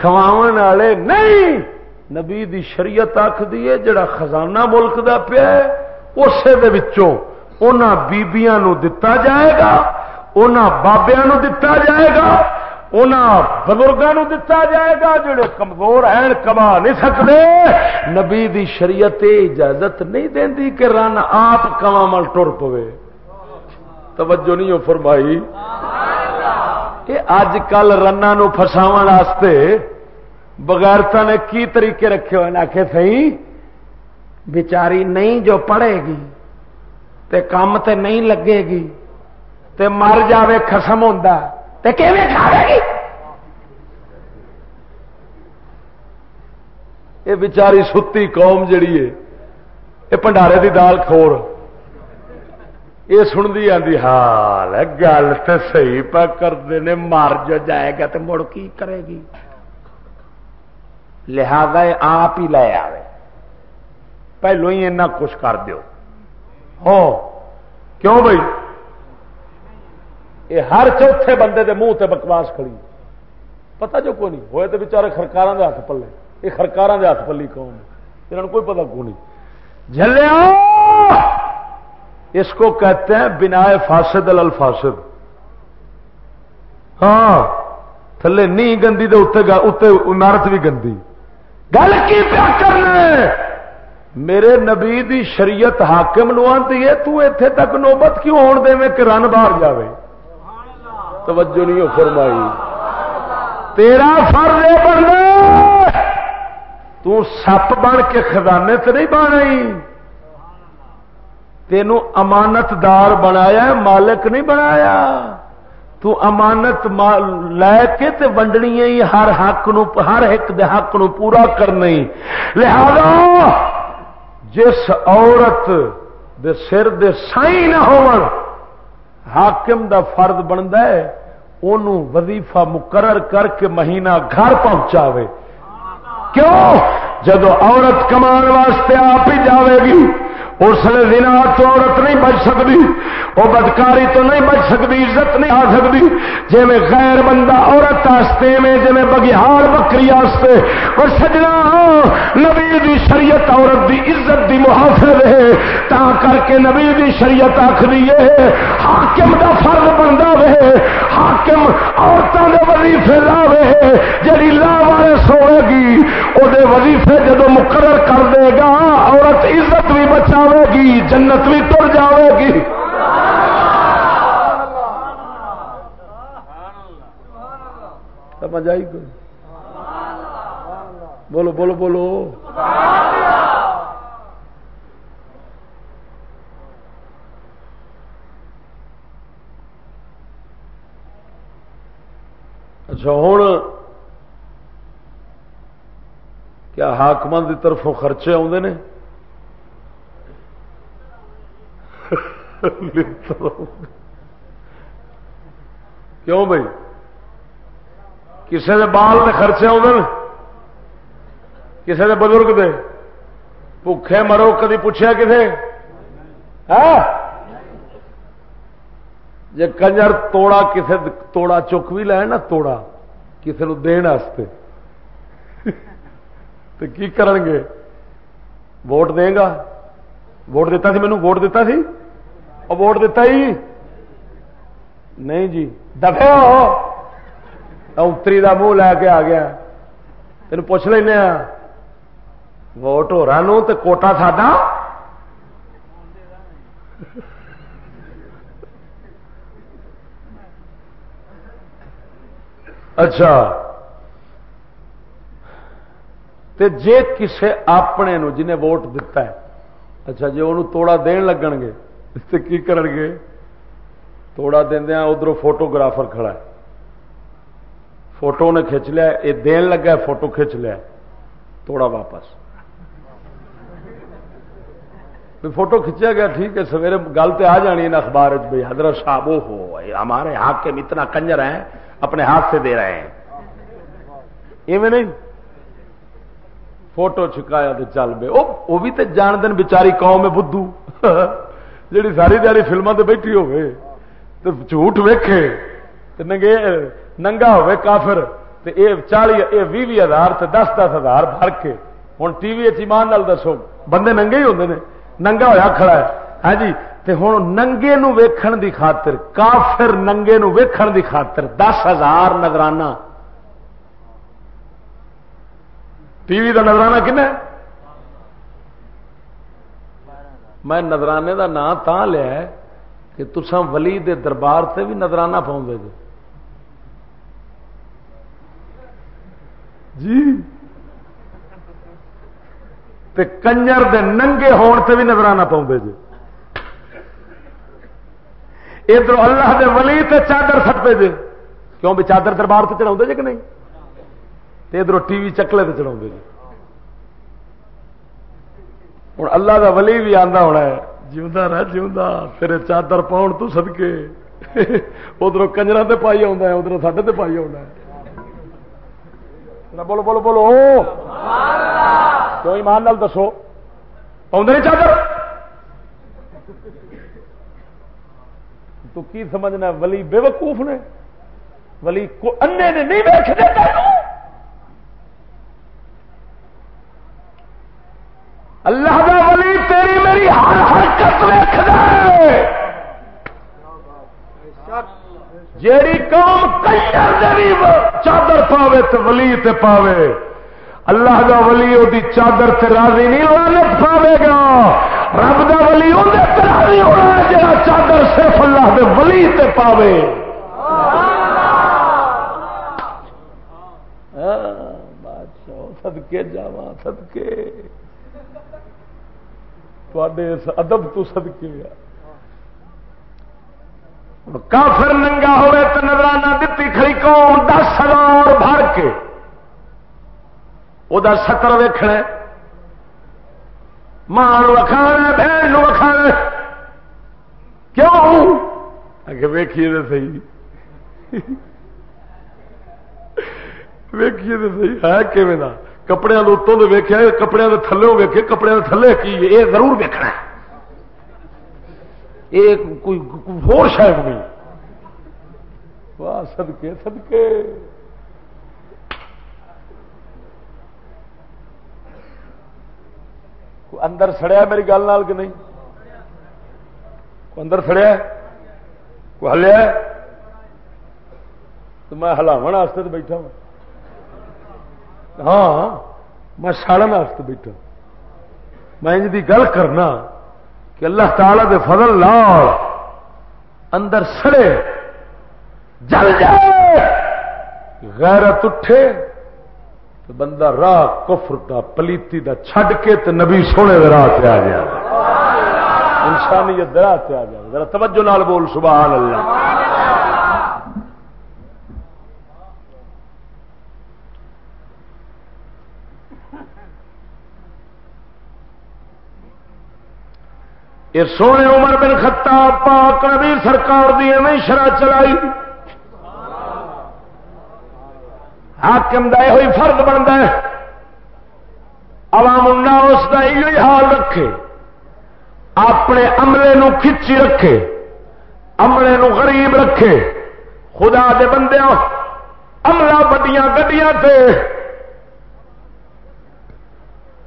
کماون والے نہیں، نبی دی شریعت آخ دیے جڑا خزانہ ملک دا پیا ہے۔ اسے دے وچوں انہاں بیبیاں نو دتا جائے گا، انہاں بابیاں نو دتا جائے گا بزرگوں دتا جائے گا جڑے کمزور ہیں، کما نہیں سکتے۔ نبی دی شریعت اجازت نہیں دینی کہ رن آپ کما مل ٹر پوے۔ توجہ نہیں ہو فرمائی۔ کہ اج کل رنا فساو بغیرتا نے کی طریقے رکھے ہوئے آخ سی بچاری نہیں جو پڑھے گی، تے کام تے نہیں لگے گی، تے مر جاوے خسم ہوتا یہ بچاری ستی قوم جڑی ہے، یہ بنڈارے کی دال کھور۔ یہ سنتی آتی حال ہاں، گل تو سی پہ کرتے مر جو جائے گا تو مڑ کی کرے گی؟ لہذا آپ ہی لے آئے پہلو ہی کچھ کر دو ہو۔ کیوں بھائی؟ یہ ہر چوتھے بندے دے منہ تے بکواس کھڑی۔ پتہ جو کوئی نہیں، ہوئے تو بچارے خرکار دے ہاتھ پلے۔ یہ خرکار دے ہاتھ پلی کون انہوں کوئی پتہ کو نہیں۔ جلیا اس کو کہتے ہیں بنا فاسد الفاسد ہاں تھلے نی گندی دے اتنے عمارت بھی گندی۔ گل کی پیا کرنا میرے نبی دی شریعت حاکم نو آتی ہے، تو ایتھے تک نوبت کیوں آن دے میں کہ رن باہر جاوے؟ توجہ نہیں ہو فرمائی۔ تیرا فرض یہ بننا تو سپ بن کے خزانے سے نہیں بنائی تینوں امانت دار بنایا مالک نہیں بنایا۔ تو امانت لے کے تے ونڈنی ہر حق نو ہر ایک دے حق نو پورا کرنی۔ لہذا جس عورت دے سر دے سائی نہ ہون، حاکم دا فرد بنتا ہے انہوں وظیفہ مقرر کر کے مہینہ گھر پہنچاوے۔ کیوں؟ جدو عورت کمان واسطے آپ ہی جاوے گی۔ اس لیے دن تو عورت نہیں بچ سکتی، وہ بدکاری تو نہیں بچ سکتی، عزت نہیں آ سکتی۔ جی میں غیر بندہ عورت آستے میں جی میں بگیار بکری آستے اور سجنا نبی دی شریعت عورت دی عزت دی محافظ ہے۔ تا کر کے نبی دی شریعت آخری ہے، حاکم دا فرض بنتا وے، حاکم عورتوں کے وظیفے لاوے جی لا والے سوے گی وہ وظیفے جدو مقرر کر دے گا، عورت عزت بھی بچا بچاوے گی، جنت بھی تر جاوے گی۔ سمجھ آئی کوئی؟ بولو بولو بولو۔ اچھا ہوں کیا حاقم کی طرفوں خرچے آتے ہیں کیوں بھائی؟ کسی بال کے خرچے آدھے کسی بزرگ دے؟ بھوکھے مرو، کدی پوچھا کسی ہاں؟ جی کنجر توڑا کسی توڑا چک بھی لے نا، توڑا کسی نو دن تو کی کرن گے؟ ووٹ دے گا؟ ووٹ دیتا سی مینو ووٹ دیتا سی؟ اور ووٹ دیتا ہی؟ نہیں جی۔ دفے اتری کا منہ لے کے آ گیا۔ تین پوچھ لینا ہاں۔ ووٹ ہو رہا تو کوٹا ساڈا؟ اچھا۔ تے جے کسے اپنے نو جنہیں ووٹ دیتا ہے۔ اچھا جی وہ توڑا دین لگن گے۔ تو کی کرن گے؟ توڑا دیا ادھر فوٹوگرافر کھڑا ہے۔ فوٹو نے کھچ لیا یہ دین لگا فوٹو کھچ لیا توڑا واپس۔ فوٹو کھچیا گیا، ٹھیک ہے، سویرے گل تو آ جانی ہے اخبار بھائی حضرت صاحب وہ ہو۔ ہمارے ہاتھ کے اتنا کنجر ہیں، اپنے ہاتھ سے دے رہے ہیں۔ ایویں نہیں۔ فوٹو چھکایا تو چل بے۔ وہ بھی تو جان دن بچاری قوم میں بدھو۔ جیڑی ساری دیاری فلموں سے بیٹھی ہوئے تو جھوٹ ویکھے ننگے ننگا ہوئے کافر، تے اے چالی اے بھی بھی ہزار، تے دس دس ہزار بھر کے۔ ہوں ٹی وی ایمان نال دسو، بندے ننگے ہی ہوندے نے، ننگا ہویا کھڑا ہے۔ ہاں جی تے ہوں ننگے نو ویکھن دی خاطر، کافر ننگے نو ویکھن دی خاطر دس ہزار نظرانہ۔ ٹی وی کا نظرانہ کن میں نظرانے کا نام تا لیا کہ تسان ولی دے دربار سے بھی نظرانہ پاؤں گے جی۔ تے کنجر دے ننگے ہون سے بھی نظرانہ پاؤں جی ادھر اللہ دے ولی تے چادر سٹتے جی کیوں بھی چادر دربار سے چڑھا جی کہ نہیں؟ ادھر ٹی وی چکلے چڑھا جی ہوں اللہ کا ولی بھی آتا ہونا ہے۔ جیوا رہ جیوا پھر چادر پاؤن تو سدکے ادھر کنجر سے پائی آ ادھر ساڈے سڈے پائی آنا بولو بولو بولو۔ کیوں ایمان نال دسو؟ پاؤں نہیں چادر؟ تو کی سمجھنا ولی بے وقوف نے۔ ولی کو انے نے نہیں ویچتے اللہ دا ولی تیری میری ہر حرکت جیڑی قوم چادر پاوے تو ولی تے پاوے۔ اللہ دا ولی وہ چادر تے راضی نہیں لانت پاوے گا۔ رب دا ولی اندر راضی ہونا جا چادر صرف اللہ دے ولی تے پاوے۔ بادشاہ سدکے جا سدکے اس ادب تو سدکے کافر ننگا ہوئے تو نظرانہ دیتی کھڑی قوم دس ہزار بھر کے۔ وہ ستر ویخنا ماں وکھانا بہن وکھانا کیوں؟ اگر ویکھیے تو سی ویکھیے تو سی ہے کپڑے اتوں ویکیا کپڑے کے تھلے ویکے کپڑے کے تھلے کی یہ ضرور ویکنا ایک کوئی ہور شاید نہیں۔ واہ سدکے سدکے اندر سڑیا میری گل نال کہ نہیں؟ اندر سڑیا کو ہلیا تو میں ہلاو واسطے تو بیٹھا ہوں۔ ہاں میں ساڑن واسطے بیٹھا۔ میں ان کی گل کرنا کہ اللہ تعالی دے فضل لال اندر سڑے جل جائے۔ غیرت اٹھے تو بندہ راہ کفر دا پلیتی دا چھڈ کے تو نبی سونے دے راہ پہ آ جائے۔ انسانیت راہ پہ آ جائے۔ ذرا توجہ نال بول سبحان اللہ۔ یہ سونے عمر بن خطاب پاک نبی سرکار دی میں شرح چلائی۔ حاکم دا ہوئی فرد بنتا ہے۔ عوام اس کا یہ حال رکھے۔ اپنے عملے نو کھچی رکھے۔ عملے نو غریب رکھے۔ خدا دے بندے عملہ بڑیاں گڈیاں تے۔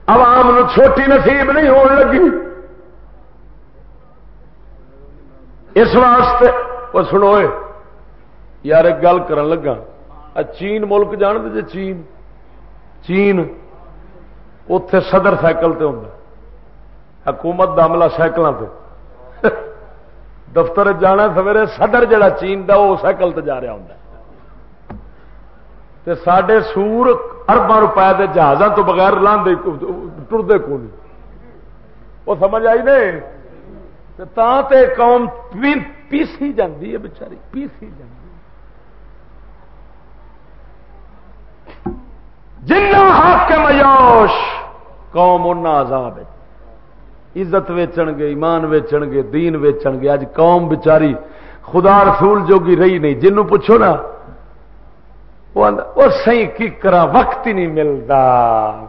عوام نو چھوٹی نصیب نہیں ہون لگی۔ اس واسطے وہ سنوئے یار ایک گل کرن لگا۔ چین ملک جان دے چین۔ چین اتے صدر سائیکل تے ہوں حکومت کا عملہ سائیکلوں سے دفتر جانا سویرے، صدر جڑا چین دا وہ سائیکل تے جا رہا ہوں تے سڈے سور اربا روپئے کے جہازوں تو بغیر لاندے ٹرتے کو نہیں۔ وہ سمجھ آئی نہیں؟ تے قوم پیسی جاتی ہے بچاری پیسی جاتی جنا حاکم یوش قوم ان عذاب عزت ویچن گے، ایمان ویچن گے، دین ویچن گے۔ اج قوم بچاری خدا رسول جوگی رہی نہیں۔ جنوں پوچھو نا، وہ سی کی کرا، وقت ہی نہیں ملتا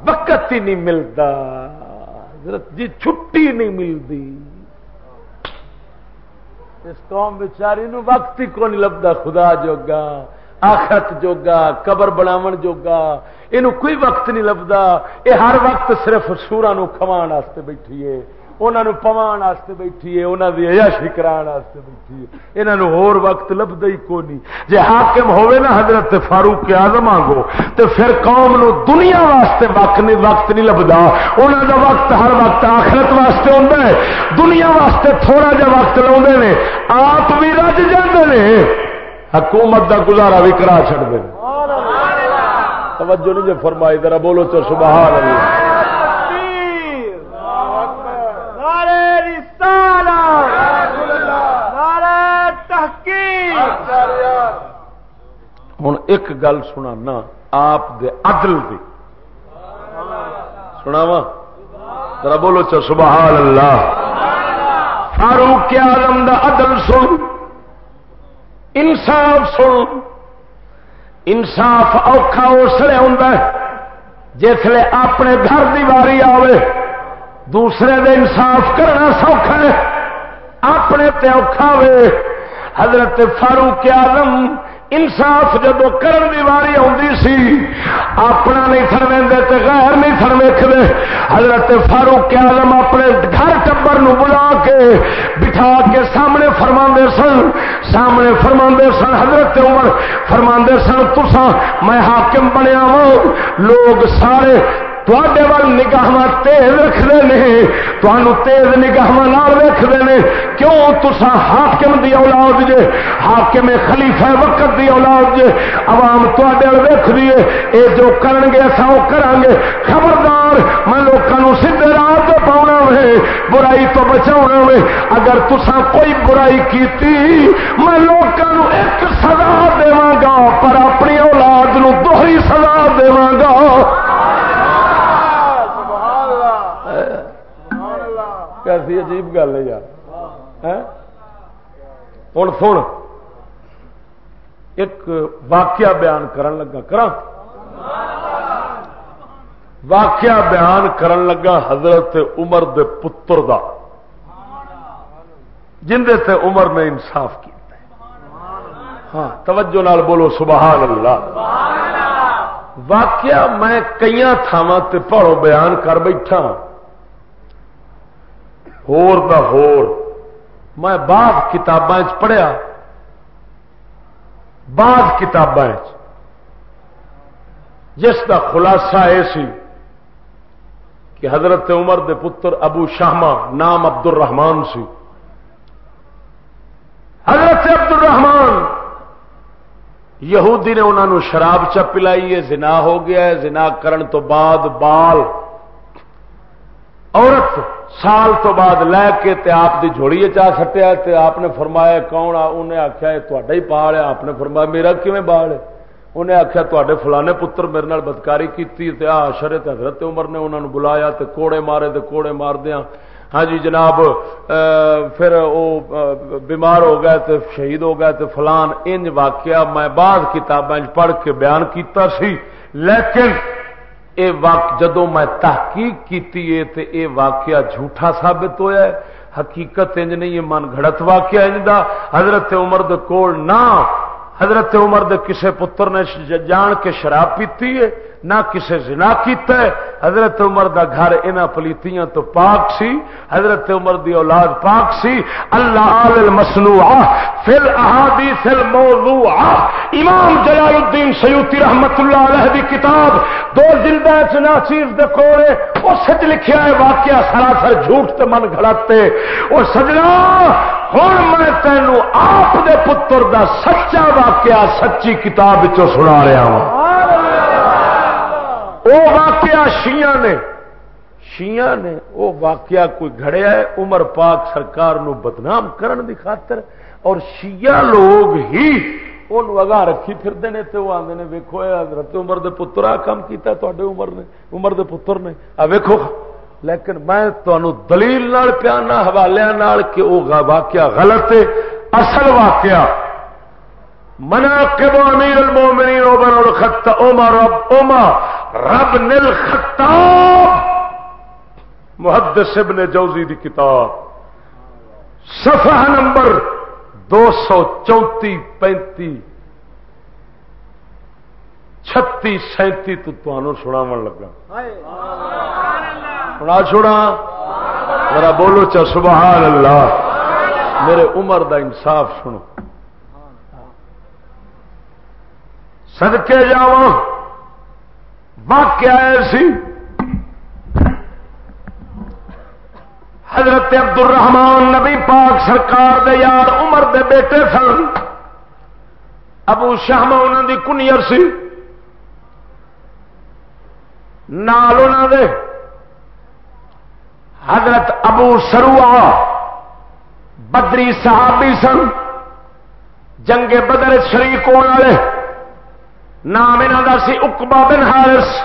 وقت ہی نہیں ملتا جی چھٹی نہیں ملتی اس قوم بچاری نو وقت ہی کو نہیں لبدا خدا جوگا، آخرت جوگا، قبر بناو جوگا۔ یہ کوئی وقت نہیں لبدا یہ ہر وقت صرف سورا نو واسطے بیٹھی ہے۔ انہوں پوان واسطے بیٹھی ہے انہوں کی ایاشی کران واسطے بیٹھی ہے۔ یہاں ہور وقت لبدا ہی کو نہیں جی حاکم ہوے نا حضرت فاروق آزم آگو تو پھر قوم نو دنیا واسطے وقت نہیں وقت نہیں لبدا۔ انہوں دا وقت ہر وقت آخرت واسطے ہوتا ہے۔ دنیا واسطے تھوڑا جا وقت لا آپ بھی رج جاتے ہیں حکومت دا گزارا بھی کرا چڑھتے ہیں توجہ نہیں جو فرمائی، ذرا بولو تو سبحان اللہ۔ ہوں ایک گل سنا آپ دے عدل دی۔ سنا وا ذرا بولو چا سبحان اللہ۔ فاروق آلم دا عدل سن، انصاف سن۔ انصاف اوکھا اسلے ہوں جسے اپنے گھر کی واری آئے دوسرے دے انصاف کرنا سوکھا ہے، اپنے تے اوکھا وے۔ حضرت فاروق آدم انصاف جدو کرن دی واری آتی سی، اپنا نہیں تھڑوے تے غیر نہیں تھڑوے حضرت فاروق آدم اپنے گھر ٹبر بلا کے بٹھا کے سامنے فرما سن۔ سامنے فرما سن، حضرت عمر فرما سن تسا میں حاکم بنیا ہوں لوگ سارے تے نگاہ تیز رکھتے ہیں تمہوں تیز نگاہ رکھتے ہیں کیوں تسا حاکم دی اولاد جے، حاکم خلیفہ وقت دی اولاد جے، عوام تے ویخ دیے اے جو کرن گے اصا وہ کریں گے۔ خبردار، میں لوگوں سیدے راہ تو پاؤنا وے، برائی تو بچاؤ وے۔ اگر تسا کوئی برائی کیتی، میں لوگوں ایک سزا داں گا پر اپنی اولاد نو دوہری سزا داں گا کیسی عجیب گل ہے یار۔ ہوں سن۔ ایک واقعہ بیان کرن لگا۔ کرا واقعہ بیان کرن لگا حضرت عمر دے پتر دا۔ جندے تے عمر نے انصاف کیا ہاں توجہ نال بولو، سبحان اللہ۔ واقعہ میں کئی تھاواں تے پڑھو بیان کر بیٹھا ہاں۔ ہور دا ہور۔ میں بعض کتاباں پڑھیا۔ بعض کتاباں جس کا خلاصہ یہ سی کہ حضرت عمر دے پتر ابو شاہما نام عبد الرحمان سی۔ حضرت عبد الرحمان یہودی نے انہوں شراب چ پلائی ہے، زنا ہو گیا ہے، زنا کرن تو بعد بال عورت سال تو بعد لے کے تے آپ دی جوڑی چاہ سٹیا تے آپ نے فرمایا کون آ؟ انہیں آخیا یہ ہی بال ہے۔ آپ نے فرمایا، میرا کیون بال ہے؟ انہیں آخیا تے فلانے پتر میرے نال بدکاری کی شرت حضرت عمر نے انہوں نے بلایا تے کوڑے مارے تے کوڑے مار دیا ہاں جی جناب پھر وہ بیمار ہو گئے تے شہید ہو گئے تے فلان، انج واقعہ میں بعد کتابیں پڑھ کے بیان کیتا سی، لیکن اے واقع جدو میں تحقیق کیتی ہے تے اے واقعہ جھوٹا ثابت ہویا ہے، حقیقت انج نہیں من گھڑت واقعہ انج دا۔ حضرت عمر دے کول نہ، حضرت عمر دے کسے پتر نے جان کے شراب پیتی ہے۔ نہ کسے زنا کیتا ہے۔ حضرت عمر دا گھر انہ پلیتیاں تو پاک سی۔ حضرت عمر دی اولاد پاک سی۔ اللہ آل المصنوع فی الاحادیث الموضوع امام جلال الدین سیوتی رحمت اللہ علیہ دی کتاب دو جلدہ چنا چیز دے کوڑے وہ سچ لکھیا ہے، واقعہ سراسر جھوٹ تے من گھڑتے وہ سجنا ہوں میں تینوں آپ دے پتر دا سچا واقعہ، سچی کتاب سنا رہا ہوں وہ واقعہ شیعہ نے شیعہ نے، وہ واقعہ کوئی گھڑیا ہے، عمر پاک سرکار نو بدنام کرن دی خاطر، اور شیعہ لوگ ہی وہ اگاں رکھی پھرتے ہیں تو وہ آدھے نے ویکو حضرت عمر دے پتر، آ کام کیتا تے عمر نے، عمر دے پتر نے، آ ویکو لیکن میں تمہوں دلیل پیانا، حوالے کہ وہ واقعہ غلط ہے، اصل واقعہ مناقب امیر المومنین عمر الخط عمر رب عمر رب نل خطاب، محدث ابن جوزی دی کتاب، صفحہ نمبر دو سو چونتی پینتی چھتی سینتی تو تمہوں سنا لگا۔ سنا چھوڑا؟ میرا بولو چا سبحان اللہ۔ میرے عمر دا انصاف سنو۔ سدکے جا واقع سی۔ حضرت عبد الرحمان نبی پاک سرکار دے یار عمر دے بیٹے سن۔ ابو شہم انہوں دی کنیر سی۔ نال انہوں دے۔ حضرت ابو سروا بدری صحابی سن۔ جنگ بدر شریک ہونے والے۔ نام یہاں سی اکبا بن ہارس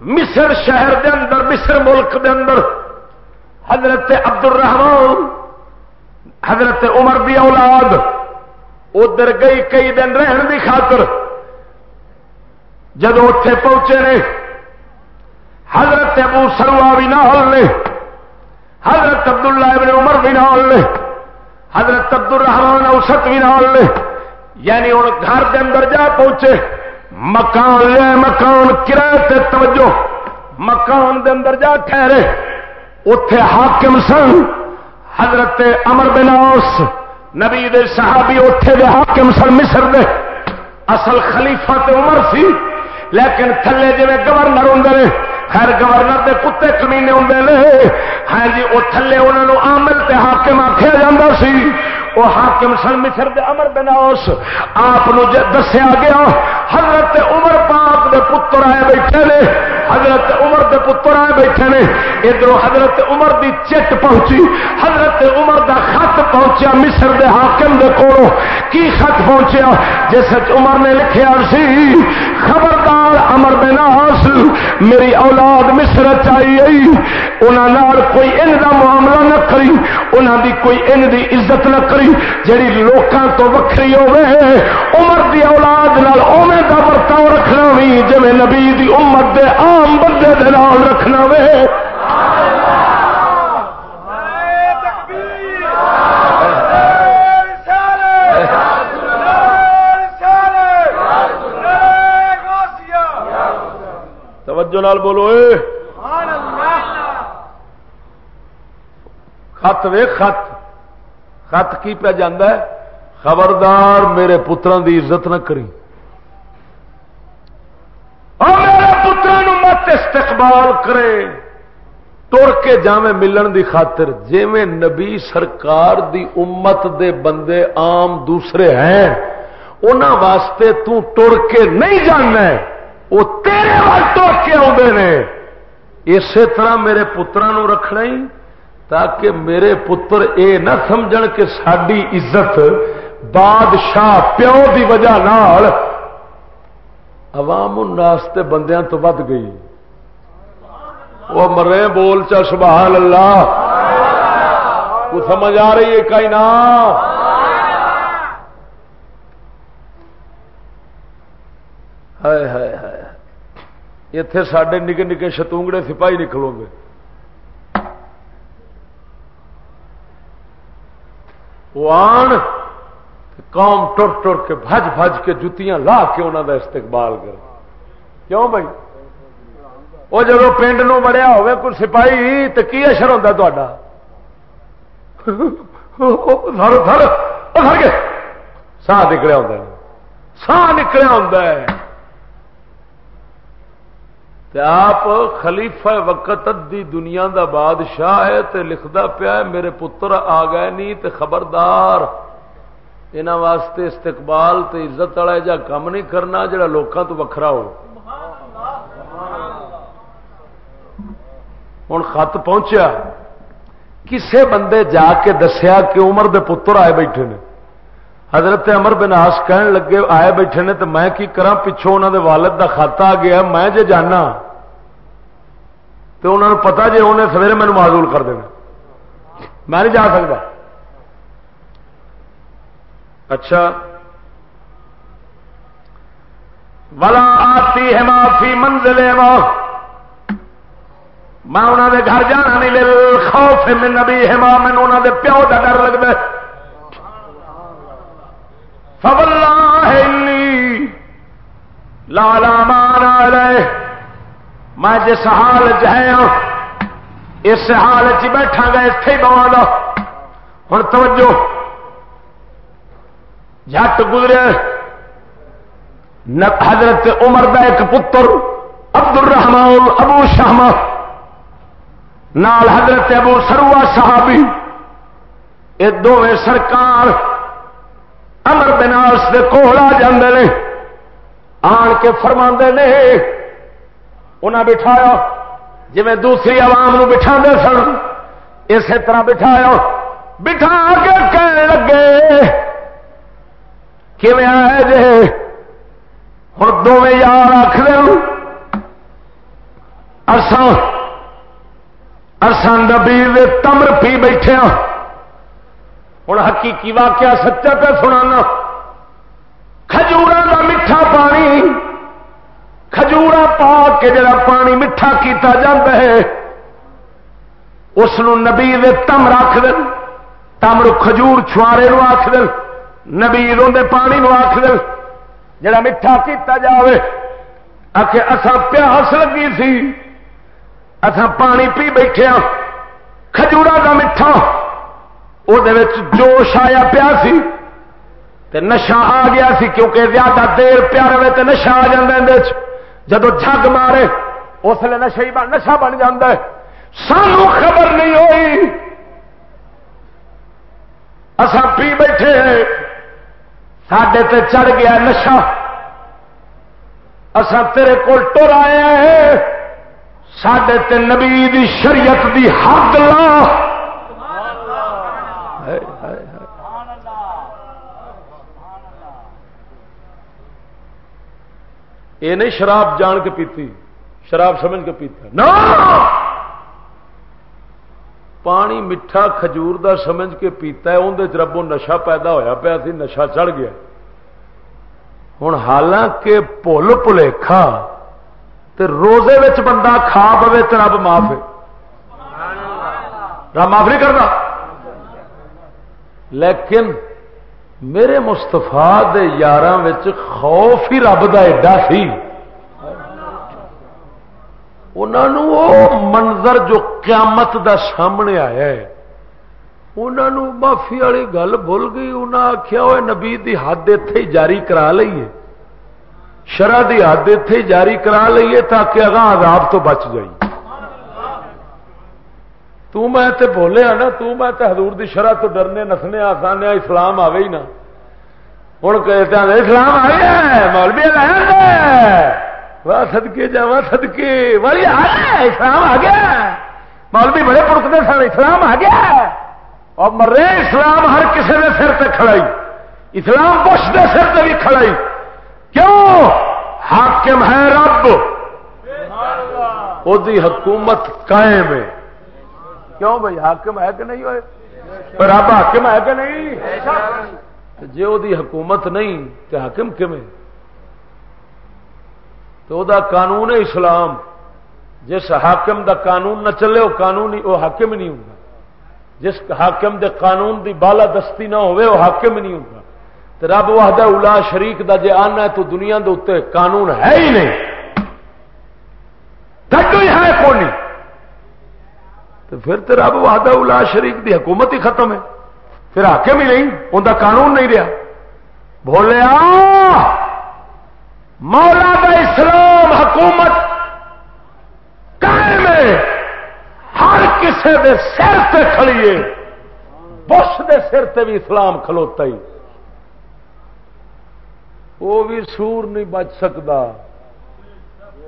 مصر شہر دے اندر، مصر ملک دے اندر۔ حضرت عبد الرحمان حضرت عمر دی اولاد۔ ادھر گئی کئی دن رہن دی خاطر۔ جب اتے پہنچے نے، حضرت ابو سروا بھی نال نے۔ حضرت عبداللہ ابن عمر بھی نال نے۔ حضرت عبد الرحمان اوسط بھی نال نے۔ یعنی ہوں گھر کے اندر جا پہنچے۔ مکان لے، مکان کرایہ توجہ۔ مکان دے اندر جا ٹھہرے۔ اتے حاکم سن، حضرت امر بناس نبی دے صحابی اتے دے حاکم سن مصر دے۔ اصل خلیفہ تے عمر سی، لیکن تھلے جی گورنر ہوں خیر گورنر دے کتے کمینے ہوں ہاں جی وہ تھلے انہوں آمل تے حاکم آخیا جا سی۔ وہ حاکم سن مصر دے امر بناس آپ دسیا گیا، حضرت عمر پاک دے پتر آئے بیٹھے نے۔ حضرت عمر دے پتر آئے بیٹھے نے۔ ادھر حضرت عمر دی چٹ پہنچی۔ حضرت عمر دا خط پہنچیا مصر دے حاکم دے کولو۔ کی خط پہنچیا؟ جس عمر نے لکھیا سی، خبردار امر بناس میری اولاد مصر چائی انہوں کوئی ان دا معاملہ نہ کری انہوں دی کوئی ان دی عزت نہ کری۔ جہی لوگوں لوکاں تو وکری ہوے عمر دی اولاد نال اوویں دا برتاؤ رکھنا وی جی نبی دی امت دے عام بندے دے نال رکھنا وے۔ توجہ نال بولو، اے۔ خط وے، خط۔ خط کی پہ جانا ہے؟ خبردار میرے پترا دی عزت نہ کری۔ اور میرے پتر مت استقبال کرے۔ تر کے جاویں ملن دی خاطر جی نبی سرکار دی امت دے بندے عام دوسرے ہیں انہوں واسطے تو تر کے نہیں جاننا وہ تیرے وال تر کے آدھے نے۔ اسی طرح میرے پترا رکھنا ہی۔ تاکہ میرے پتر اے نہ سمجھ کہ ساری عزت بادشاہ پیو دی وجہ نال عوام الناس تے بندیاں تو ود گئی۔ وہ مرے بول چا سبحان اللہ کو سمجھ آ رہی ہے کئی نہ اتے سڈے نکے نکے شتونگڑے سپاہی نکلو گے۔ وہ آن قوم ٹر ٹر کے بج بج کے جتیاں لا کے انہوں کا استقبال کر کیوں بھائی؟ وہ جب پنڈ نڑیا ہوئے کوئی سپاہی تو کی اشر ہوتا تا سا نکلیا ہوں سا نکلیا ہوں آپ خلیفہ وقت دی دنیا دا بادشاہ ہے تے لکھدا پیا ہے، میرے پتر آ گئے نہیں تے خبردار۔ انہاں واسطے استقبال تے عزت والا جا کام نہیں کرنا جڑا لوکاں تو وکھرا ہو۔ ہوں خط پہنچیا۔ کسے بندے جا کے دسیا کہ عمر دے پتر آئے بیٹھے نے۔ حضرت امر بناس کہن لگے، آئے بیٹھے نے تو میں کی کرا پچھوں انہوں دے والد دا خط آ گیا، میں جے جانا، تو انہوں نے پتا جی انہیں سویرے مینو معذول کر دینا۔ میں نہیں جا سکتا اچھا۔ والا آتی ہے معافی منزل میں انہوں دے گھر جانا نہیں لے خوف من نبی ہے ماں مینو انہوں دے پیو کا ڈر لگتا ہے۔ لالا مانا لے میں جس حال چیا ہاں، اس حال چ بیٹھا گا اتے بوا گا ہوں توجہ۔ جٹ گزرے۔ حضرت عمر دا ایک پتر عبد الرحمان ابو شاہما نال حضرت ابو سروا صحابی۔ یہ دونیں سرکار امر بناس کول آ جاندے آن کے فرما نے۔ انہیں بٹھایا۔ جی دوسری عوام نو بٹھا سن۔ اسی طرح بٹھایا۔ بٹھا کے کہنے لگے۔ آئے جے؟ ہوں دونیں یار آخ دسان ارسان نبی تمر پی بیٹھے ہوں حقیقی واقعہ سچا پہ سنا کھجور کا میٹھا پانی، کھجورا پا کے جڑا پانی میٹھا کیتا جاتا ہے اس نبی تم رکھ دن تمر کھجور چھوارے آخ دن، نبی روندے پانی نو آخ دن، جڑا میٹھا کیتا جاوے۔ آخ اصا پیاس لگی سی اصا پانی پی بیٹھے ہاں کھجورا کا میٹھا وہ جوش آیا پیا سی۔ تے نشا آ گیا سی کیونکہ زیادہ دیر پیا رہے تو نشا آ جا جب جگ مارے، اس لیے نشا ہی نشا بن جا سانو خبر نہیں ہوئی۔ اصا پی بیٹھے سڈے تے چڑھ گیا نشا اصا تیرے کول ٹر آئے ہیں۔ سڈے نبی دی شریعت دی حد لا۔ یہ نہیں شراب جان کے پیتی، شراب سمجھ کے پیتا۔ نا پانی میٹھا کھجور دا سمجھ کے پیتا ہے اندر ربوں نشا پیدا ہویا پیا سی نشا چڑھ گیا۔ ہوں حالانکہ پل پلیکھا تے روزے وچ بندہ کھا پوے تو رب معاف رب معاف نہیں کرنا لیکن میرے مستفا یار خوف ہی رب کا ایڈا سی۔ انہوں منظر جو قیامت دا سامنے آیا ہے۔ انہوں معافی والی گل بھول گئی انہیں آخیا وہ نبی دی حد اتے ہی جاری کرا لیے شرح دی حد اتے ہی جاری کرا لیے تاکہ اگاں عذاب تو بچ جائی تو میں تے بولیا نا تو میں تے حضور دی شرح تو ڈرنے نسنے آسانے اسلام آئے ہی نا۔ ہوں کہتے ہیں اسلام آ گیا مولوی سدکے جا سدکے والی اسلام آ گیا مولوی بڑے پڑکتے سن اسلام آ گیا اور مرے اسلام ہر کسی کے سر تے کھڑائی۔ اسلام بش کے سر تے بھی کھڑائی۔ کیوں؟ حاکم ہے رب۔ وہ حکومت قائم ہے۔ کیوں بھائی؟ حاکم ہے کہ نہیں ہوئے؟ رب حاکم ہے کہ نہیں؟ جی وہ حکومت نہیں تو حاکم کمیں تو دا قانون اسلام جس حاکم دا قانون نہ چلے وہ قانون وہ حاکم نہیں ہوگا جس حاکم دے قانون دی بالا دستی نہ ہوئے وہ حاکم نہیں ہوگا تو رب وحدہ الا شریک دا جے آنا ہے تو دنیا دے اتنے قانون ہے ہی نہیں۔ ہی ہے کونی؟ تو پھر تو رب وحدہ الا شریک دی حکومت ہی ختم ہے۔ پھر حاکم ہی نہیں، ان کا قانون نہیں رہا۔ بولیا مولا کا اسلام حکومت قائم ہر کسی دے سر سے کھڑیے بش دے سر تے بھی اسلام کھلوتا ہی۔ وہ بھی سور نہیں بچ سکتا۔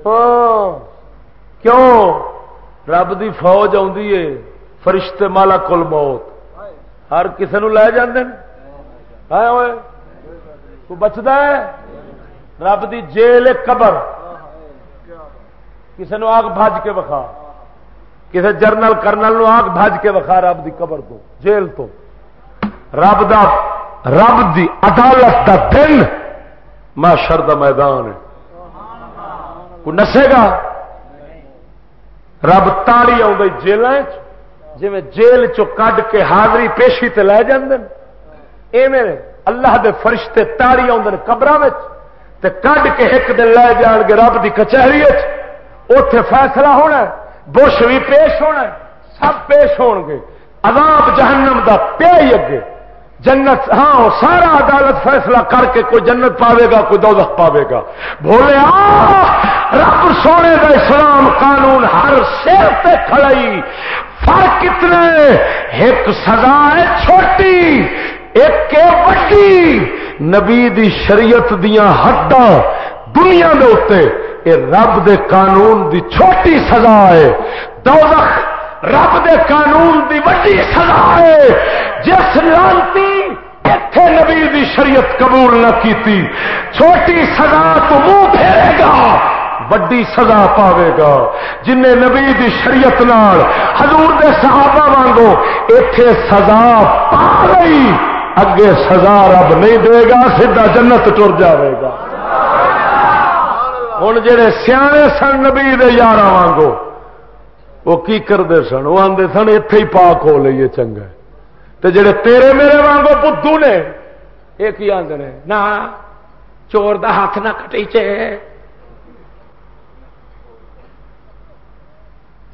ہاں۔ کیوں؟ رب دی فوج آ فرشتے مالا کل موت۔ ہر کسی نو لے جاندے تو بچتا ہے؟ رب دی جیل قبر۔ کسی نو آگ بج کے وکھا۔ کسی جرنل کرنل نو آگ بج کے وکھا رب دی قبر تو، جیل تو۔ رب دا، رب دی عدالت دا دن ماشر دا میدان ہے۔ کوئی نسے گا؟ رب تاڑی آئی جیل جی جیل چ کڈ کے حاضری پیشی تے لے ایویں اللہ دے فرشتے تاڑی آدھے قبر کڈ کے ایک دن لے جان گے رب کی کچہری اتے فیصلہ ہونا بش بھی پیش ہونا سب پیش ہو گے۔ عذاب جہنم دا پیا ہی اگے۔ جنت ہاں سارا عدالت فیصلہ کر کے کوئی جنت پاوے گا، کوئی دولت پاوے گا۔ بولے رب سونے کا اسلام قانون ہر سر پہ کھڑائی۔ فرق کتنے؟ ایک سزا ہے چھوٹی، ایک وڈی نبی دی شریعت دیا حداں دنیا دے اتنے یہ رب دے قانون دی چھوٹی سزا ہے۔ دوزخ رب دے قانون دی وڈی سزا ہے۔ جس لانتی اتنے نبی دی شریعت قبول نہ کیتی، چھوٹی سزا تو منہ پھیرے گا، وڈی سزا پاوے گا۔ جن نبی دی شریعت نال، حضور دے صحابہ وانگو ایتھے سزا پا گئی اگے سزا رب نہیں دے گا، سیدھا جنت ٹر جاوے گا۔ ہوں جڑے سیانے سن نبی دے یار وانگو وہ کی کرتے سن؟ وہ آدھے سن اتے ہی پاک ہو لیے چنگا تے جڑے تیرے میرے وانگو بدھو نے یہ کی آدھے نہ چور دا ہاتھ نہ کٹی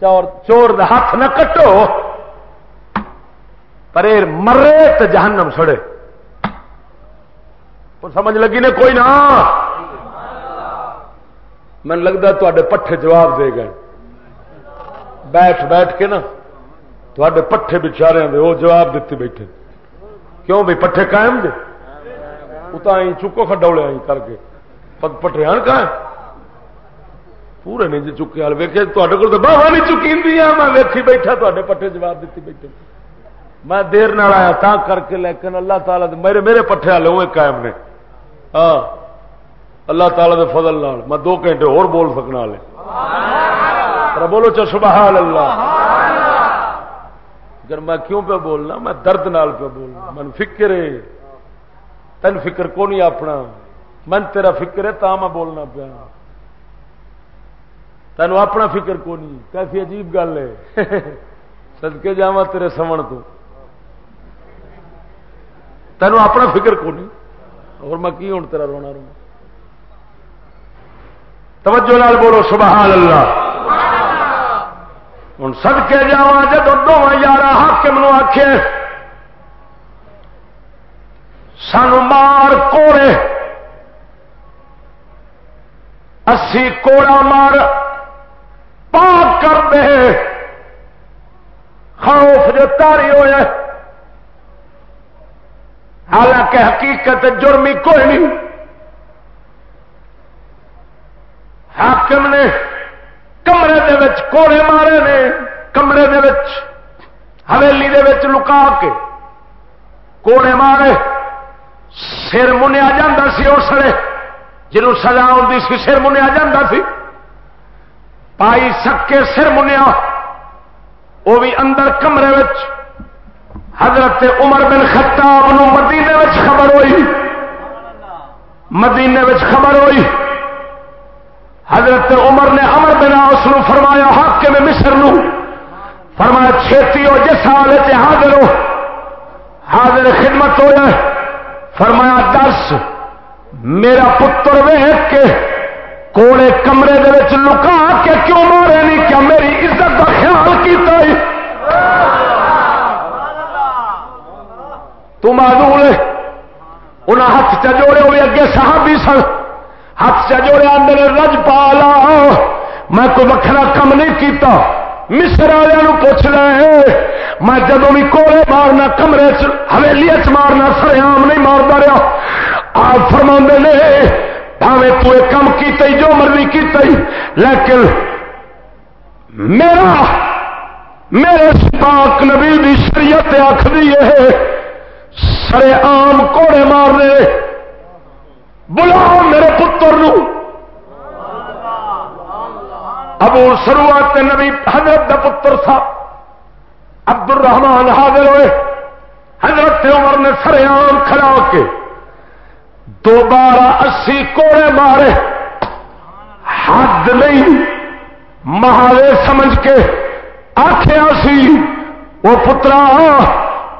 چور چور دا ہاتھ نہ کٹو۔ پر مرے تو جہنم سڑے۔ سمجھ لگی نے کوئی نہ؟ من لگتا تے پٹھے جواب دے گئے۔ بیٹھ بیٹھ کے نا تے پٹھے بچارے دے وہ جواب دیتے بیٹھے۔ کیوں بھائی پٹھے قائم دے؟ وہ تو چکو کھڈولے آئی کر کے۔ پٹھے آن کہاں؟ پورے نہیں جی چکے والے ویکے تے کو باہر نہیں چکی میں ویکھی بیٹھا تے پٹھے جواب دیتی بیٹھے۔ میں دیر نال آیا تا کر کے، لیکن اللہ تعالیٰ میرے میرے پٹھے والے وہ قائم نے۔ ہاں۔ اللہ تعالیٰ دے فضل نال، میں دو گھنٹے اور بول سکنا بولو چل سبحان اللہ اگر میں کیوں پہ بولنا؟ میں درد نال پہ بولنا۔ من فکر ہے۔ تین فکر کو نہیں اپنا؟ من تیرا فکر ہے تا میں بولنا پیا۔ تینوں اپنا فکر کو نہیں کیسی عجیب گل ہے۔ سدکے جا تیرے سمن تو۔ تینوں اپنا فکر کو نہیں اور میں کی ہوں تیرا رونا رونا؟ توجہ لال بولو سبحان اللہ ہوں سدکے جا جب دونوں یار حاکم نو آخ سان مار کوڑے۔ اسی کوڑا مار پاک کر دے۔ خوف جو تاری ہوا حالانکہ حقیقت جرمی کوئی نہیں۔ حاکم نے کمرے دے وچ کوڑے مارے نے، کمرے دے وچ حویلی دے وچ لکا کے کوڑے مارے، سر منیا جا سی اسلے جنہوں سزا آتی سی سر منیا جا سی۔ پائی سکے سر منیا وہ بھی اندر کمرے وچ۔ حضرت عمر بن خطاب نو مدینے وچ خبر ہوئی۔ مدینے وچ خبر ہوئی۔ حضرت عمر نے امر بنا اس نو فرمایا، حق کے میں مصر نو۔ فرمایا چھیتی ہو، جس حال سے حاضر ہو۔ حاضر خدمت ہو جائے۔ فرمایا دس میرا پتر ویک کے کوڑے کمرے دے لکا کے کیوں مارے نہیں؟ کیا میری عزت کا خیال کیتا ہے؟ تو معذول انہیں ہاتھ چجوڑے ہوئے اگے صحابی سن۔ ہاتھ چجوڑے اندر رج پالا۔ میں کوئی وکرا کم نہیں کیتا۔ مصر والوں پوچھ لے۔ میں جب بھی کوڑے مارنا، کمرے حویلی چ مارنا سریام نہیں مارتا رہا۔ آپ فرما نے بھاوے تو یہ کم کیتے جو مرضی کیتے لیکن میرا، میرے پاک نبی بھی شریعت آخری ہے سرے آم کوڑے مارنے۔ بلاؤ میرے پتر نو۔ ابو شروعات نبی حضرت دا پتر تھا عبد الرحمان حاضر ہوئے۔ حضرت عمر نے سرے آم کھڑا کے دوبارہ اسی کوڑے مارے۔ حد نہیں۔ مہارے سمجھ کے آخیا سی وہ پترا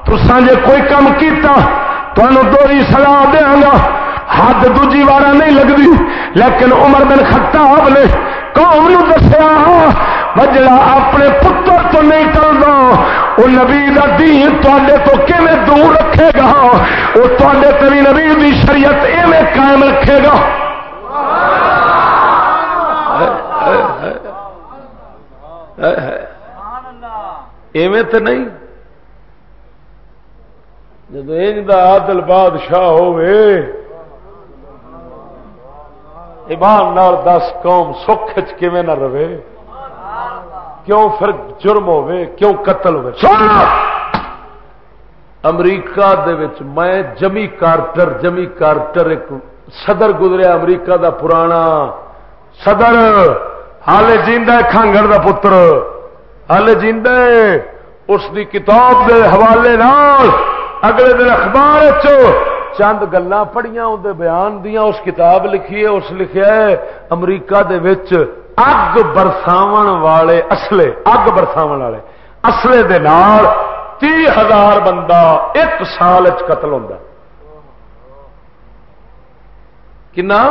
تسان جے کوئی کام کیتا تو دوری سلاح دیا گا۔ حد دوجی وارا نہیں لگتی لیکن عمر بن خطاب نے قوم نو دسیا بجڑا اپنے پتر تو نہیں ٹلتا وہ نبی کا دین تے تو کیون دور رکھے گا؟ وہ تے تری نبی کی شریعت ایویں قائم رکھے گا؟ ایویں تو نہیں۔ جب عادل بادشاہ ہوئے ایمان نال دس قوم سکھ کیویں نہ رہے؟ کیوں پھر جرم ہوے کیوں قتل ہوے امریکہ دے وچ میں جمی کارٹر جمی کارٹر ایک صدر گزریا امریکہ دا پرانا صدر۔ ہال جیندہ کھانگڑ دا پتر۔ ہال جیندہ اس دی کتاب دے حوالے نال اگلے دن اخبار چند گلا پڑھیا اندر بیان دیا اس کتاب لکھی ہے اس لکھا ہے امریکہ دے وچ اگ برساو والے اصلے اگ برساو والے اصلے دے نال تی ہزار بندہ ایک سال قتل ہوتا کنا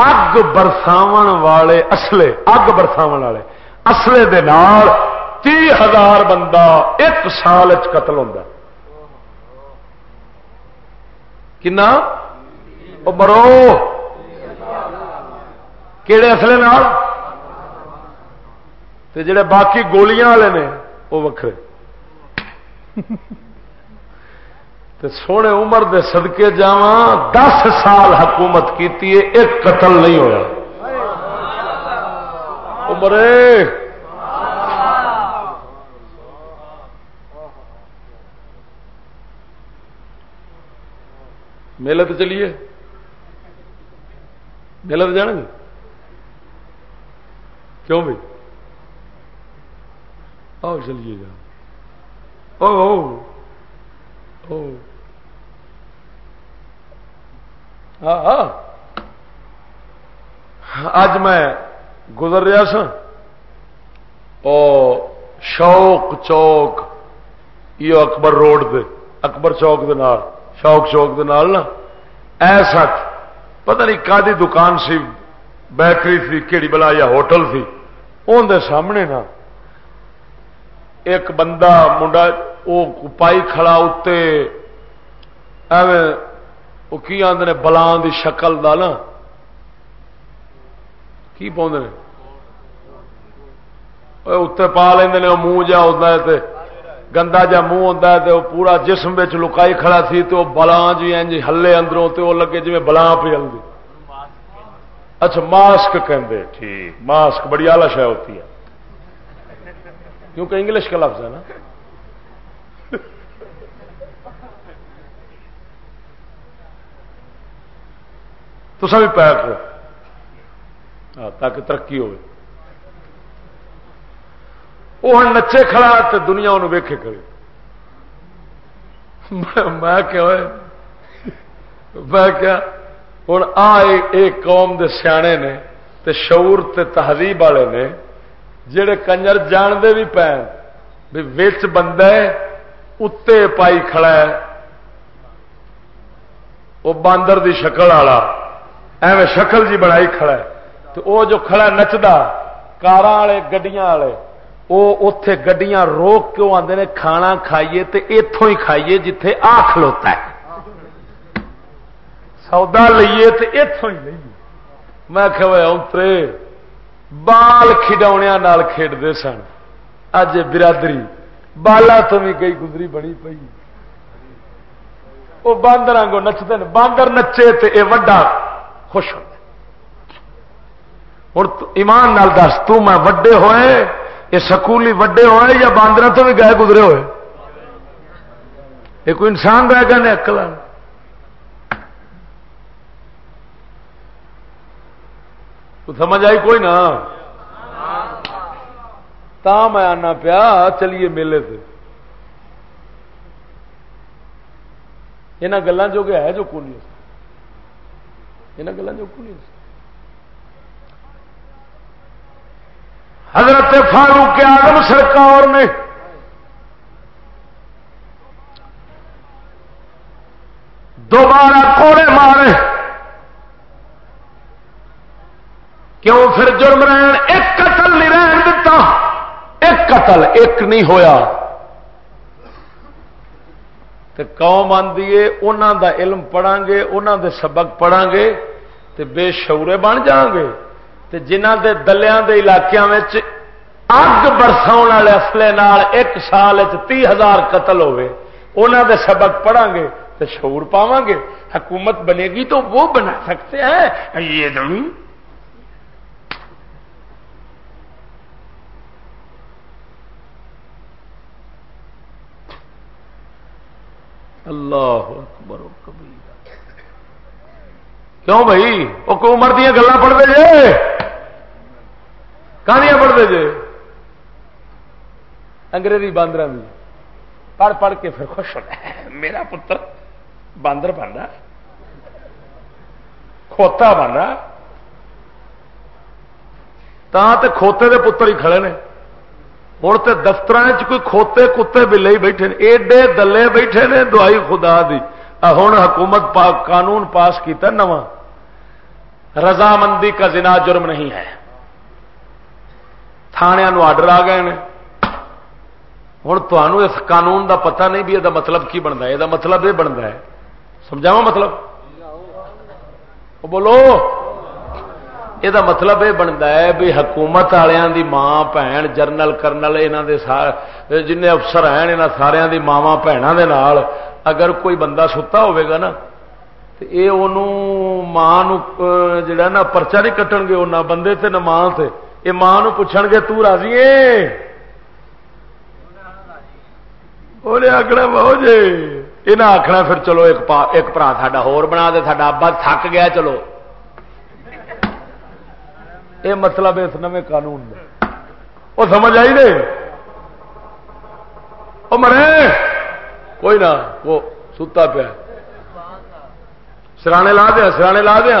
اگ برساو والے اصلے اگ برساو والے اصلے دے نال تی ہزار بندہ ایک سال قتل ہوتا کنا مرو کہڑے اصلے جڑے باقی گولیاں والے نے وہ وکھرے سونے عمر دے صدقے جا دس سال حکومت کی ایک قتل نہیں ہوا عمرے میلے تو چلیے میلے تو جانا گے کیوں بھائی آؤ چلیے جا ہاں اج میں گزر رہا سا شوق چوک یہ اکبر روڈ پہ اکبر چوک دے نال شوق شوق دے نال نا پتہ نہیں کا دکان سی، بیکری سی کہڑی بلا یا ہوٹل سی ان دے سامنے نا، ایک بندہ، منڈا وہ پائی کھڑا اتنے ایویں وہ کی آدھے بلان دی شکل دا نا، کی پاؤں اتنے پا لیں منہ جا ہوتا ہے گندا جا منہ ہوتا ہے تو پورا جسم لکائی کھڑا سی تو بلان جی جی ہلے اندروں تو وہ لگے جی بلان پہ جلدی اچھا ماسک کہندے ٹھیک۔ ماسک بڑی آلہ شہ ہوتی ہے۔ کیونکہ انگلش کا لفظ ہے نا۔ تو سبھی پیک ہو۔ تاکہ ترقی ہوئے۔ وہ نچے کھڑا تو دنیا انہوں ویکھے کرے میں کیا میں کیا ہوں آ ایک قوم دے سیانے نے تے شعور تے تہذیب والے نے جڑے کنجر جانتے بھی پین بھی وچ بندہ اتے پائی کھڑا ہے وہ باندر دی شکل والا ایویں شکل جی بنائی کھڑا ہے تو وہ جو کھڑا نچدا کار والے گڈیاں والے وہ اتے گڈیاں روک کیوں آتے ہیں کھانا کھائیے تو اتوں ہی کھائیے جتھے آ کھلوتا ہے۔ سودا لیے تو اتوں ہی لئیے میں کہ اترے بال کھڈونے کھیڈتے سن۔ اج برادری، بالا تو بھی گئی گزری بڑی پی وہ باندر آگوں نچتے ہیں باندر نچے تو یہ وڈا خوش ہوتا ہوں ایمان نال دس، تو میں وڈے ہوئے یہ سکولی وڈے ہوئے یا باندر تو بھی گئے گزرے ہوئے؟ یہ کوئی انسان رہ گئے اکل سمجھ آئی کوئی نہ تا میں آنا پیا، چلیے میلے سے۔ یہاں گلوں جو کہ ہے جو کون یہاں گلوں جو کون حضرت فاروق آدم سرکار نے دوبارہ کوڑے مارے کیوں پھر جرم رہن؟ ایک قتل نہیں رہن دیتا ایک قتل ایک نہیں ہویا۔ تو قوم آدھی انہوں دا علم پڑھا گے انہوں دے سبق پڑھا گے تو بے شعورے بن جان گے۔ جنہ دے دلیاں دے علاقوں میں اگ برساؤ والے اصلے نال ایک سال تی ہزار قتل ہوئے انہوں دے سبق پڑھا گے تو شعور پاو گے حکومت بنے گی تو وہ بنا سکتے ہیں۔ یہ دم اللہ اکبر کیوں بھائی؟ وہ عمر دیا گلا پڑھتے جے؟ کہانیاں پڑھتے جے؟ انگریزی باندر بھی پڑھ پڑھ کے پھر خوش ہوتا میرا پتر باندر بن رہا کھوتا بن رہا تے کھوتے دے پتر ہی کھڑے نے۔ ہوں تو دفتر کوئی کھوتے کتے بلے ہی بیٹھے ایڈے دلے بیٹھے نے دعائی خدا دی۔ ہوں حکومت قانون پاس کیتا نواں۔ رضامندی کا زنا جرم نہیں ہے۔ تھانیا آڈر آ گئے ہیں ہوں تمہوں اس قانون دا پتہ نہیں بھی یہ مطلب کی بنتا ہے یہ مطلب یہ بنتا ہے۔ سمجھاوا مطلب؟ بولو۔ یہ مطلب یہ بنتا ہے بھی حکومت والوں دی ماں بھن جرنل کرنل یہاں کے جن افسر ہیں یہاں سارا دی ماوا بھنوں اگر کوئی بندہ ستا ہوا نا، تو یہ ماں جا نا پرچا نہیں کٹن گے نہ بندے تے نہ ماں تے یہ ماں پوچھ گے تو راضی آخنا بہو جی یہ آخنا پھر چلو ایک برا سا ہور بنا دے سا ابا تھک گیا، چلو۔ یہ مطلب اس نئے قانون میں وہ سمجھ آئی دے؟ وہ مرے۔ کوئی نہ، وہ ستا پیا۔ سرانے لا دیا، سرانے لا دیا۔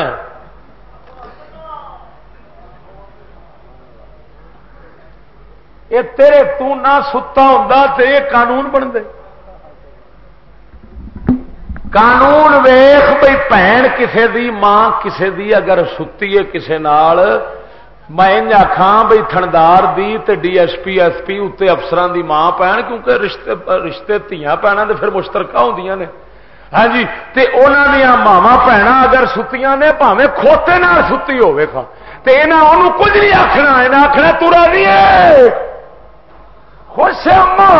یہ تیرے تو نہ ستا ہوں تو یہ قانون بن دے۔ قانون ویخ بھائی بھن کسے دی ماں کسے دی اگر ستی ہے کسے نال میں آخا بھائی تھندار دی تے D S P S P اتنے افسران دی ماں پہن کیونکہ رشتے رشتے تیاں پہنا تو پھر مشترکہ ہوں نے۔ ہاں جی تے انہوں دیا ماوا بھن اگر ستیاں نے پاوے کھوتے نال ستی ہوے کھا۔ تے انہاں انہوں کچھ نہیں آخنا انہیں آخنا تورا نہیں ہے خوش ہے اما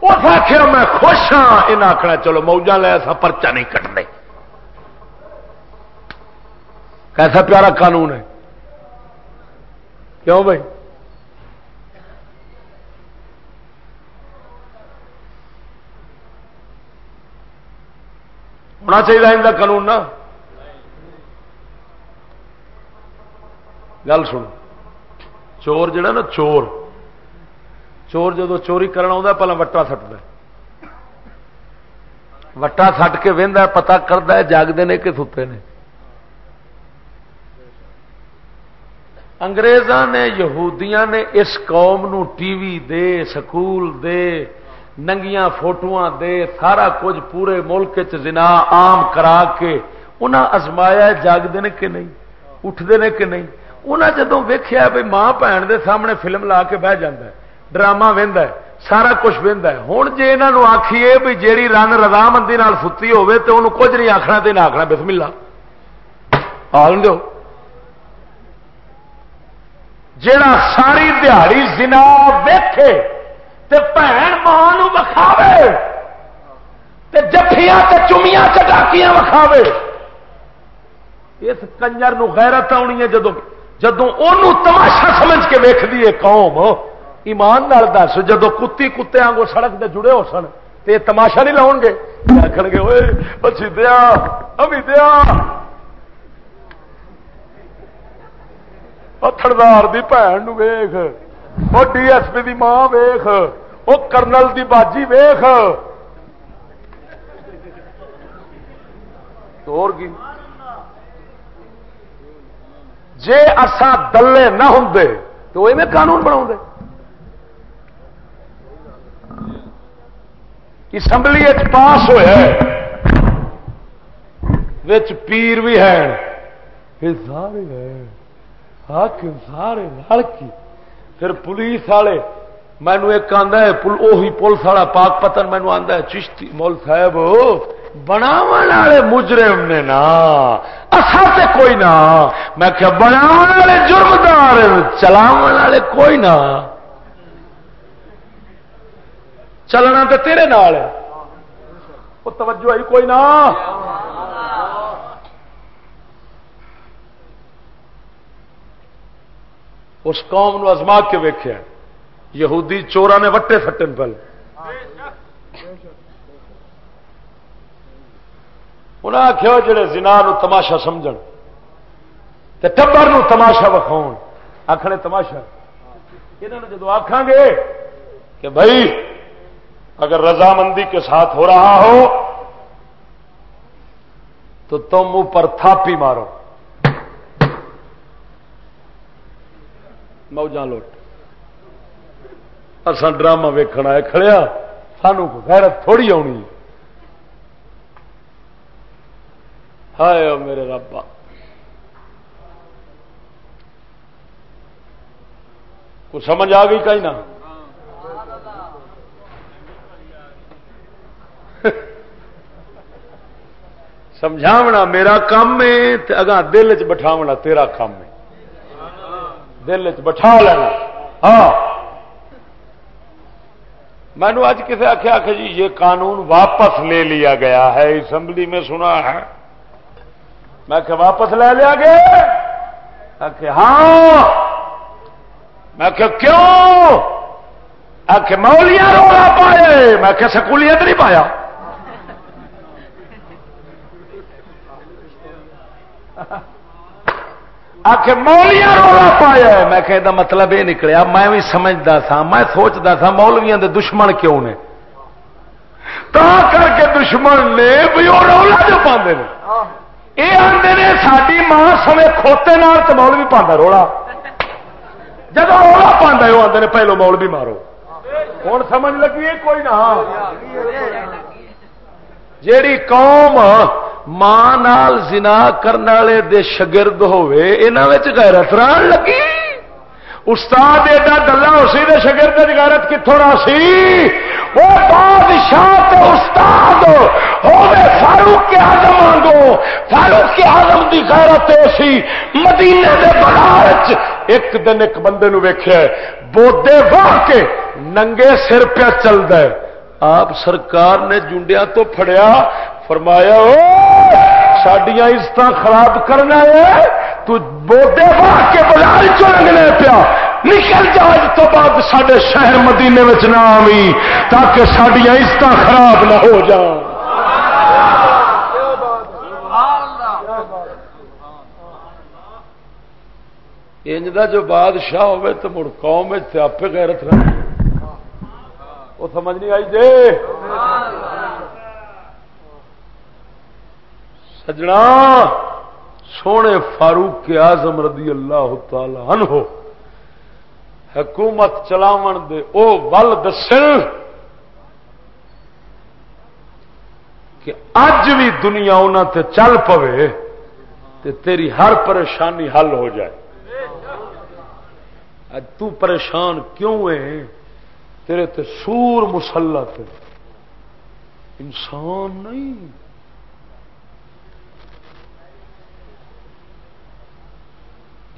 اس آخیا میں خوش ہاں انہیں آخنا چلو موجہ لے ایسا پرچا نہیں کٹنے۔ کیسا پیارا قانون ہے؟ کیوں بھائی؟ ہونا چاہیے ان کا قانون نا۔ گل سن چور جڑا نا، چور۔ چور جدو چوری کرنا آتا پہلے وٹا سٹتا وٹا سٹ کے وہدا پتا کرتا جاگتے ہیں کہ ستے نے۔ انگریزاں نے، یہودیاں نے اس قوم نو ٹی وی دے، سکول دے، ننگیاں فوٹو دے، سارا کچھ پورے ملک چنا عام کرا کے انہاں ازمایا جاگتے ہیں کہ نہیں؟ اٹھتے ہیں کہ نہیں؟ انہیں جدو ویخیا بھائی ماں بھن دے سامنے فلم لا کے بہ جا ڈرامہ وہد سارا کچھ وہد ہوں جی یہاں آخیے بھی جیڑی رن رضامندی ستی ہوے تو انہوں کچھ نہیں آخنا تو نہ آخنا بسم اللہ۔ آل دو جیڑا ساری دیہڑی زنا ویکھے تے بھن ماں وکھاوے تے جفیاں تے چمیاں چٹاکیاں وکھاوے۔ اس کنجر نو غیرت آنی ہے جدو جدو تماشا سمجھ کے ویخ دیے قوم، ایمان نال دس جدو کتی کتے آنگو سڑک دے جڑے ہو سن، تے تماشا نہیں لاؤ گے؟ آخر گے ہوئے اچھی دیا، ابھی دیا۔ تھردار دی بھن ویخ وہ ڈی ایس پی ماں ویخ وہ کرنل دی باجی ویخ اور کی جے اسا دلے نہ ہوں تو میں قانون بنا اسمبلی پاس ہوا پیر بھی ہے سارے حاکم سارے لڑکی پھر پولیس والے مینو ایک آدھا ہے پولیس والا پاک پتن مینو آدھا ہے، چشتی مول صاحب بناو والے مجرم نے نا اصا سے کوئی نہ میں کیا بناو والے جرمدار چلاو والے کوئی نہ چلنا تو تیرے نال وہ توجہ آئی، کوئی نہ اس قوم نو ازما کے ویخیا یہودی چورا نے وٹے سٹن پہلے انہیں آخیا جڑے زنا نو تماشا سمجھ ٹبر نو تماشا وکھاؤ آخنے تماشا۔ یہ جدو آخان گے کہ بھائی اگر رضامندی کے ساتھ ہو رہا ہو تو تم اوپر تھاپی مارو۔ موجہ لوٹ اصا ڈرامہ ویکھنا ہے کھڑیا سانو غیرت تھوڑی آنی ہائے میرے ربا کو سمجھ آ گئی کہیں نہ سمجھاونا میرا کام ہے اگاں دل چ بٹھاونا تیرا کام ہے دل چ بٹھا لینا۔ ہاں۔ مینو اج کسی آخیا آخ جی یہ قانون واپس لے لیا گیا ہے، اسمبلی میں سنا ہے۔ میں کہ واپس لے لیا گیا؟ کہ ہاں۔ میں کہ کیوں؟ آخ مولیاں رولا پائے۔ میں کہ سکولیت نہیں پایا۔ آخ مولیاں رولا پایا میں کہ مطلب یہ نکلیا، میں بھی سمجھتا سا، میں سوچتا سا مولویاں دے دشمن کیوں نے؟ تا کر کے دشمن نے بھی وہ رولا جو پاندے نے۔ یہ آتے نے ساری ماں سمے کھوتے نال تو مول بھی پانا رولا۔ جب رولا پہ وہ آتے ہیں پہلو مول بھی مارو۔ ہوں سمجھ لگی کوئی نہ؟ جیڑی قوم ماں نال زنا کرنے والے دے شگرد ہوئے انہاں وچ غیرت ران لگی۔ استاد ایڈا دلہ اسی دے شگرد غیرت کتوں را سی۔ وہ بادشاہ تے استاد ہوے فاروق کے اعظم وانگو فاروق کے اعظم دی غیرت سی۔ مدینے دے بازار ایک دن ایک بندے نو ویکھیا بودے واہ کے ننگے سر پہ چلدا ہے۔ آپ سرکار نے جنڈیا تو پھڑیا، فرمایا سڈیا عزت خراب کرنا ہے، تو بوٹے باہ کے بازار چلنے پیا؟ نکل جا اج تو بعد سڈے شہر مدینے میں نہ آئی تاکہ سڈیا عزت خراب نہ ہو جان۔ انج جو بادشاہ ہوئے تو مڑ قوم آپ غیرت رہے وہ سمجھ نہیں آئی جی؟ سجنا، سونے فاروق کے آزم رضی اللہ تعالی عنہ، حکومت چلاو دے او ول دس کہ اج بھی دنیا انہوں تے چل پوے تے تیری ہر پریشانی حل ہو جائے۔ اج تو پریشان کیوں ہے؟ تیرے تے سور مسلط انسان نہیں۔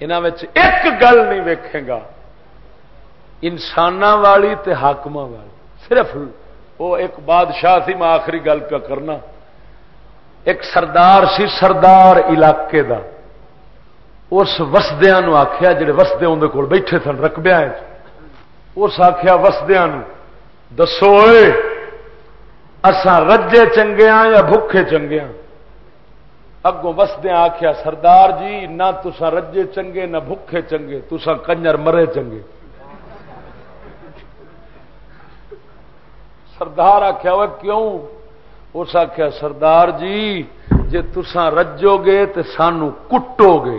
یہاں ایک گل نہیں ویکھے گا۔ انسان والی تے حاقم والی۔ صرف وہ ایک بادشاہ سی، میں آخری گل پہ کرنا۔ ایک سردار سی، سردار علاقے دا۔ اس وسدیا آخیا جڑے وسدے اندر کول بیٹھے سن رقبیا اس آخیا وسدیا دسو اسان رجے چنگے ہاں یا بھوکھے چنگے ہاں؟ اگوں وسدیا آخیا سردار جی نہ تسا رجے چنگے، نہ بھوکھے چنگے تسا کنجر مرے چنگے۔ سردار آخیا وہ کیوں؟ اس آخیا سردار جی جی تسا رجو گے تو سانو کٹو گے۔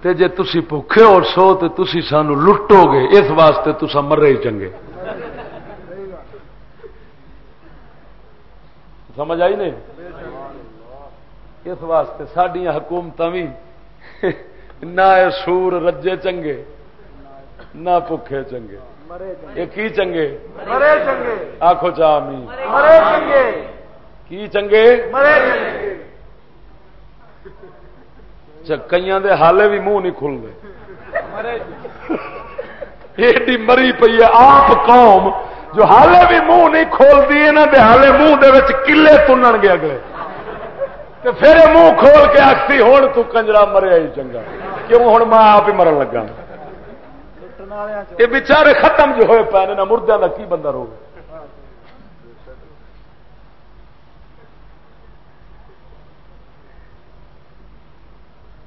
تے جے تسی بھوکھے اور سو تو تسی سانو لٹو گے۔ اس واسطے تسا مرے چنگے۔ سمجھ آئی نہیں؟ اس واسطے سڈیا حکومت بھی نہ سور رجے چنگے نہ پکے چنگے۔ یہ کی چنگے؟ آخو چاہ می کی چنگے؟ کئی حالے بھی منہ نہیں کھلتے ایڈی مری پی ہے آپ قوم جو حالے بھی منہ نہیں کھولتی یہاں کے حالے منہ دے کلے تنن گے اگلے۔ پھر منہ کھول کے آخسی ہوں تو کنجرا مریا ہی چنگا۔ کیوں ہوں میں آپ ہی مرن لگا؟ یہ بچارے ختم جو ہوئے پے نہ مردے کا کی بندہ رو۔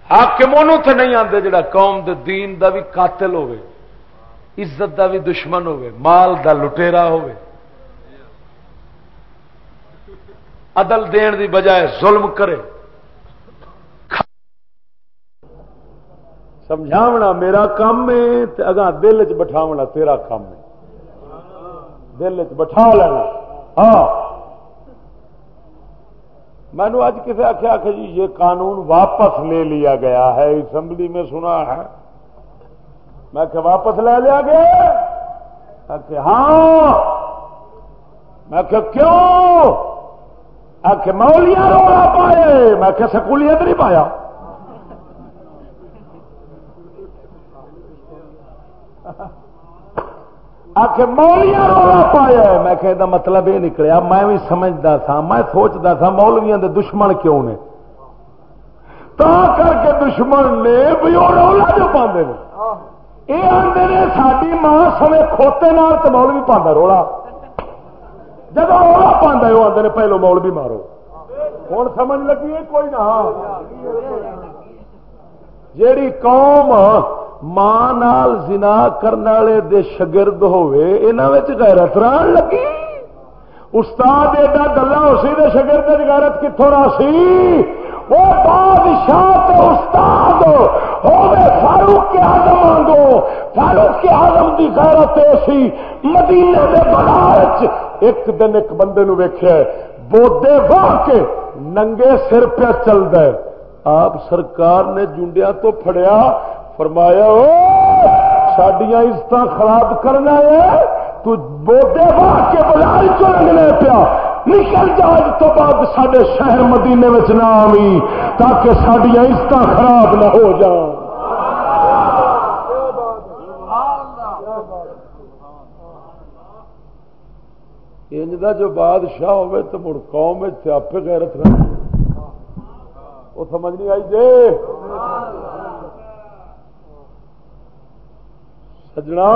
حاکم انہوں تے نہیں آتے جڑا قوم دے دین دا بھی قاتل ہوئے، عزت دا بھی دشمن ہوئے، مال دا لٹیرا ہوئے۔ عدل دین دی بجائے ظلم کرے۔ سمجھاونا میرا کام ہے اگاں دل چ بٹھاونا تیرا کام ہے۔ دل چ بٹھا لینا۔ ہاں۔ میں نے آج کسی آخیا کہ جی یہ قانون واپس لے لیا گیا ہے، اسمبلی میں سنا ہے۔ میں کہ واپس لے لیا گیا کہ ہاں۔ میں کہ کیوں؟ آخ مولیاں رولا پائے، میں کہ سکولیت نہیں پایا۔ آخ مولیاں رولا پایا میں کہ مطلب یہ نکلیا، میں بھی سمجھتا تھا میں سوچتا تھا مولویا کے دشمن کیوں نے؟ تا کر کے دشمن نے بھی وہ رولا جو پاندے یہ آتے نے ساری ماں سوے کھوتے نال تو مولوی پاندہ رولا۔ جب رولا پہ وہ آتے پہلو مول بھی مارو۔ ہوں سمجھ لگی کوئی نہ؟ جیڑی قوم ماں نال زنا کرنے والے دے شگرد ہوئے غیرت ران لگی۔ استاد ایڈا گلا اسی دے شگرد غیرت کتوں راسی وہ بادشاہ استاد ہوئے فاروق کے آدم وانگو فاروق کے آدم کی غیرت سی، مدینے دے بازار ایک دن ایک بندے نو ویخیا بودے واہ کے ننگے سر پہ چلتا ہے۔ آپ سرکار نے جنڈیا تو فڑیا فرمایا سڈیا عزت خراب کرنا ہے، تو بوٹے باہ کے بازار چ پیا؟ نکل جا، اج تو بعد سڈے شہر مدینے میں نہ آئی تاکہ سڈیا عزت خراب نہ ہو جان۔ انجدا جو بادشاہ ہوئے تو مڑ قوم آپ غیرت رہ وہ سمجھ نہیں آئی جے سجنا،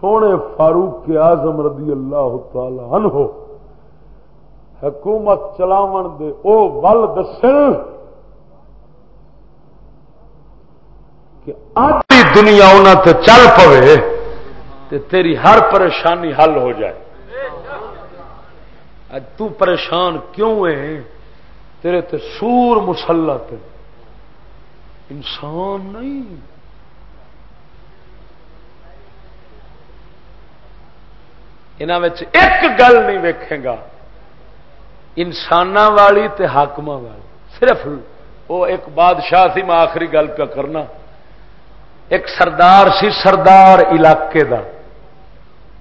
سونے فاروق کے آزم رضی اللہ تعالی عنہ حکومت چلاو دے او ول دس کہ آدھی دنیا انہوں تے چل پوے تے تیری ہر پریشانی حل ہو جائے۔ اج تو پریشان کیوں ہے تیرے تے سور مسلط انسان نہیں۔ ایک گل نہیں ویکھے گا۔ انسان والی تے حاقم والی۔ صرف وہ ایک بادشاہ سی، میں آخری گل کا کرنا۔ ایک سردار سی، سردار علاقے دا۔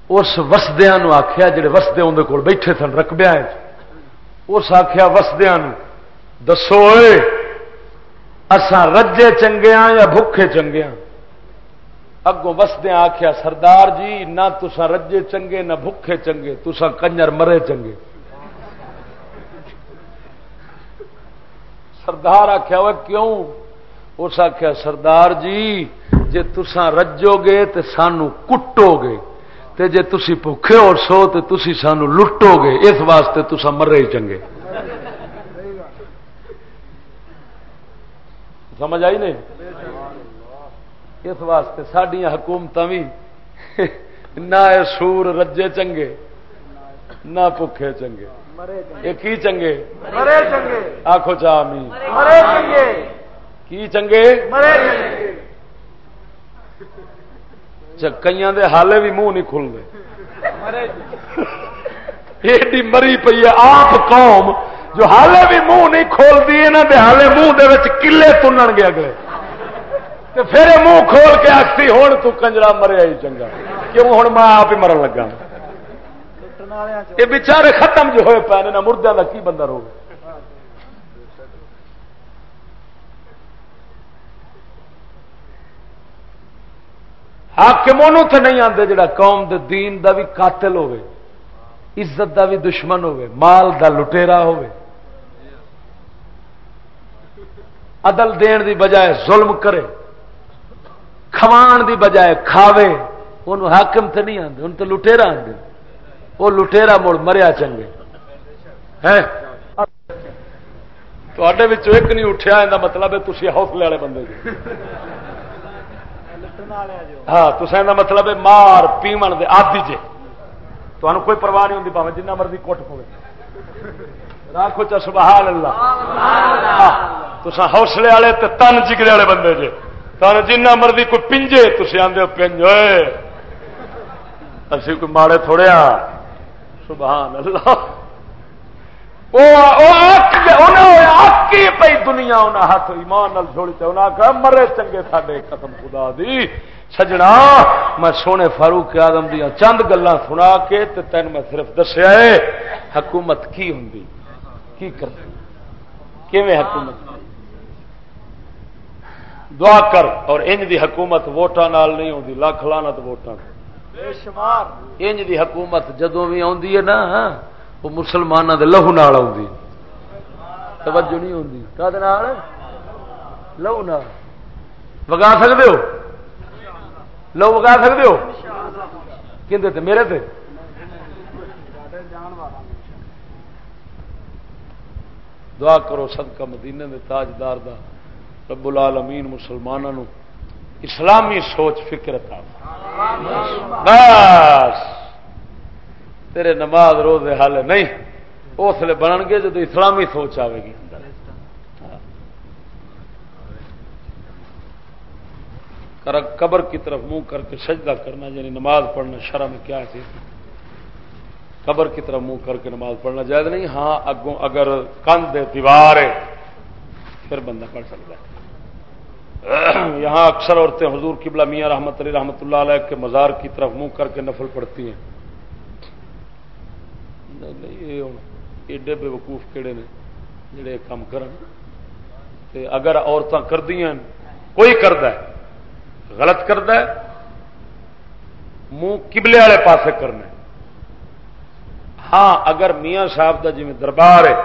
اس وسدیا آخیا جڑے وسدے اندر کول بیٹھے سن رقبیا اس آخیا وسدیا دسو اسان رجے چنگے ہاں یا بھوکھے چنگے ہاں؟ اگوں وسدیا آخیا سردار جی نہ تسا رجے چنگے، نہ بھوکھے چنگے تسا کنجر مرے چنگے۔ سردار آخیا وہ کیوں؟ اس آخیا سردار جی جی تسا رجو گے تو سانو کٹو گے۔ تے جے تسی بھوکھے ہو سو تو تسی سانو لٹو گے اس واسطے تسا مرے ہی چنگے۔ سمجھ آئی نہیں؟ اس واسطے سڈیا حکومت بھی نہ سور رجے چنگے نہ پکے چنگے۔ یہ کی چنگے؟ آخو چاہ کی چنگے۔ کئی حالے بھی منہ نہیں کھلتے ایڈی مری پی ہے آپ قوم جو حالے بھی منہ نہیں کھولتی یہاں کے حالے منہ کلے تنن گے اگلے۔ پھر منہ کھول کے آخسی ہوں تو کنجرا مریا ہی چنگا۔ کیوں؟ ہوں میں آپ ہی مرن لگا ہاں۔ یہ بچارے ختم جو ہوئے پے نہ مردہ کا کی بندہ رو حاکم انہوں تے نہیں آتے جڑا قوم دے دین دا بھی قاتل ہوئے عزت دا بھی دشمن ہوئے مال دا لٹیرا ہوئے عدل دین دی بجائے ظلم کرے، کھوان دی بجائے کھاوے ان حاکم تے نہیں آتے ان تو لٹےرا آتے وہ لٹےرا مڑ مریا چنگے۔ تے ایک نہیں اٹھیا مطلب ہے تھی حوصلے والے بندے جی۔ ہاں تو مطلب ہے مار پیمن دے آدھی جے۔ تمہیں کوئی پرواہ نہیں ہوتی پاوے جنہ مرضی کٹ پوے۔ راکھو چا سبحان اللہ تو حوصلے والے تن جگرے والے بندے جے۔ تمہیں جنہ مرضی کوئی پنجے تھی آدھے پنج۔ ہوئے اسی کوئی ماڑے تھوڑے سبحان اللہ پی دنیا ہاتھ ایمان چھوڑی چاہنا کہ مرے چنگے ساڈے ختم خدا دی۔ سجنا میں سونے فاروق آدم دیا چند گلا سنا کے تین میں صرف دسیا ہے حکومت کی ہوں کی کرتی کیویں حکومت؟ دعا کر اور انج دی حکومت ووٹان نال نہیں ہوتی لاکھ لانت ووٹان انج دی حکومت جدو بھی ہے نا وہ مسلمانوں کے لہو نال آتی توجہ نہیں ہوتی کہ لہو نال۔ وگا سکتے ہو؟ لو وگا سکتے ہو؟ کہ میرے تے؟ دعا کرو صدقہ مدینے دے تاجدار دا رب العالمین مسلمانوں اسلامی سوچ فکر تھا بس۔ تیرے نماز روز حال نہیں، اس لیے بنن گے جب اسلامی سوچ آئے گی۔ قبر کی طرف منہ کر کے سجدہ کرنا یعنی نماز پڑھنا شرم کیا ہے؟ قبر کی طرف منہ کر کے نماز پڑھنا جائز نہیں۔ ہاں اگوں اگر کندھ دیوار ہے، پھر بندہ پڑھ سکتا ہے۔ یہاں اکثر عورتیں حضور قبلہ میاں رحمت علی رحمت اللہ علیہ کے مزار کی طرف منہ کر کے نفل پڑتی ہیں۔ ایڈے بے وقوف کہڑے نے جڑے کام کرن اگر عورتیں کردیا کوئی کرد غلط کرد منہ کبلے والے پاسے کرنا ہاں اگر میاں صاحب کا جی دربار ہے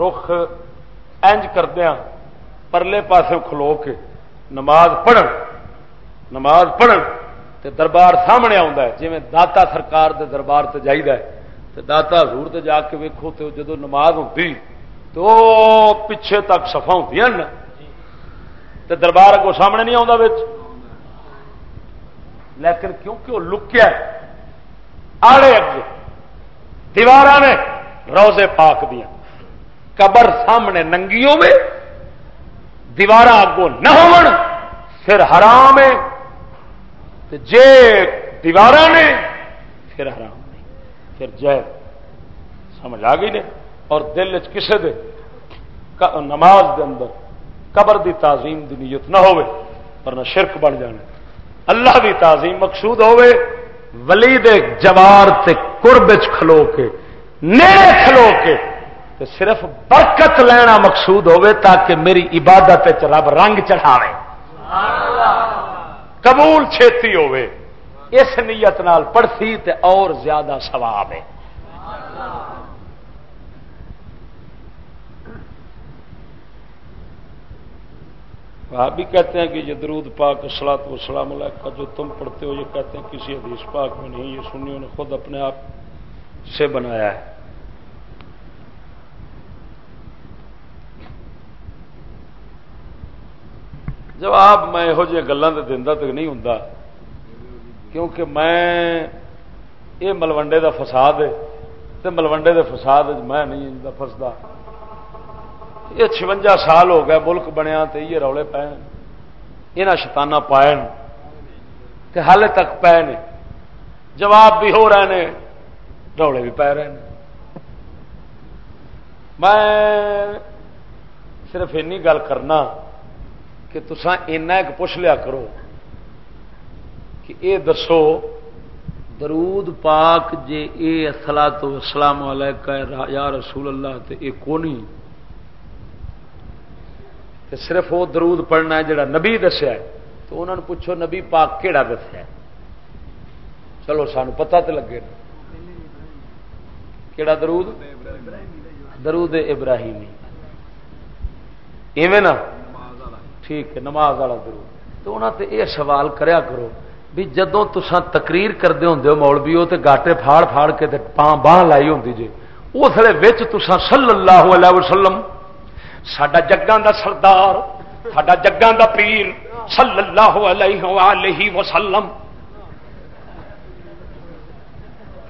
رخ انج کردیا پرلے پاسے کھلو کے نماز پڑھن نماز پڑھن تے دربار سامنے آتا ہے۔ جی داتا سرکار دے دربار سے جائیے داتا حضور تے جا کے ویکو تو جدو نماز ہوتی تو پیچھے تک سفا ہوں تو دربار کو سامنے نہیں آتا لیکن کیونکہ وہ لکیا آڑے اگے دیوار نے روزے پاک دیا قبر سامنے ننگی ہوے دیوار اگوں نہ ہو پھر حرام ہے۔ جے دیوار نے، پھر حرام نہیں، پھر جے سمجھ آ گئی نے، اور دل کسے دے نماز دے اندر قبر دی تعظیم دی نیت نہ ہوئے، ورنہ شرک بن جانا۔ اللہ دی تعظیم مقصود ہوئے ولی دے جوار تے قرب کھلو کے، نیڑے کھلو کے، تے صرف برکت لینا مقصود ہوئے تاکہ میری عبادت رب رنگ چڑھاوے۔ قبول چھتی ہوئے۔ اس نیت نال پڑھتی تے اور زیادہ ثواب ہے۔ آپ بھی کہتے ہیں کہ یہ درود پاک سلاط وسلام کا جو تم پڑھتے ہو، یہ کہتے ہیں کسی حدیث پاک میں نہیں، یہ سنیوں نے خود اپنے آپ سے بنایا ہے۔ جواب میں یہو جی گلوں سے دینا تک نہیں ہوں کیونکہ میں یہ ملوڈے کا فساد ہے تو ملوڈے کے فساد میں نہیں فستا یہ چونجا سال ہو گیا ملک بنیا تو یہ روڑے پے یہاں شتانہ پائے کہ ہال تک پے نے۔ جواب بھی ہو رہے ہیں روڑے بھی پی رہے ہیں میں صرف این گل کرنا کہ تسان ایک پوچھ لیا کرو کہ اے دسو، درود پاک جے اے اصلا تو اسلام علیکم یا رسول اللہ تے اے کونی؟ تے صرف وہ درود پڑھنا ہے جڑا نبی دسیا ہے، تو انہوں نے پوچھو نبی پاک کہڑا دسیا چلو سان پتا تو لگے کہڑا درود؟ درود ابراہیمی۔ ایویں نا؟ ٹھیک ہے، نماز والا درود۔ تو انہوں نے یہ سوال کریا کرو بھی جدو تسان تقریر کرتے ہوں مولوی ہو تو گاٹے پھاڑ پھاڑ کے پاں باہ لائی ہوں جی اس ویلے تسان صلی اللہ علیہ وسلم سڈا جگان دا سردار سڈا جگان دا پیر صلی اللہ علیہ وآلہ وسلم۔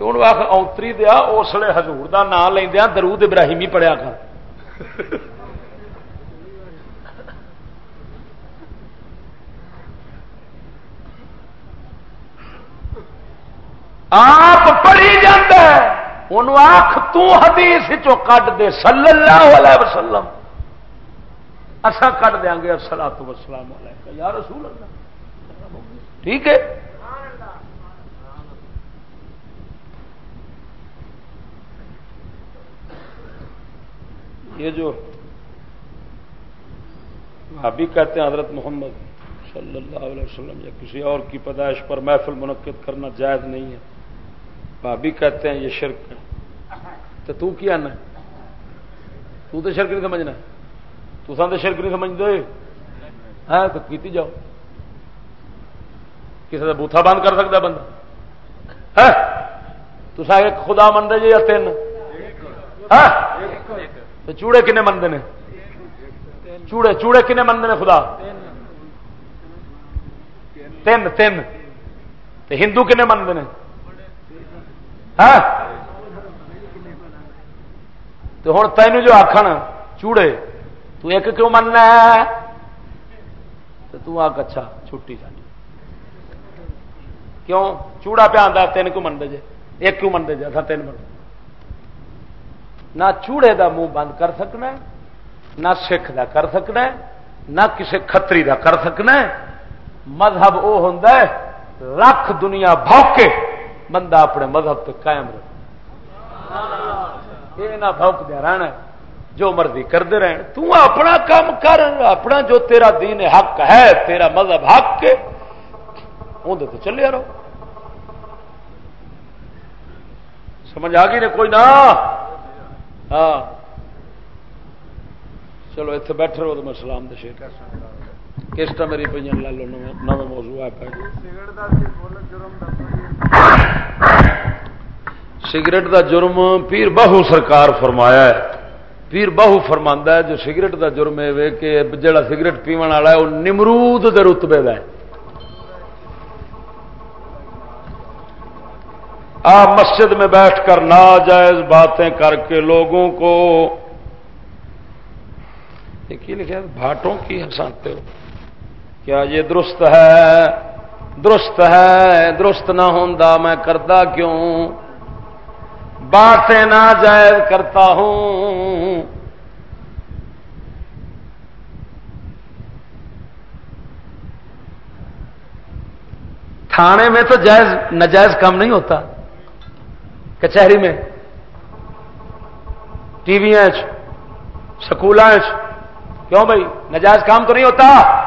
ہوں آخ اوتری دیا، اس لیے ہزور کا نام لیندیا ہاں، درود ابراہیمی پڑیا کر۔ آپ پڑھی جاتا ہے۔ آخ تدیس چو کٹ دے، صلی اللہ علیہ وسلم۔ اصا کٹ دیا گے سلا تو وسلام یا رسول اللہ۔ ٹھیک ہے؟ یہ جو ابھی کہتے ہیں، حضرت محمد صلی اللہ علیہ وسلم، یا کسی اور کی پیدائش پر محفل منعقد کرنا جائز نہیں ہے۔ بھابی کہتے ہیں، یہ شرک تو تو کیا نا؟ تو تو شرک نہیں سمجھنا۔ تو تو شرک نہیں سمجھتے۔ ہاں تو کیتی جاؤ۔ کسی کا بوتھا بند کر سکتا بندہ؟ ہاں؟ تو ایک خدا منتے جی یا تین؟ ہاں؟ چوڑے کنے منتے ہیں چوڑے چوڑے کنے منتے ہیں خدا؟ تین تین۔ ہندو کنے منتے ہیں ہاں؟ تو ہوں تین جو آخر چوڑے، تو ایک کیوں مننا تو آ اچھا چھٹی ساری کیوں؟ چوڑا پہ آتا تین کو منتے جے؟ ایک کیوں منتے جے؟ تین من نہ چوڑے دا منہ بند کر سکنا نہ سکھ دا کر سکنا نہ کسی کتری دا کر سکنا مذہب وہ ہوں لکھ دنیا بھوکے۔ بندہ اپنے مذہب تے قائم رہے۔ یہ نہ بھوک دیا رہنا جو مرضی کرتے رہن تو اپنا کام کر، اپنا جو تیرا دین حق ہے، تیرا مذہب حق کے اندر تو چلے رہو۔ سمجھ آ گئی نے کوئی نہ؟ ہاں۔ چلو اتنے بیٹھے رہو تو میں سلام دے شیر کسٹ میری پہ لے لو نو موضوع ہے سگریٹ دا جرم پیر باہو سرکار فرمایا ہے پیر باہو فرما ہے جو سگریٹ دا جرم ہے کہ جڑا سگریٹ پیو والا ہے وہ نمرود دے رتبے کا ہے آپ مسجد میں بیٹھ کر ناجائز باتیں کر کے لوگوں کو لکھا بھاٹوں کی ہنساتے ہو کیا یہ درست ہے؟ درست ہے، درست نہ ہوں میں کرتا کیوں؟ باتیں نہ جائز کرتا ہوں۔ تھانے میں تو جائز، نجائز کام نہیں ہوتا۔ کچہری میں، ٹی وی سکول کیوں بھائی؟ نجائز کام تو نہیں ہوتا۔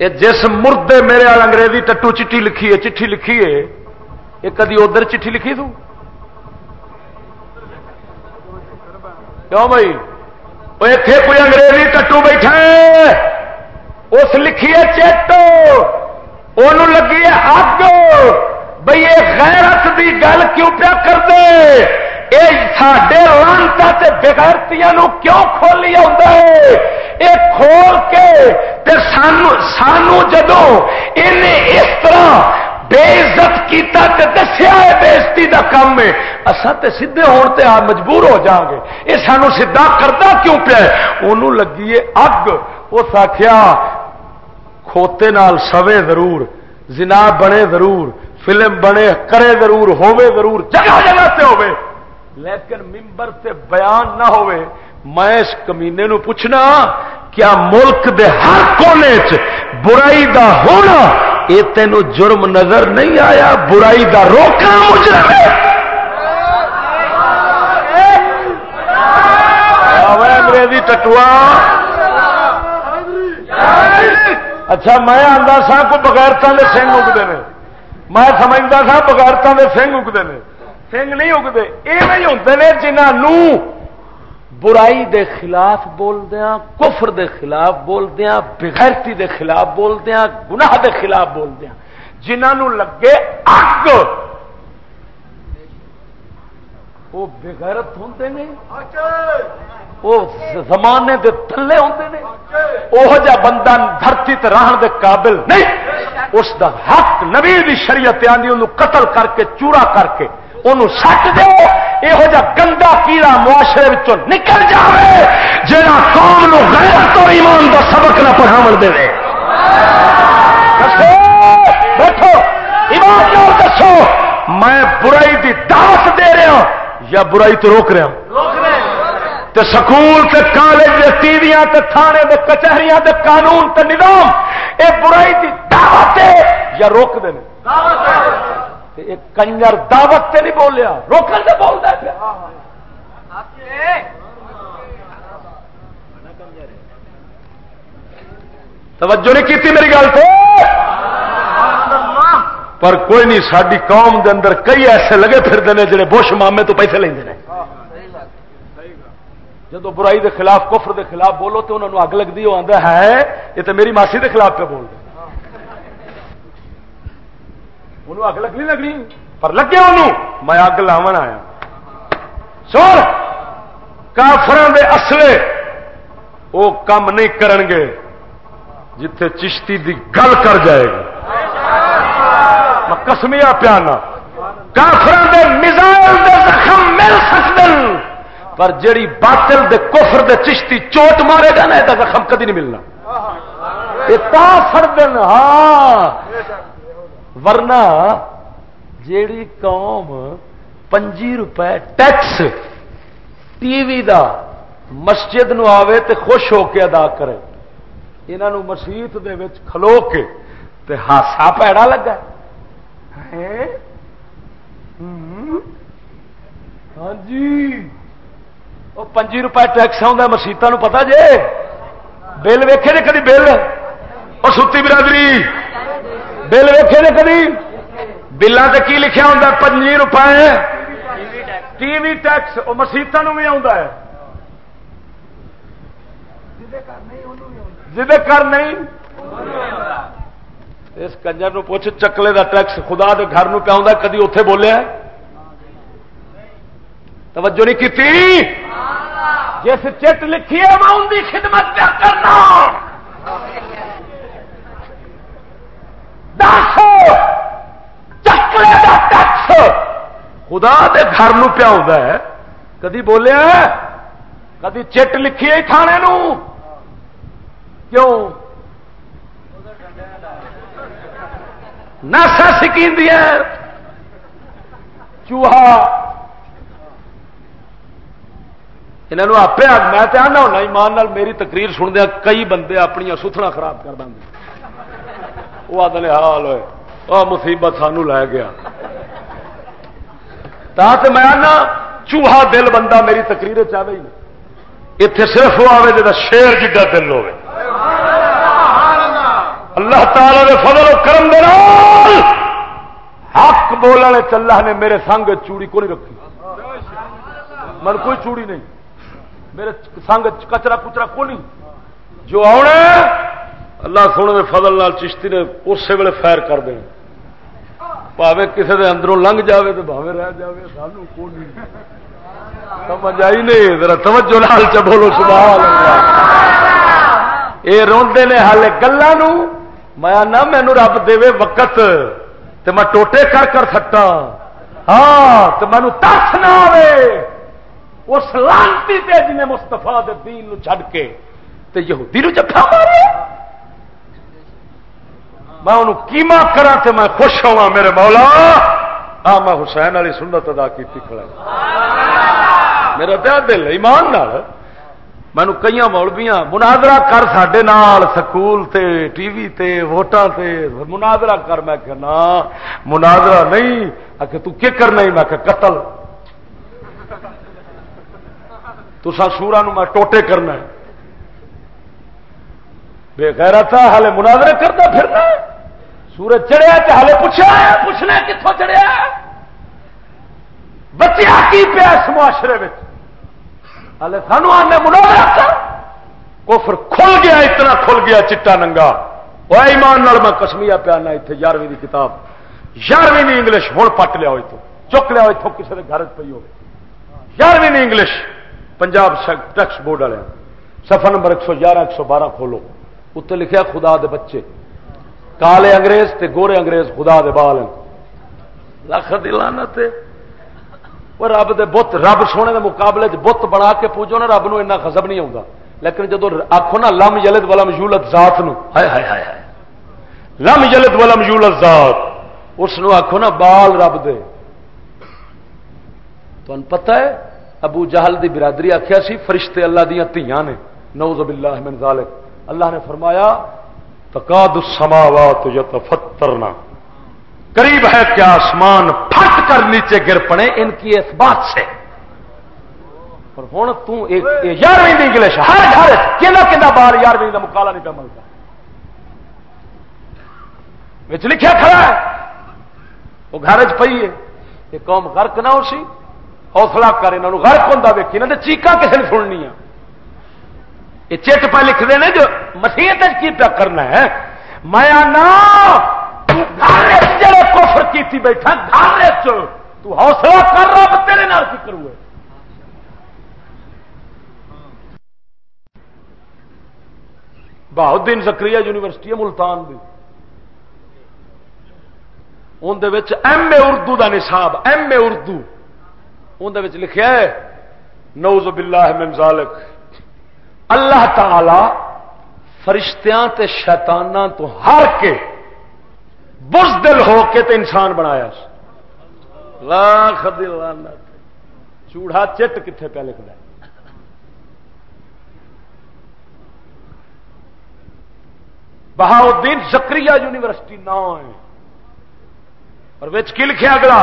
یہ جس مردے میرے وال انگریزی ٹٹو چٹھی لکھی ہے، چٹھی لکھی ہے یہ کدی ادھر چٹھی لکھی تو؟ کیوں بھائی؟ وہ اتنے کوئی انگریزی ٹٹو بیٹھا اس لکھی ہے چیٹ وہ لگی ہے اگ بھائی یہ غیرت دی گل کیوں پیا کر دے یہ سڈے لانتا بغیرتیاں کیوں کھولی یہ کھول کے سانو سانو جدو اس طرح بے عزت کیتا تے دسیا ہے بےزتی دا کام ہے اصا تے سیدھے ہون تے آ مجبور ہو جاؤں گے۔ یہ سانو سیدھا کرتا کیوں پیا انہوں لگی ہے اگ۔ اس آخیا کھوتے نال سوے ضرور، زنا بنے ضرور، فلم بنے، کرے ضرور ہوے ضرور، جگہ جگہ سے ہوے لیکن ممبر سے بیان نہ ہوئے، میں اس کمینے نو پوچھنا، کیا ملک دے ہر کونے چ برائی دا ہونا یہ تینوں جرم نظر نہیں آیا، برائی دا روکنا مجرم ہے انگریزی ٹٹوا۔ اچھا میں آتا سا کو بغیرتوں کے سنگ اگتے ہیں میں سمجھتا سا بغیرتوں کے سنگ اگتے ہیں سنگ نہیں اگتے یہ ہوتے ہیں جنہوں برائی دے خلاف بولدیا کفر دے خلاف بولدیا بغیرتی دے خلاف بولدیا گناہ دے خلاف بولدیا جنہوں لگے اگ وہ بغیرت ہوں وہ زمانے دے تھلے ہوتے ہیں وہ جا بندہ دھرتی تے رہن دے قابل نہیں اس دا حق نبی دی شریعت آدھی انہوں قتل کر کے چورا کر کے انہوں سٹ دو یہ جا گندا کیڑا معاشرے نکل جائے جہاں قوم نو غیرت تو ایمان دا سبق نہ پڑھاو دے بیٹھو ایمان دسو میں برائی دی دعوت دے رہا یا برائی تو روک رہا ہوں تے سکول تے کالج دے ٹیویاں تے تھانے دے کچہریاں دے قانون تے نظام اے برائی دی دعوت ہے یا روک دے تے ایک کنجر دعوت تے نہیں بولیا، روکن تے بول دے پیا توجہ نہیں کیتی میری گل تو؟ پر کوئی نہیں ساری قوم دے اندر کئی ایسے لگے پھرتے ہیں جڑے بش مامے تو پیسے لیں جب برائی دے خلاف، کفر دے خلاف بولو تو انہوں نے اگ لگتی وہ آتا ہے، یہ تو میری ماسی دے خلاف پہ بول رہے انہوں اگ لگنی لگنی پر لگے انہوں میں اگ لاو آیا سور کافر دے اصلے وہ کام نہیں کرن گے جتھے چشتی دی گل کر جائے گی میں کسمیا پیانا کافر دے میزائل دے زخم مل سکتے پر جیڑی باطل دے کفر دے چشتی چوٹ مارے گا نا یہ زخم کدی نہیں ملنا یہ سڑ ہاں ورنہ جیڑی قوم پنجی روپے ٹیکس ٹی وی دا مسجد نو آوے تے خوش ہو کے ادا کرے انہوں مسیت دے وچ کھلو کے تے ہاسا پیڑا لگا۔ ہاں جی۔ وہ پنجی روپئے ٹیکس آتا مسیطا پتا جے؟ بل ویکھے نے کدی بل اور ستی برادری۔ بل ویکھے نے کدی بلان سے کی لکھا ہوتا پنجی روپئے ٹی وی ٹیکس وہ مسیطا بھی آتا ہے۔ جی کر نہیں اس کنجر نو پوچھ چکلے دا ٹیکس خدا دے گھر نو پیا کدی اتے بولیا توجہ نہیں کی جس چٹ لکھی ہے میں ان کی خدمت کرنا۔ چکلے دا ٹیکس خدا دے گھر نو پیا ہے کدی بولیا کدی چٹ لکھی ہے تھانے نو کیوں ناسا سکی چوہا انہوں آپ میں آنا ہونا ایمان نال میری تقریر سندیا کئی بندے اپنی ستھنا خراب کر دیں وہ آدھے حال ہوئے۔ وہ مصیبت سانو لے گیا۔ تا تو میں آنا، چوہا دل بندہ میری تقریر چاہے ہی اتنے صرف وہ آئے جا شیر جی جڈا دل ہوئے۔ اللہ تعالی دے فضل و کرم دے حق بولنے چلا نے میرے سنگ چوڑی کو نہیں رکھی۔ من کوئی چوڑی نہیں۔ میرے سنگ کچرا کچرا کو نہیں۔ جو آنا اللہ سونے دے فضل نال چشتی نے اسی ویلے فائر کر دیں پاوے کسی دے اندروں لنگ جاوے تو بھاوے رہ جاوے، سانو کو نہیں۔ سمجھ آئی نہیں؟ ذرا توجہ لال چ بولو، سبحان اللہ۔ اے روندے نے ہالے گلوں میں نہ مینو رب دے وقت تے میں ٹوٹے کر کر سکتا۔ ہاں تو مینو ترس نہ آئے اس لانتی تے جنہیں مستفا دین چھڈ کے تے یہودی نو جفا مارے۔ میں انہوں کیما کرا تے میں خوش ہوا میرے مولا۔ ہاں میں حسین والی سنت ادا کی کھڑا۔ میرا دیا دل ایمان نال۔ مینو کئی مولبیاں مناظرہ کر سڈے سکول تے، ٹی وی تے، ووٹاں تے۔ مناظرہ کر، میں کہ نا، مناظرہ نہیں۔ آ تو کی کرنا ہی میں کہ قتل۔ تو سورا نو میں ٹوٹے کرنا ہے۔ بے خیر ہالے مناظرے کرتا پھرنا سورج چڑھیا کہ ہالے پوچھا پوچھنا کتوں چڑھیا؟ بچیا کی پیا اس معاشرے میں ہلے سانو آنے مناظرہ کفر کھل گیا، اتنا کھل گیا، چٹا ننگا۔ وہ ایمان نال میں کسمیا پیانا اتنے یارویں کی کتاب۔ یارویں انگلش ہوں پٹ لیا تو، چک لیا اتوں کسی کے گھر پی ہو یارویں انگلش، پنجاب ٹیکسٹ بورڈ والے سفر نمبر ایک سو گیارہ، ایک سو بارہ کھولو۔ اتنے لکھا خدا دے بچے۔ کالے انگریز تے گورے انگریز خدا دے بال لکھ دلانا تے وہ رب دے بت رب سونے دے مقابلے بت بنا کے پوجو نا رب نو اتنا خزب نہیں آتا لیکن جدو آخو نا لم یلد ولم یولت ذات نو۔ ہائے ہائے ہائے ہائے۔ لم یلد ولم یولت ذات۔ اس نو آخو نا بال رب دے۔ تو پتہ ہے ابو جہل دی برادری آخیا سی فرشتے اللہ دیا تیاں نے۔ نوز باللہ من ذالک۔ اللہ نے فرمایا تقاد السماوات یتفترنا قریب ہے کیا آسمان پھٹ کر نیچے گر پڑے ان کی اس بات سے۔ اور ہوں تارویں انگلش ہر گھر کہ بار یارویں کا مکالا نہیں پہ ملتا۔ لکھا کھڑا ہے۔ وہ گھر چ پی ہے۔ یہ قوم غرق نہ ہو سی۔ حوصلہ کر یہاں غرق ہوتا ویکھی نہ چیقا کسی نے سننی یہ چٹ پہ لکھتے ہیں جو مسیحت کی پیا کرنا ہے۔ میں جڑے کفر کیتی بیٹھا، گھر تو حوصلہ کر رہا تیرے نال فکر ہوئے۔ بہت دن زکری یونیورسٹی ہے، ملتان بھی اندر ایم اے اردو دا نصاب، ایم اے اردو۔ اندر لکھا ہے نوز باللہ من ذالک۔ اللہ تعالی فرشتیاں تے شیطانہ تو ہر کے بزدل ہو کے تے انسان بنایا لاکھ چوڑا چٹ کتنے پہ لکھنا بہاؤدین زکری یونیورسٹی نہ ہے۔ اور وچ کی لکھے اگلا؟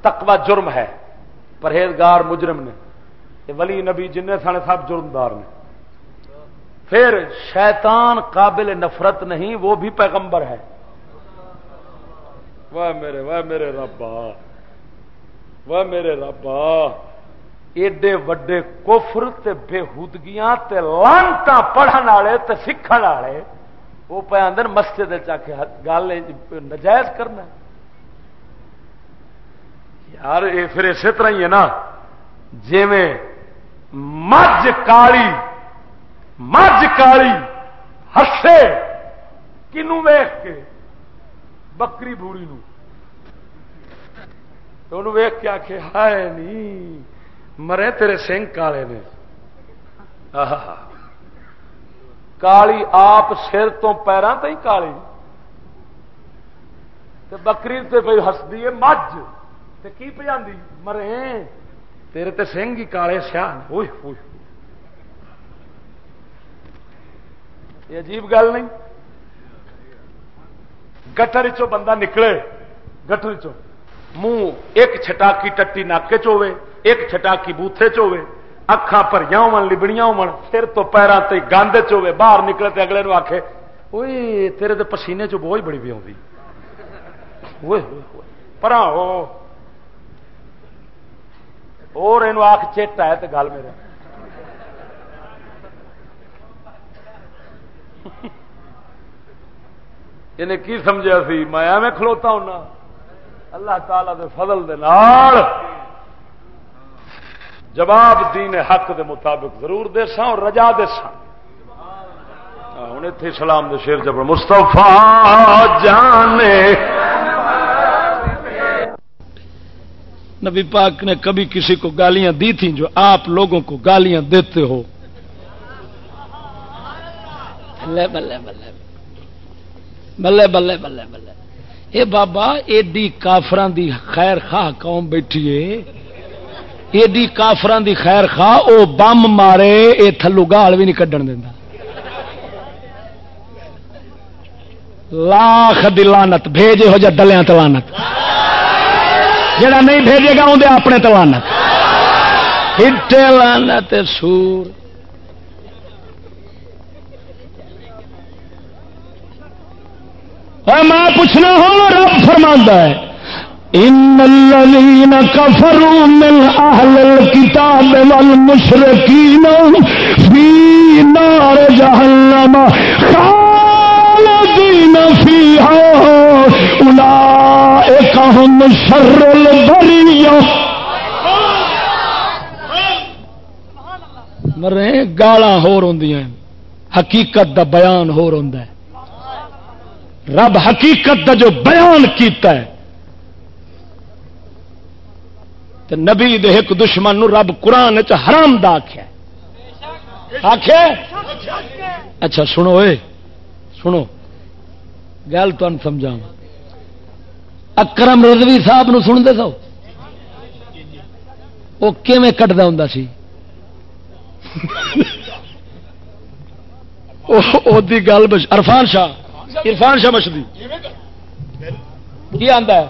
تقوی جرم ہے۔ پرہیزگار مجرم نے۔ ولی نبی جن سانے سب جرمدار نے۔ پھر شیطان قابل نفرت نہیں وہ بھی پیغمبر ہے۔ واہ میرے واہ میرے ربا واہ میرے ربا ایڈے وڈے کفر تے بےحودگیاں تے لانتا پڑھن والے تے سیکھن والے وہ پہ اندر مسجد چا کے گل نجائز کرنا۔ یار یہ پھر اسی طرح ہی ہے نا جی مجھ کالی مجھ کالی ہسے کنو ویخ کے، بکری بوڑی نو ویخ کے آخ ہائے نہیں مرے تیرے سنگ کالے نے۔ کالی آپ سر تو پیروں تی کالی۔ بکری تے پہ ہستی ہے، مجھ۔ تے کی پہ مرے۔ تیرے تے سنگ ہی کالے سیاح ہوئی ہوئی یہ عجیب گل نہیں۔ گٹر چو بندہ نکلے گٹر چو منہ ایک چھٹاکی ٹٹی ناکے چوے ایک چھٹاکی بوتھے چوے اکھا پریا ہو لبڑیاں ہو سر تو پیروں تے گند چوے باہر نکلے تے اگلے نو آخے اوے تیرے تے پسینے چ بوجھ بڑی بھی آئی پر اور آخ چیٹ ہے تو گل میرے۔ انہیں کی سمجھا سی میں میں کھلوتا ہونا اللہ تعالی دے فضل دے نال جواب دین حق دے مطابق ضرور دے سا اور رجا دے سا ہوں اتنے سلام دے شیر جب مستفا جانے نبی پاک نے کبھی کسی کو گالیاں دی تھیں جو آپ لوگوں کو گالیاں دیتے ہو بلے بلے بلے بلے بلے بلے بلے اے بابا ایڈی کافران دی خیر خواہ قوم بیٹھی ہے ایڈی کافران دی خیر خواہ او بم مارے اے تھلو گال بھی نہیں کڈن دینا لاکھ دلانت بھیجے ہو جا ڈلیاں تلانت جڑا نہیں بھیجے گا اندر اپنے تلانت ہٹے لانت سور میں پوچھنا ہوں رب فرما ہے ان الذين كفروا من اهل الكتاب والمشركين في نار جهنم خالدين فيها اولئك هم شر البريه مرے گالا ہو رہی حقیقت دا بیان ہو رہا ہے۔ رب حقیقت دا جو بیان کیتا ہے تو نبی دے ایک دشمن نو رب قرآن چ حرام دا آخیا آخیا اچھا سنو اے، سنو۔ گل تم سمجھا اکرم رضوی صاحب نو سن دے سو؟ وہ کیون کٹتا ہوں سی؟ گل عرفان شاہ۔ عرفان شاہ مشدی۔ کی آتا ہے؟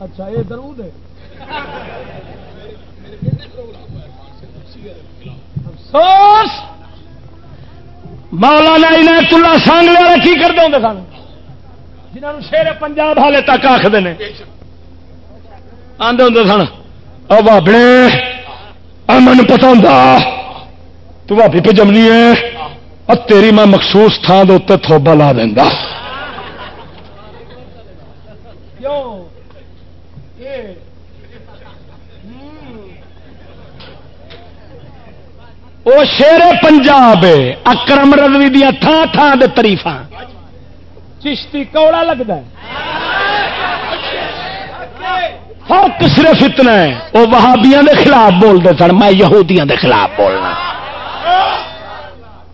اچھا یہ درود ہے۔ افسوس! مولانا عنایت اللہ سانگلے والے کی کرتے ہوں سن؟ جنہوں شیر پنجاب حالے تک آخر آدھے ہوں سن؟ بابڑے من پتا ہوں تو بھابی پہ جمنی ہے اور تیری میں مخصوص تھان دے اتنے تھوبا لا دینا وہ شیر پنجاب اکرم رضوی دیا تھان تھان دے تریفا چشتی کوڑا لگتا فرق صرف اتنا ہے وہ وہابیاں دے خلاف بولتے سن میں یہودیاں دے خلاف بولنا۔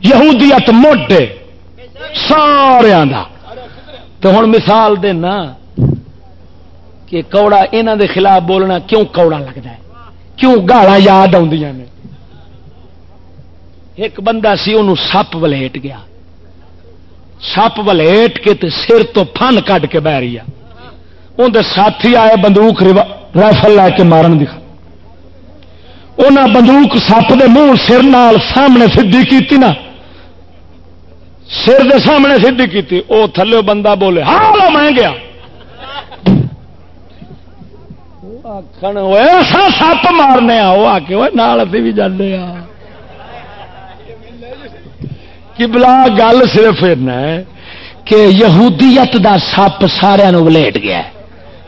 یہودیت موڈے سارا تو ہوں مثال دینا کہ کوڑا یہاں دے خلاف بولنا کیوں کوڑا لگتا ہے؟ کیوں گالا یاد آدی نے؟ ایک بندہ سی انہوں سپ ولیٹ گیا۔ سپ ولیٹ کے تے سر تو فن کٹ کے بہ رہی اندر ساتھی آئے بندوق رائفل لے کے مارن دکھا انہیں بندوق سپ دے منہ سر نال سامنے سدھی کی نا۔ سر دے سامنے سدھی کی وہ تھلے بندہ بولے ہاں میں گیا. سپ مارنے آ کے نال ابھی بھی جانے آ. بلا گل صرف کہ یہودیت دا سپ سارا ولیٹ گیا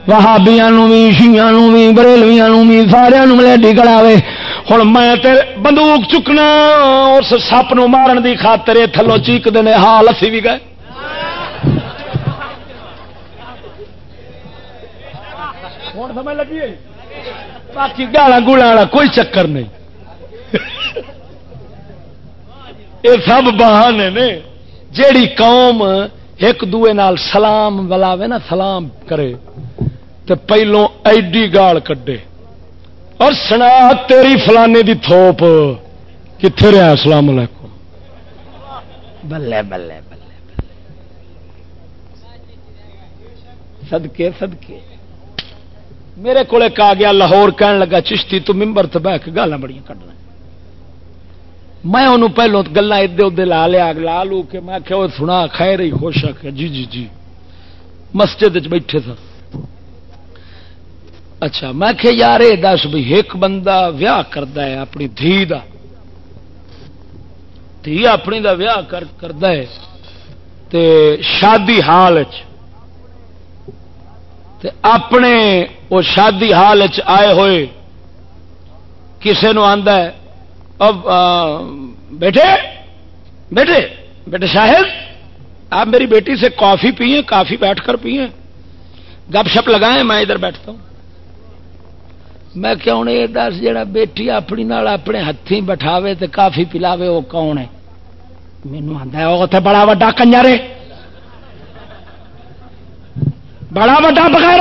وہابیا بھی شیا بھی بریلویا بھی سارا ولیٹی کڑاوے۔ ہوں میں بندوق چکنا اس سپ نو مارن دی خاطر تھلو چیک دے ہاں لسی بھی گئے۔ ہوں سمجھ لگی باقی گالا گولا والا کوئی چکر نہیں۔ یہ سب بہانے نے جیڑی قوم ایک دوے نال سلام بلاوے نا سلام کرے تو پہلو ایڈی گال کڈے۔ اور سنا تیری فلانے دی تھوپ کتنے رہا السلام علیکم۔ بلے بلے بلے بلے۔ سدکے سدکے میرے کو آ گیا، لاہور کہن لگا، چشتی، تو ممبر تو بہ کے گالا بڑی کڈنا۔ میں انہوں پہلو گلا ادے ادے لا لیا لا لو کہ میں کہ سنا، خیر ہی خوش آ جی جی جی۔ مسجد بیٹھے تھا۔ اچھا میں کہ یار یہ دس بھی ایک بندہ ویاہ کرتا ہے، اپنی دھی دا۔ دھی اپنی دا ویاہ کرتا ہے۔ تے شادی حال تے اپنے وہ شادی حال آئے ہوئے۔ کسے نو آندا ہے، اب بیٹے؟ بیٹے؟ بیٹے شاہد؟ آپ میری بیٹی سے کافی پیئیں، کافی بیٹھ کر پیئیں۔ گپ شپ لگائیں، میں ادھر بیٹھتا ہوں۔ میں کیوں یہ دس جا بیٹی اپنی نال اپنے ہاتھی بٹھاوے تے کافی پلاوے، وہ کون ہے؟ مینو آتا ہے وہ بڑا وا کنجارے بڑا وا بغیر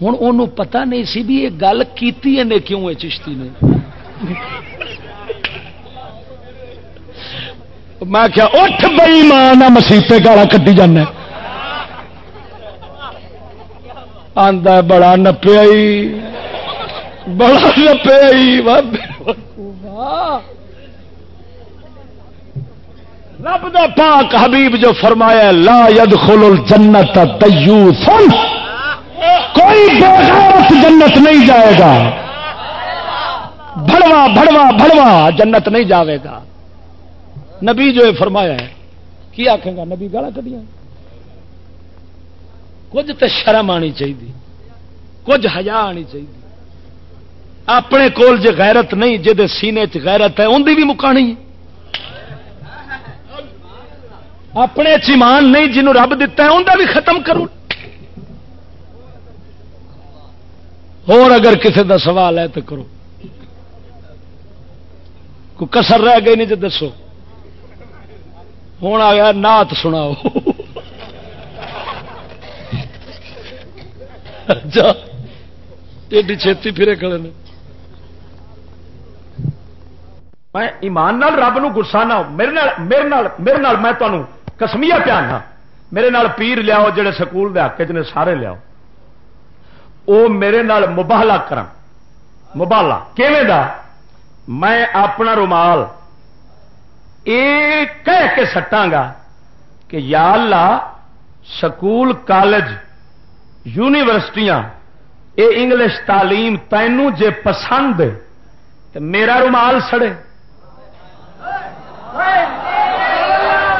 ہوں ان پتا نہیں سی بھی یہ گل کی کیوں ہے چشتی نے۔ میں کیا اٹھ بئی ماں مسیطے گالا کٹی جانا آدھا بڑا نپیا بڑا نپیا رب دا پاک حبیب جو فرمایا لا يدخل الجنت دیوث کوئی بغیرت جنت نہیں جائے گا۔ بڑوا بڑوا بڑوا جنت نہیں جاوے گا۔ نبی جو فرمایا ہے، کی آخے گا؟ نبی گالا کدیاں کچھ تو شرم آنی چاہیے، کچھ ہزا آنی چاہیے۔ اپنے کول جو غیرت نہیں جہد سینے چ غیرت ہے اندی بھی مکانی اپنے چیمان نہیں، جنہوں رب دتا ہے اندر بھی ختم کرو۔ اور اگر کسی دا سوال ہے تو کرو۔ کوئی کسر رہ گئی نہیں جو دسو۔ ہوں آ گیا نات سناؤ۔ اچھا، ایڈی چھتی پھرے کھڑے نے۔ میں ایمان نال رب نو گسا نہ میرے نال میرے نال میرے نال میں تمہوں کسمیا پیانا میرے نال پیر لیاؤ جڑے سکول دے حق نے سارے لیاؤ۔ وہ میرے نال مباہلا کر مبالا کیویں دا؟ میں اپنا رومال یہ کہہ کے سٹاں گا کہ یا اللہ سکول کالج یونیورسٹیاں، اے انگلش تعلیم تینوں جے پسند تو میرا رومال سڑے۔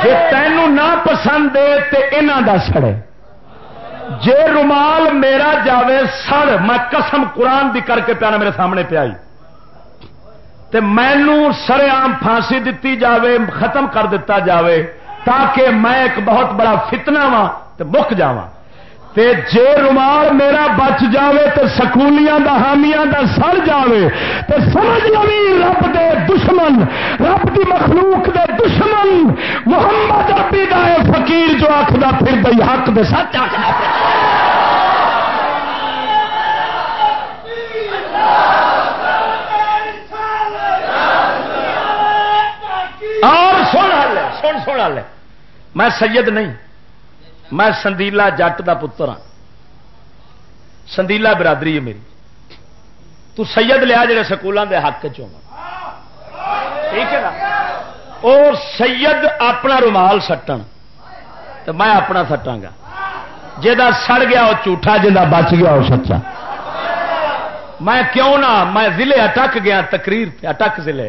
جے تینوں نہ پسند ہے تو یہاں سڑے۔ جے رومال میرا جاوے سڑ، میں قسم قرآن دی کر کے پیانا میرے سامنے پیائی تے مینو سر عام پھانسی دیتی جاوے، ختم کر دیتا جاوے، تاکہ میں ایک بہت بڑا فتنا وا تو مک جا تے جے رومال میرا بچ جاوے تو سکولیاں دا حامیاں دا سڑ جاوے تے سمجھ لوی رب دے دشمن، رب دی مخلوق دے دشمن۔ محمد ربی دا اے فقیر جو آخدا پھر دئی حق دے سچ آخدا اور سن سن سن میں سید نہیں۔ میں سندیلا جٹ کا پتر ہاں۔ سندیلا برادری ہے میری۔ تو سید لیا جڑے سکولوں کے حق ٹھیک ہے نا؟ اور سید اپنا رومال سٹن۔ تو میں اپنا سٹا گا۔ جا سڑ گیا وہ جھوٹا جا بچ گیا وہ سچا۔ میں کیوں نہ، میں ضلع اٹک گیا، تقریر اٹک ضلع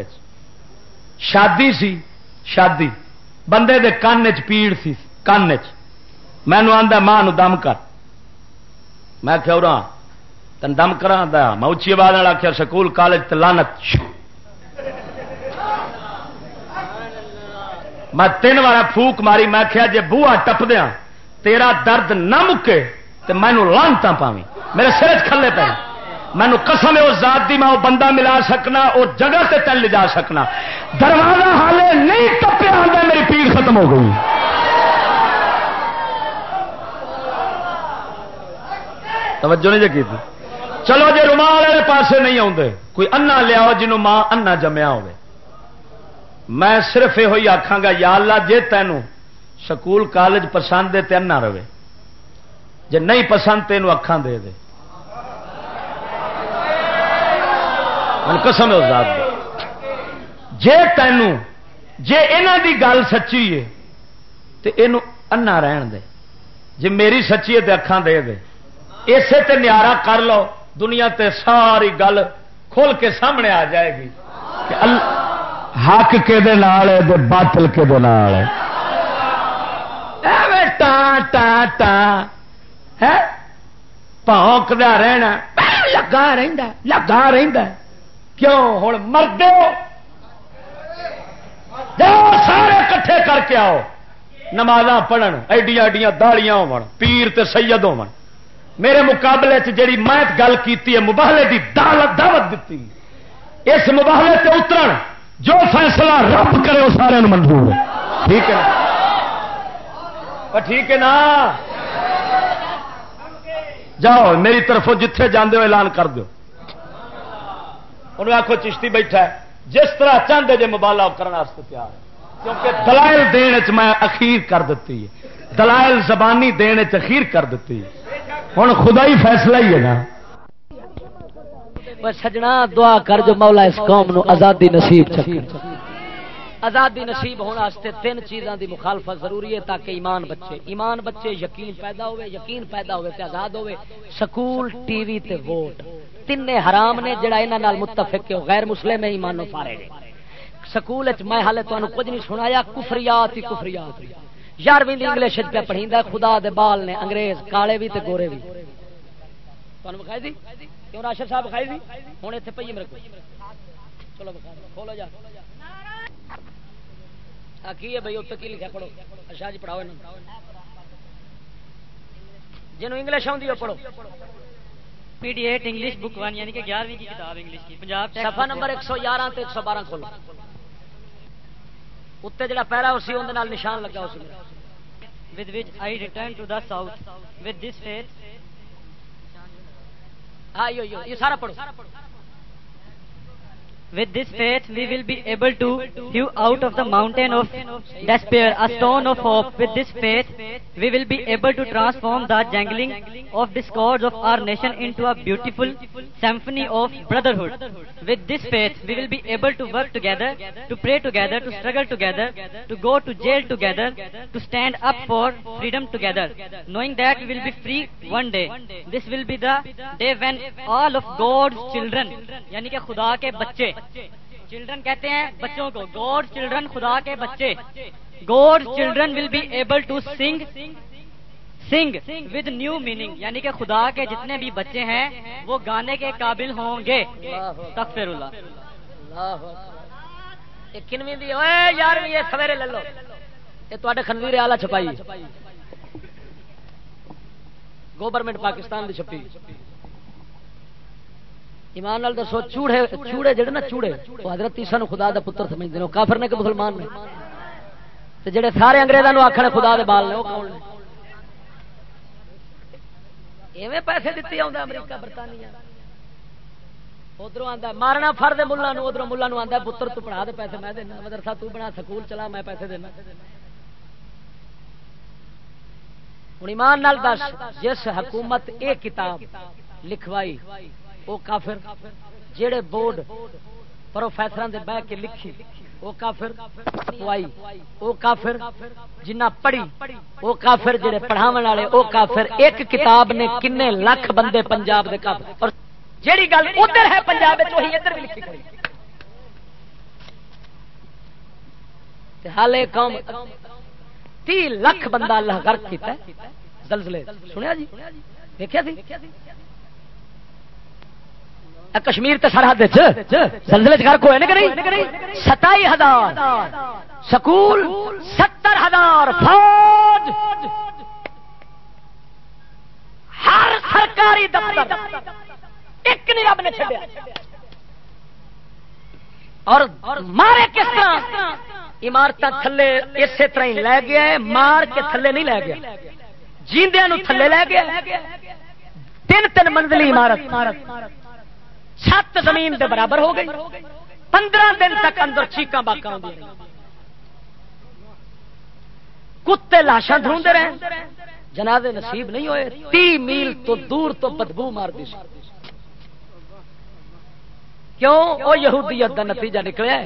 شادی سی، شادی۔ بندے دے کان چ پیڑ سی، کان چ مینو آدھا ماں دم کر۔ میں کیا رہا تین دم کرا میں اچھی آواز آخیا سکول، کالج تلانت میں تین بار پھوک ماری، میں کیا جی بوا ٹپ دیا تیرا درد نہ مکے تو مینو لانتا پاوی میرے سر کھلے پہ مینو قسم اس ذات دی میں وہ بندہ ملا سکنا وہ جگہ سے تل جا سکنا۔ دروازہ حالے نہیں ٹپیا میری پیڑ ختم ہو گئی۔ توجہ نہیں جی چلو جی رومال والے پاسے نہیں آتے کوئی انا لیا جنوں ماں انا جمیا ہو میں صرف یہ آخا گا، یا اللہ جے تینوں سکول، کالج پسند ہے انا رہے جے نہیں پسند تینوں اکھان دے دے۔ قسم جے تینوں، جے انہوں دی گل سچی ہے تو یہ انا رہن دے۔ جے میری سچی ہے تو اکھان دے دے۔ اسے تے نیارا کر لو دنیا تے ساری گل کھول کے سامنے آ جائے گی۔ کہ حق کے دے نال ہے دے باطل کے دے نال ہے۔ ٹان ہے؟ پونکدا رہنا لگا رہندا لگا رہندا۔ کیوں؟ ہوں مرد سارے کٹھے کر کے آؤ۔ نماز پڑھن ایڈیاں ایڈیاں داڑیاں ہو پیر تے سید ہو میرے مقابلے جیڑی میں گل کی مباہلے کی دعوت دعوت دیتی اس مباہلے سے اتر جو فیصلہ رب کرے وہ سارے منظور ٹھیک ہے ٹھیک ہے نا؟ جاؤ، میری طرف جتھے جانے ہو اعلان کر دو انہوں آخو چشتی بیٹھا ہے۔ جس طرح چاہتے جی مبالا کرنے تیار کیونکہ دلائل دین میں اخیر کر دیتی ہے۔ دلائل زبانی دین اخیر کر دیتی ہے۔ ہوں خدا ہی فیصلہ ہی ہے نا۔ سجنا دعا کر جو مولا اس قوم نو آزادی نصیب آزادی نصیب ہونے تین چیزاں دی مخالفت ضروری ہے تاکہ ایمان بچے۔ ایمان بچے، یقین پیدا ہوئے، یقین پیدا ہوئے تے آزاد ہوئے۔ سکول، ٹی وی تے ووٹ۔ تین حرام نے جڑا انہاں نال متفق ہے غیر مسلم ہے ایمان نو فارے سکول میں حالے تانوں کچھ نہیں سنایا، کفریات ہی کفریات۔ یارویں انگلش پہ پڑھی خدا دے بال نے انگریز کالے بھی تے گورے بھی بخائی دی؟ کیوں راشد صاحب بخائی دی؟ ہوں اتنے پی میرے کو چلو کھولو جا۔ کی ہے بھائی اتنے کی لکھا پڑھو۔ شاہ جی پڑھاؤ جنہوں انگلش آؤں پڑھو۔ P D eight English book one یعنی کہ گیارہویں کی کتاب انگلش کی پنجاب صفحہ نمبر ایک سو گیارہ ایک سو بارہ کھولو۔ اتنے جڑا پیرا اسی اندر نشان لگا اسی with which I return to the south. With this faith ہاں یہ سارا پڑھو With this faith, we will be able to hew out of the mountain of despair a stone of hope. With this faith, we will be able to transform the jangling of discords of our nation into a beautiful symphony of brotherhood. With this faith, we will be able to work together, to pray together, to struggle together, to go to jail together, to stand up for freedom together, knowing that we will be free one day. This will be the day when all of God's children, yani ke khuda ke bacche, children کہتے ہیں بچوں کو good children خدا کے بچے. God children will be able to sing sing with new meaning یعنی کہ خدا کے جتنے بھی بچے ہیں، وہ گانے کے قابل ہوں گے۔ تخفر اللہ یار یہ سویرے لے لو۔ یہ تے خنویر آلہ چھپائی۔ گورنمنٹ پاکستان دی چھپی۔ ایمان نال دسو، چوڑے چوڑے جڑے نا چوڑے، وہ حضرت عیسیٰ نو خدا دا پتر سمجھتے ہیں کافر نے کہ مسلمان نے؟ تے جڑے سارے انگریزوں آخر خدا دے بال نے، وہ کون نے؟ ایویں پیسے دیتے آ امریکہ، برطانیہ۔ ادھر آتا مارنا فرد ملا ادھر ملا آتا پتر تو پڑھا دے پیسے، میں دینا مدرسہ تو بنا، سکول چلا، میں پیسے دینا ہوں ایمان نال دس، جس حکومت اے کتاب لکھوائی وہ کافر جڑے بورڈ پروفیسر دے بہ کے لکھی وہ کافر پوائی وہ کافر جنہ پڑھی وہ کافر جڑے پڑھاو والے وہ کافر ایک کتاب نے کنے لاکھ بندے پنجاب دے کافر۔ اور جیڑی گل ادھر ہے پنجاب وہی ادھر بھی لکھی کھڑی۔ حال قوم، تی لاکھ بندہ اللہ غرق کیتا ہے۔ زلزلے، سنیا جی؟ دیکھا سی؟ کشمیر تے سرحد زلزلے گھر کو کہ نہیں؟ ستائی ہزار۔ سکول ستر ہزار۔ فوج۔ ہر سرکاری دفتر ایک نہیں رب نے چھڈیا۔ اور مارے کس طرح؟ عمارت تھلے اسی طرح ہی لے گیا مار کے تھلے نہیں لے گیا۔ جیندیا تھلے لے گیا۔ تین تین منزلی عمارت۔ چھت زمین دے برابر ہو گئی۔ پندرہ دن تک اندر چیقا باقا کتے لاشاں ڈھونڈتے رہے۔ جنازے نصیب نہیں ہوئے۔ تی میل تو دور تو بدبو مار دی کیوں؟ وہ یہودیت کا نتیجہ نکلیا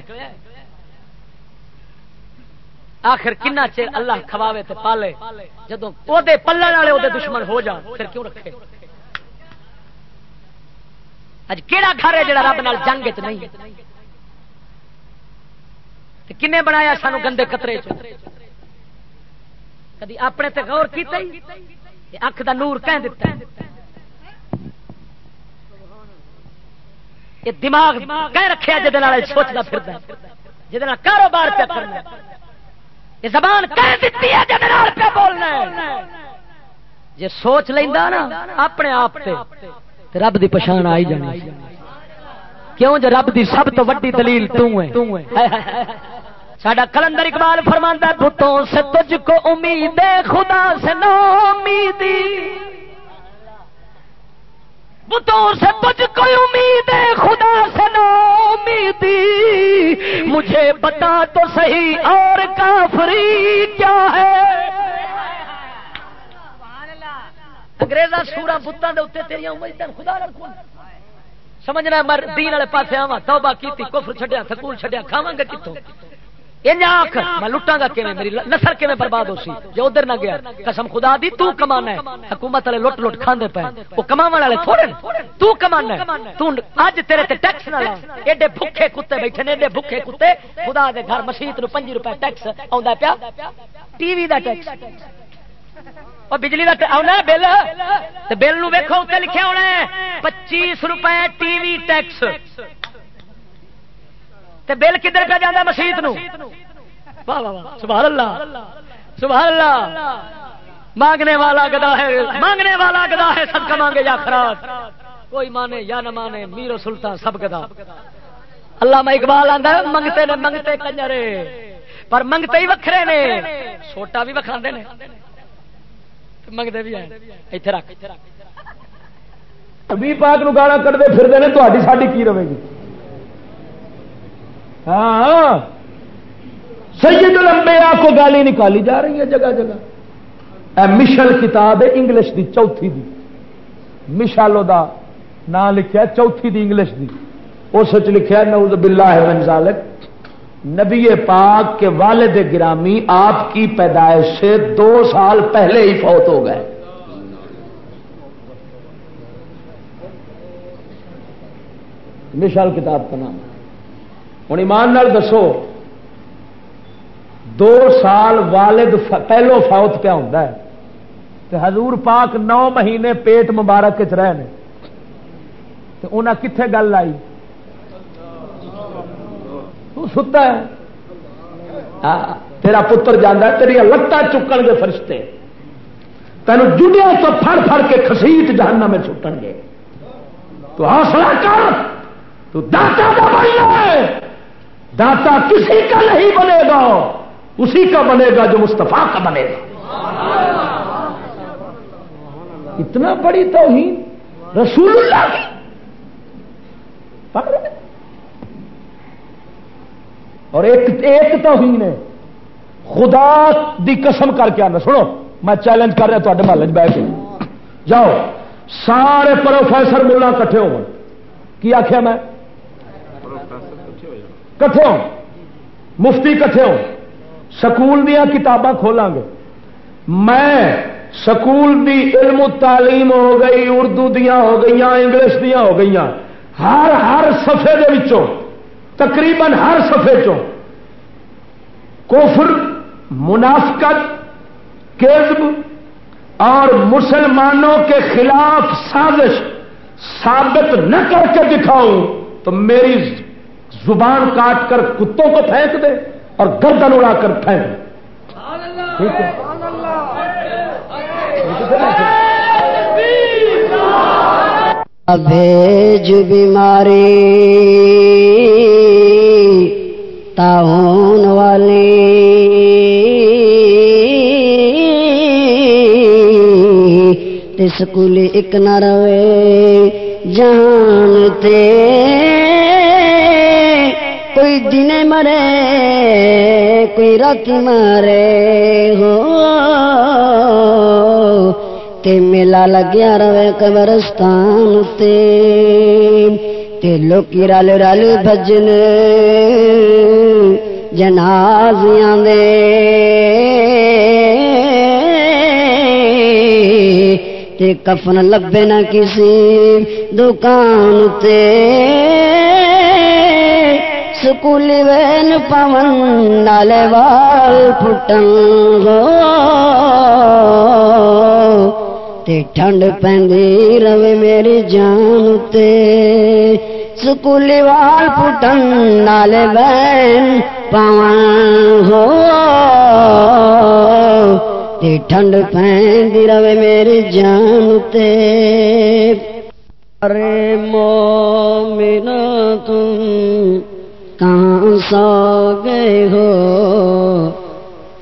آخر کنا چیر اللہ کھواوے تے پالے۔ جدو پلن والے وہ دشمن ہو جان پھر کیوں رکھے؟ اج کہڑا گھر ہے جڑا رب نال جنگ چ نہیں کنے بنایا سانو گندے قطرے چ کدی اپنے تے غور کیتا ہی؟ اکھ دا نور کہہ دیتا ہے یہ دماغ کہہ رکھے جہد سوچتا پھرتا جہد کاروبار پہ کرنا یہ زبان کہہ دیتی ہے جہد پہ بولنا جی سوچ لینا نا، اپنے آپ رب دی پچھان آئی جانی۔ کیوں جو رب دی سب تو وڈی دلیل ساڈا کلندر اقبال فرماندہ بتوں سے تجھ کو امید خدا سے نو امیدی بتوں سے تجھ کو امید خدا سے نو امیدی مجھے بتا تو صحیح اور کافری کیا ہے؟ انگریزا سورا بتان دے اتنے تیری امید خدا رکھو سمجھنا مر دین والے پاس آوا توبہ کیتی، کفر چھڈیا سکول چھڈیا کھاواں گا کتوں آخ میں لٹاں گا کیویں، میری نسل کیویں برباد ہو سی جو ادھر نہ گیا، قسم خدا دی، تو کمانا ہے۔ حکومت والے لٹ لٹ کھاندے پے وہ کماون والے تھوڑے تو کمانا ہے۔ تو اج تیرے تے ٹیکس نہ لا ایڈے بھوکے کتے بیٹھے نے، ایڈے بھوکے کتے۔ خدا دے گھر مسجد نو 5 روپے ٹیکس آوندا پیا۔ ٹی وی دا ٹیکس۔ اور بجلی کا آنا بل؟ تو بل ویکو اتنے لکھا ہونا پچیس روپے ٹی وی ٹیکس۔ بل کدھر پہ جانا مسیت سبحان اللہ سبحان اللہ۔ مانگنے والا گدا ہے، مانگنے والا گدا ہے، سب کا مانگے یا خراب۔ کوئی مانے یا نہ مانے میرو سلطان سب گدا۔ اللہ میں اقبال آتا ہے، منگتے نے منگتے کنجرے، پر منگتے ہی وکھرے نے چھوٹا بھی وکھا نے۔ منگتے بھی اتنے رکھ۔ ابھی پاک نو گالا کٹتے پھرتے ہیں تاری ساری کی رہے گی؟ ہاں۔ سید الانبیاء کو گالی نکالی جا رہی ہے جگہ جگہ۔ اے مشل کتاب ہے، انگلش دی، چوتھی دی۔ مشالو دا نام لکھا چوتھی دی انگلش دی۔ اس لکھا نعوذ باللہ من ذالک۔ نبی پاک کے والد گرامی آپ کی پیدائش سے دو سال پہلے ہی فوت ہو گئے۔ مشال کتاب کا نام۔ ہوں ایمان نال دسو، دو سال والد پہلو فوت پیا ہوں حضور پاک نو مہینے پیٹ مبارک چ رہے انہیں کتنے گل ستا ہے۔ تیرا پتر جانا تیریا لتان چکن گے فرشتے۔ تینوں جڑیا تو پھڑ پھڑ کے خسیٹ جہنم میں چھٹن گے۔ تو حوصلہ کر، تو داتا کا بننا ہے داتا کسی کا نہیں بنے گا، اسی کا بنے گا جو مستفا کا بنے گا۔ اتنا بڑی توہین۔ رسول اللہ کی۔ اور ایک ایک توہین ہے خدا دی قسم کر کے آنا۔ سنو، میں چیلنج کر رہا تے محلے بہ کے۔ جاؤ، سارے پروفیسر ملا کٹھے ہو کی آخیا میں؟ کٹھے ہو مفتی کٹھے ہو سکول دیا کتاباں کھولاں گے۔ میں سکول دی علم تعلیم ہو گئی، اردو دیا ہو گئی انگلش دیا ہو گئی ہر ہر سفے وچوں تقریباً ہر سفے چوں کوفر منافقت کیزب اور مسلمانوں کے خلاف سازش ثابت نہ کر کے دکھاؤں تو میری زبان کاٹ کر کتوں کو پھینک دے اور گردن اڑا کر پھینک ٹھیک ہے؟ بھیج بیماری تاؤن والی اسکول ایک نہ روے جانتے کوئی دن مرے، کوئی رات مرے، ہو تے میلا لگیا رہے قبرستان تے تے لوکی رل رل بجن جنازیاں دے تے کفن لبے نہ کسی دکان تے سکولی وین پون نالے وال پھٹن گو تے ٹھنڈ پہندی روے میری جان تے سکولی وال پھٹن نالے وین پون ہو تے ٹھنڈ پہندی روے میری جان تے ارے مومن تم کہاں سو گئے ہو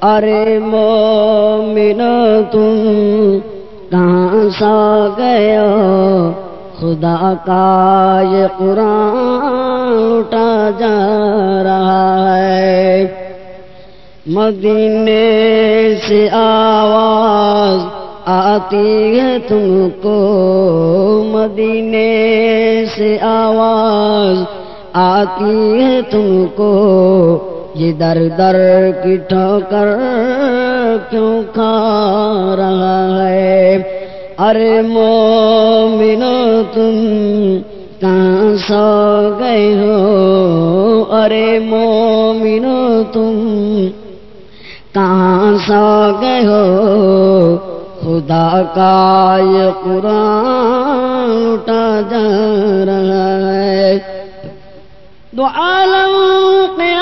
ارے مومن تم کہاں سو گئے ہو خدا کا یہ قرآن اٹھا جا رہا ہے۔ مدینے سے آواز آتی ہے تم کو۔ مدینے سے آواز آتی ہے تم کو۔ یہ در در کی ٹھوکر کیوں کھا رہا ہے؟ ارے مومنو تم کہاں سو گئے ہو؟ ارے مومنو تم کہاں سو گئے ہو؟ خدا کا یہ قرآن اٹھا جا رہا ہے۔ دو عالم پہ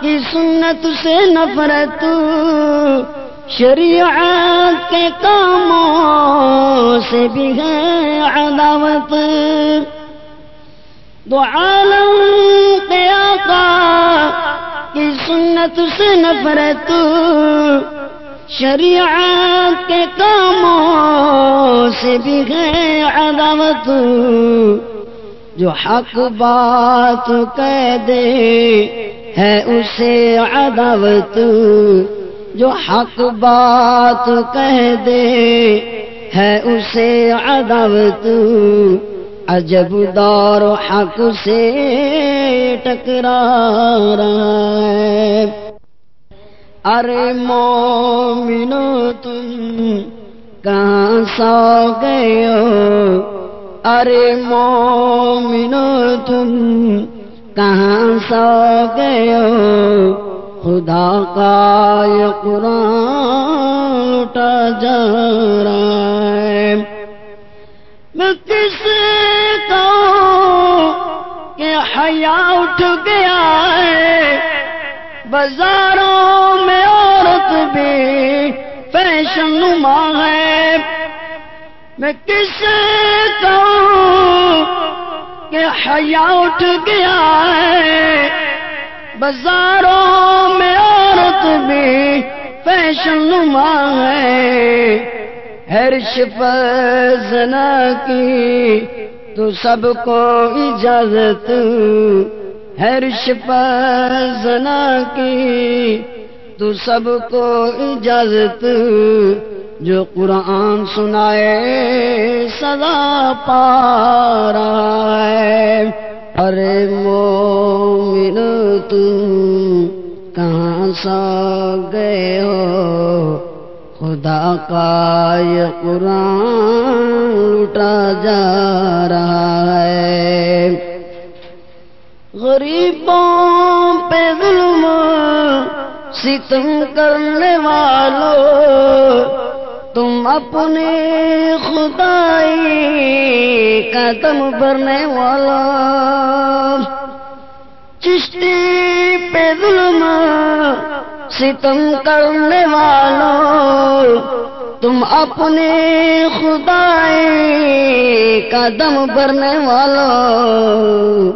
کی سنت سے نفرت، شریعت کے کاموں سے بھی ہے عداوت۔ دو عالم پہ آقا کی سنت سے نفرت، شریعت کے کاموں سے بھی ہے عداوت۔ جو حق بات کہہ دے ہے اسے عداوت جو حق بات کہہ دے۔ ہے اسے عداوت عجب دور حق سے ٹکرا رہا ہے۔ ارے مومنو تم کہاں سو گئے ہو؟ ارے مومنو تم کہاں سو گئے ہو؟ خدا کا یہ قرآن اٹھا جا رہا ہے۔ میں کس کو کہ حیا اٹھ گیا ہے؟ بازاروں میں عورت بھی فیشن نما ہے۔ میں کس کہوں کہ حیا اٹھ گیا ہے۔ بازاروں میں عورت بھی فیشن نما ہے۔ ہرش فزنا کی تو سب کو اجازت۔ ہرش فزنا کی تو سب کو اجازت۔ جو قرآن سنائے سدا پا رہا ہے۔ ارے مومن، تم کہاں سا گئے ہو؟ خدا کا یہ قرآن لوٹا جا رہا ہے۔ غریبوں پہ ظلم، ستم کرنے والوں تم اپنے خدائی کا دم بھرنے والا۔ چشتی پہ ظلم ستم کرنے والوں تم اپنے خدائی کا دم بھرنے والوں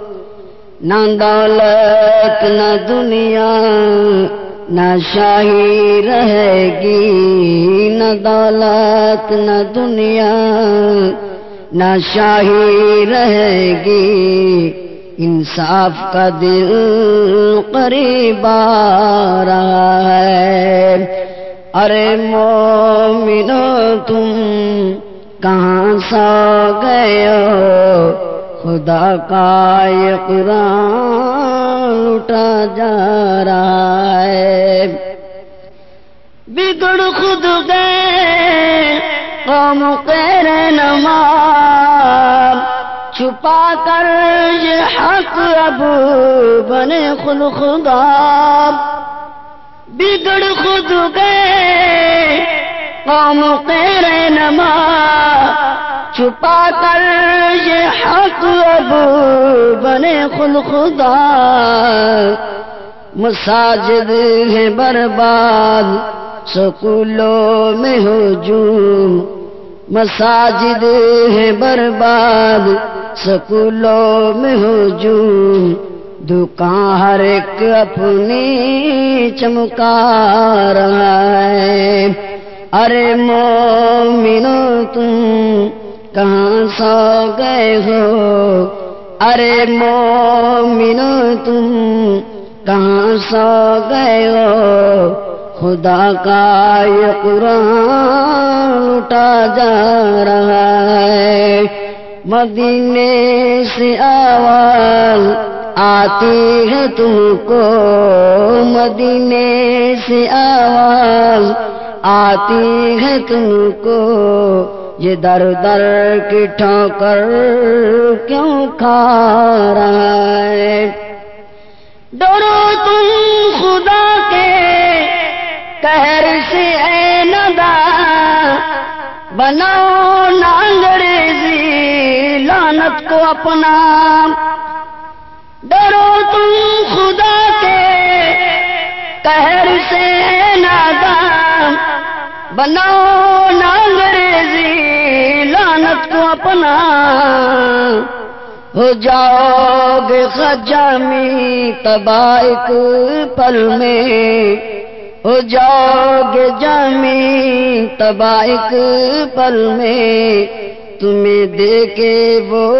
نہ دولت، نہ دنیا، نہ شاہی رہے گی، نہ دولت، نہ دنیا، نہ شاہی رہے گی۔ انصاف کا دل قریب آ رہا ہے۔ ارے مومنو، تم کہاں سو گئے ہو؟ خدا کا یہ قرآن جا رہا ہے۔ بگڑ خود گئے قوم قیر نماز چھپا کر یہ حق اب بنے خود خدا بگڑ خود گئے قوم قیر نماز چھپا کر یہ حق اب بنے خود خدا۔ مساجد ہے برباد، سکولوں میں ہجوم۔ مساجد ہے برباد، سکولوں میں ہجوم۔ دکان ہر ایک اپنی چمکا رہا ہے۔ ارے مومنو تم کہاں سو گئے ہو؟ ارے مومنو تم، کہاں سو گئے ہو؟ خدا کا یہ قرآن لوٹا جا رہا ہے۔ مدینے سے آواز آتی ہے تم کو۔ مدینے سے آواز آتی ہے تم کو۔ یہ در در کی ٹھوکر کیوں کھا رہا ہے؟ ڈرو تم خدا کے قہر سے اے ندا بناؤ نانگریزی لانت کو اپنا۔ ڈرو تم خدا کے قہر سے اے نادا بناؤ نانگریزی لانت کو اپنا ہو جاؤ گے خجامی تبائک پل میں۔ ہو جاؤ گے جامی تبائک پل میں۔ تمہیں دیکھے وہ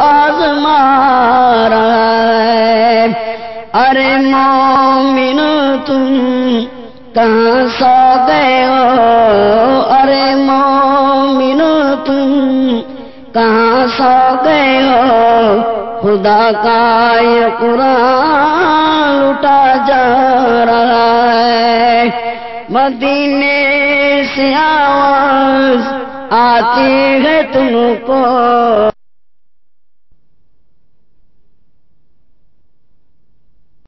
آزما رہا ہے۔ ارے مومن تم کہاں سو گئے ہو؟ ارے مومن کہاں سو گئے ہو؟ خدا کا یہ قرآن لوٹا جا رہا ہے۔ مدینے سے آواز آتی ہے تم کو۔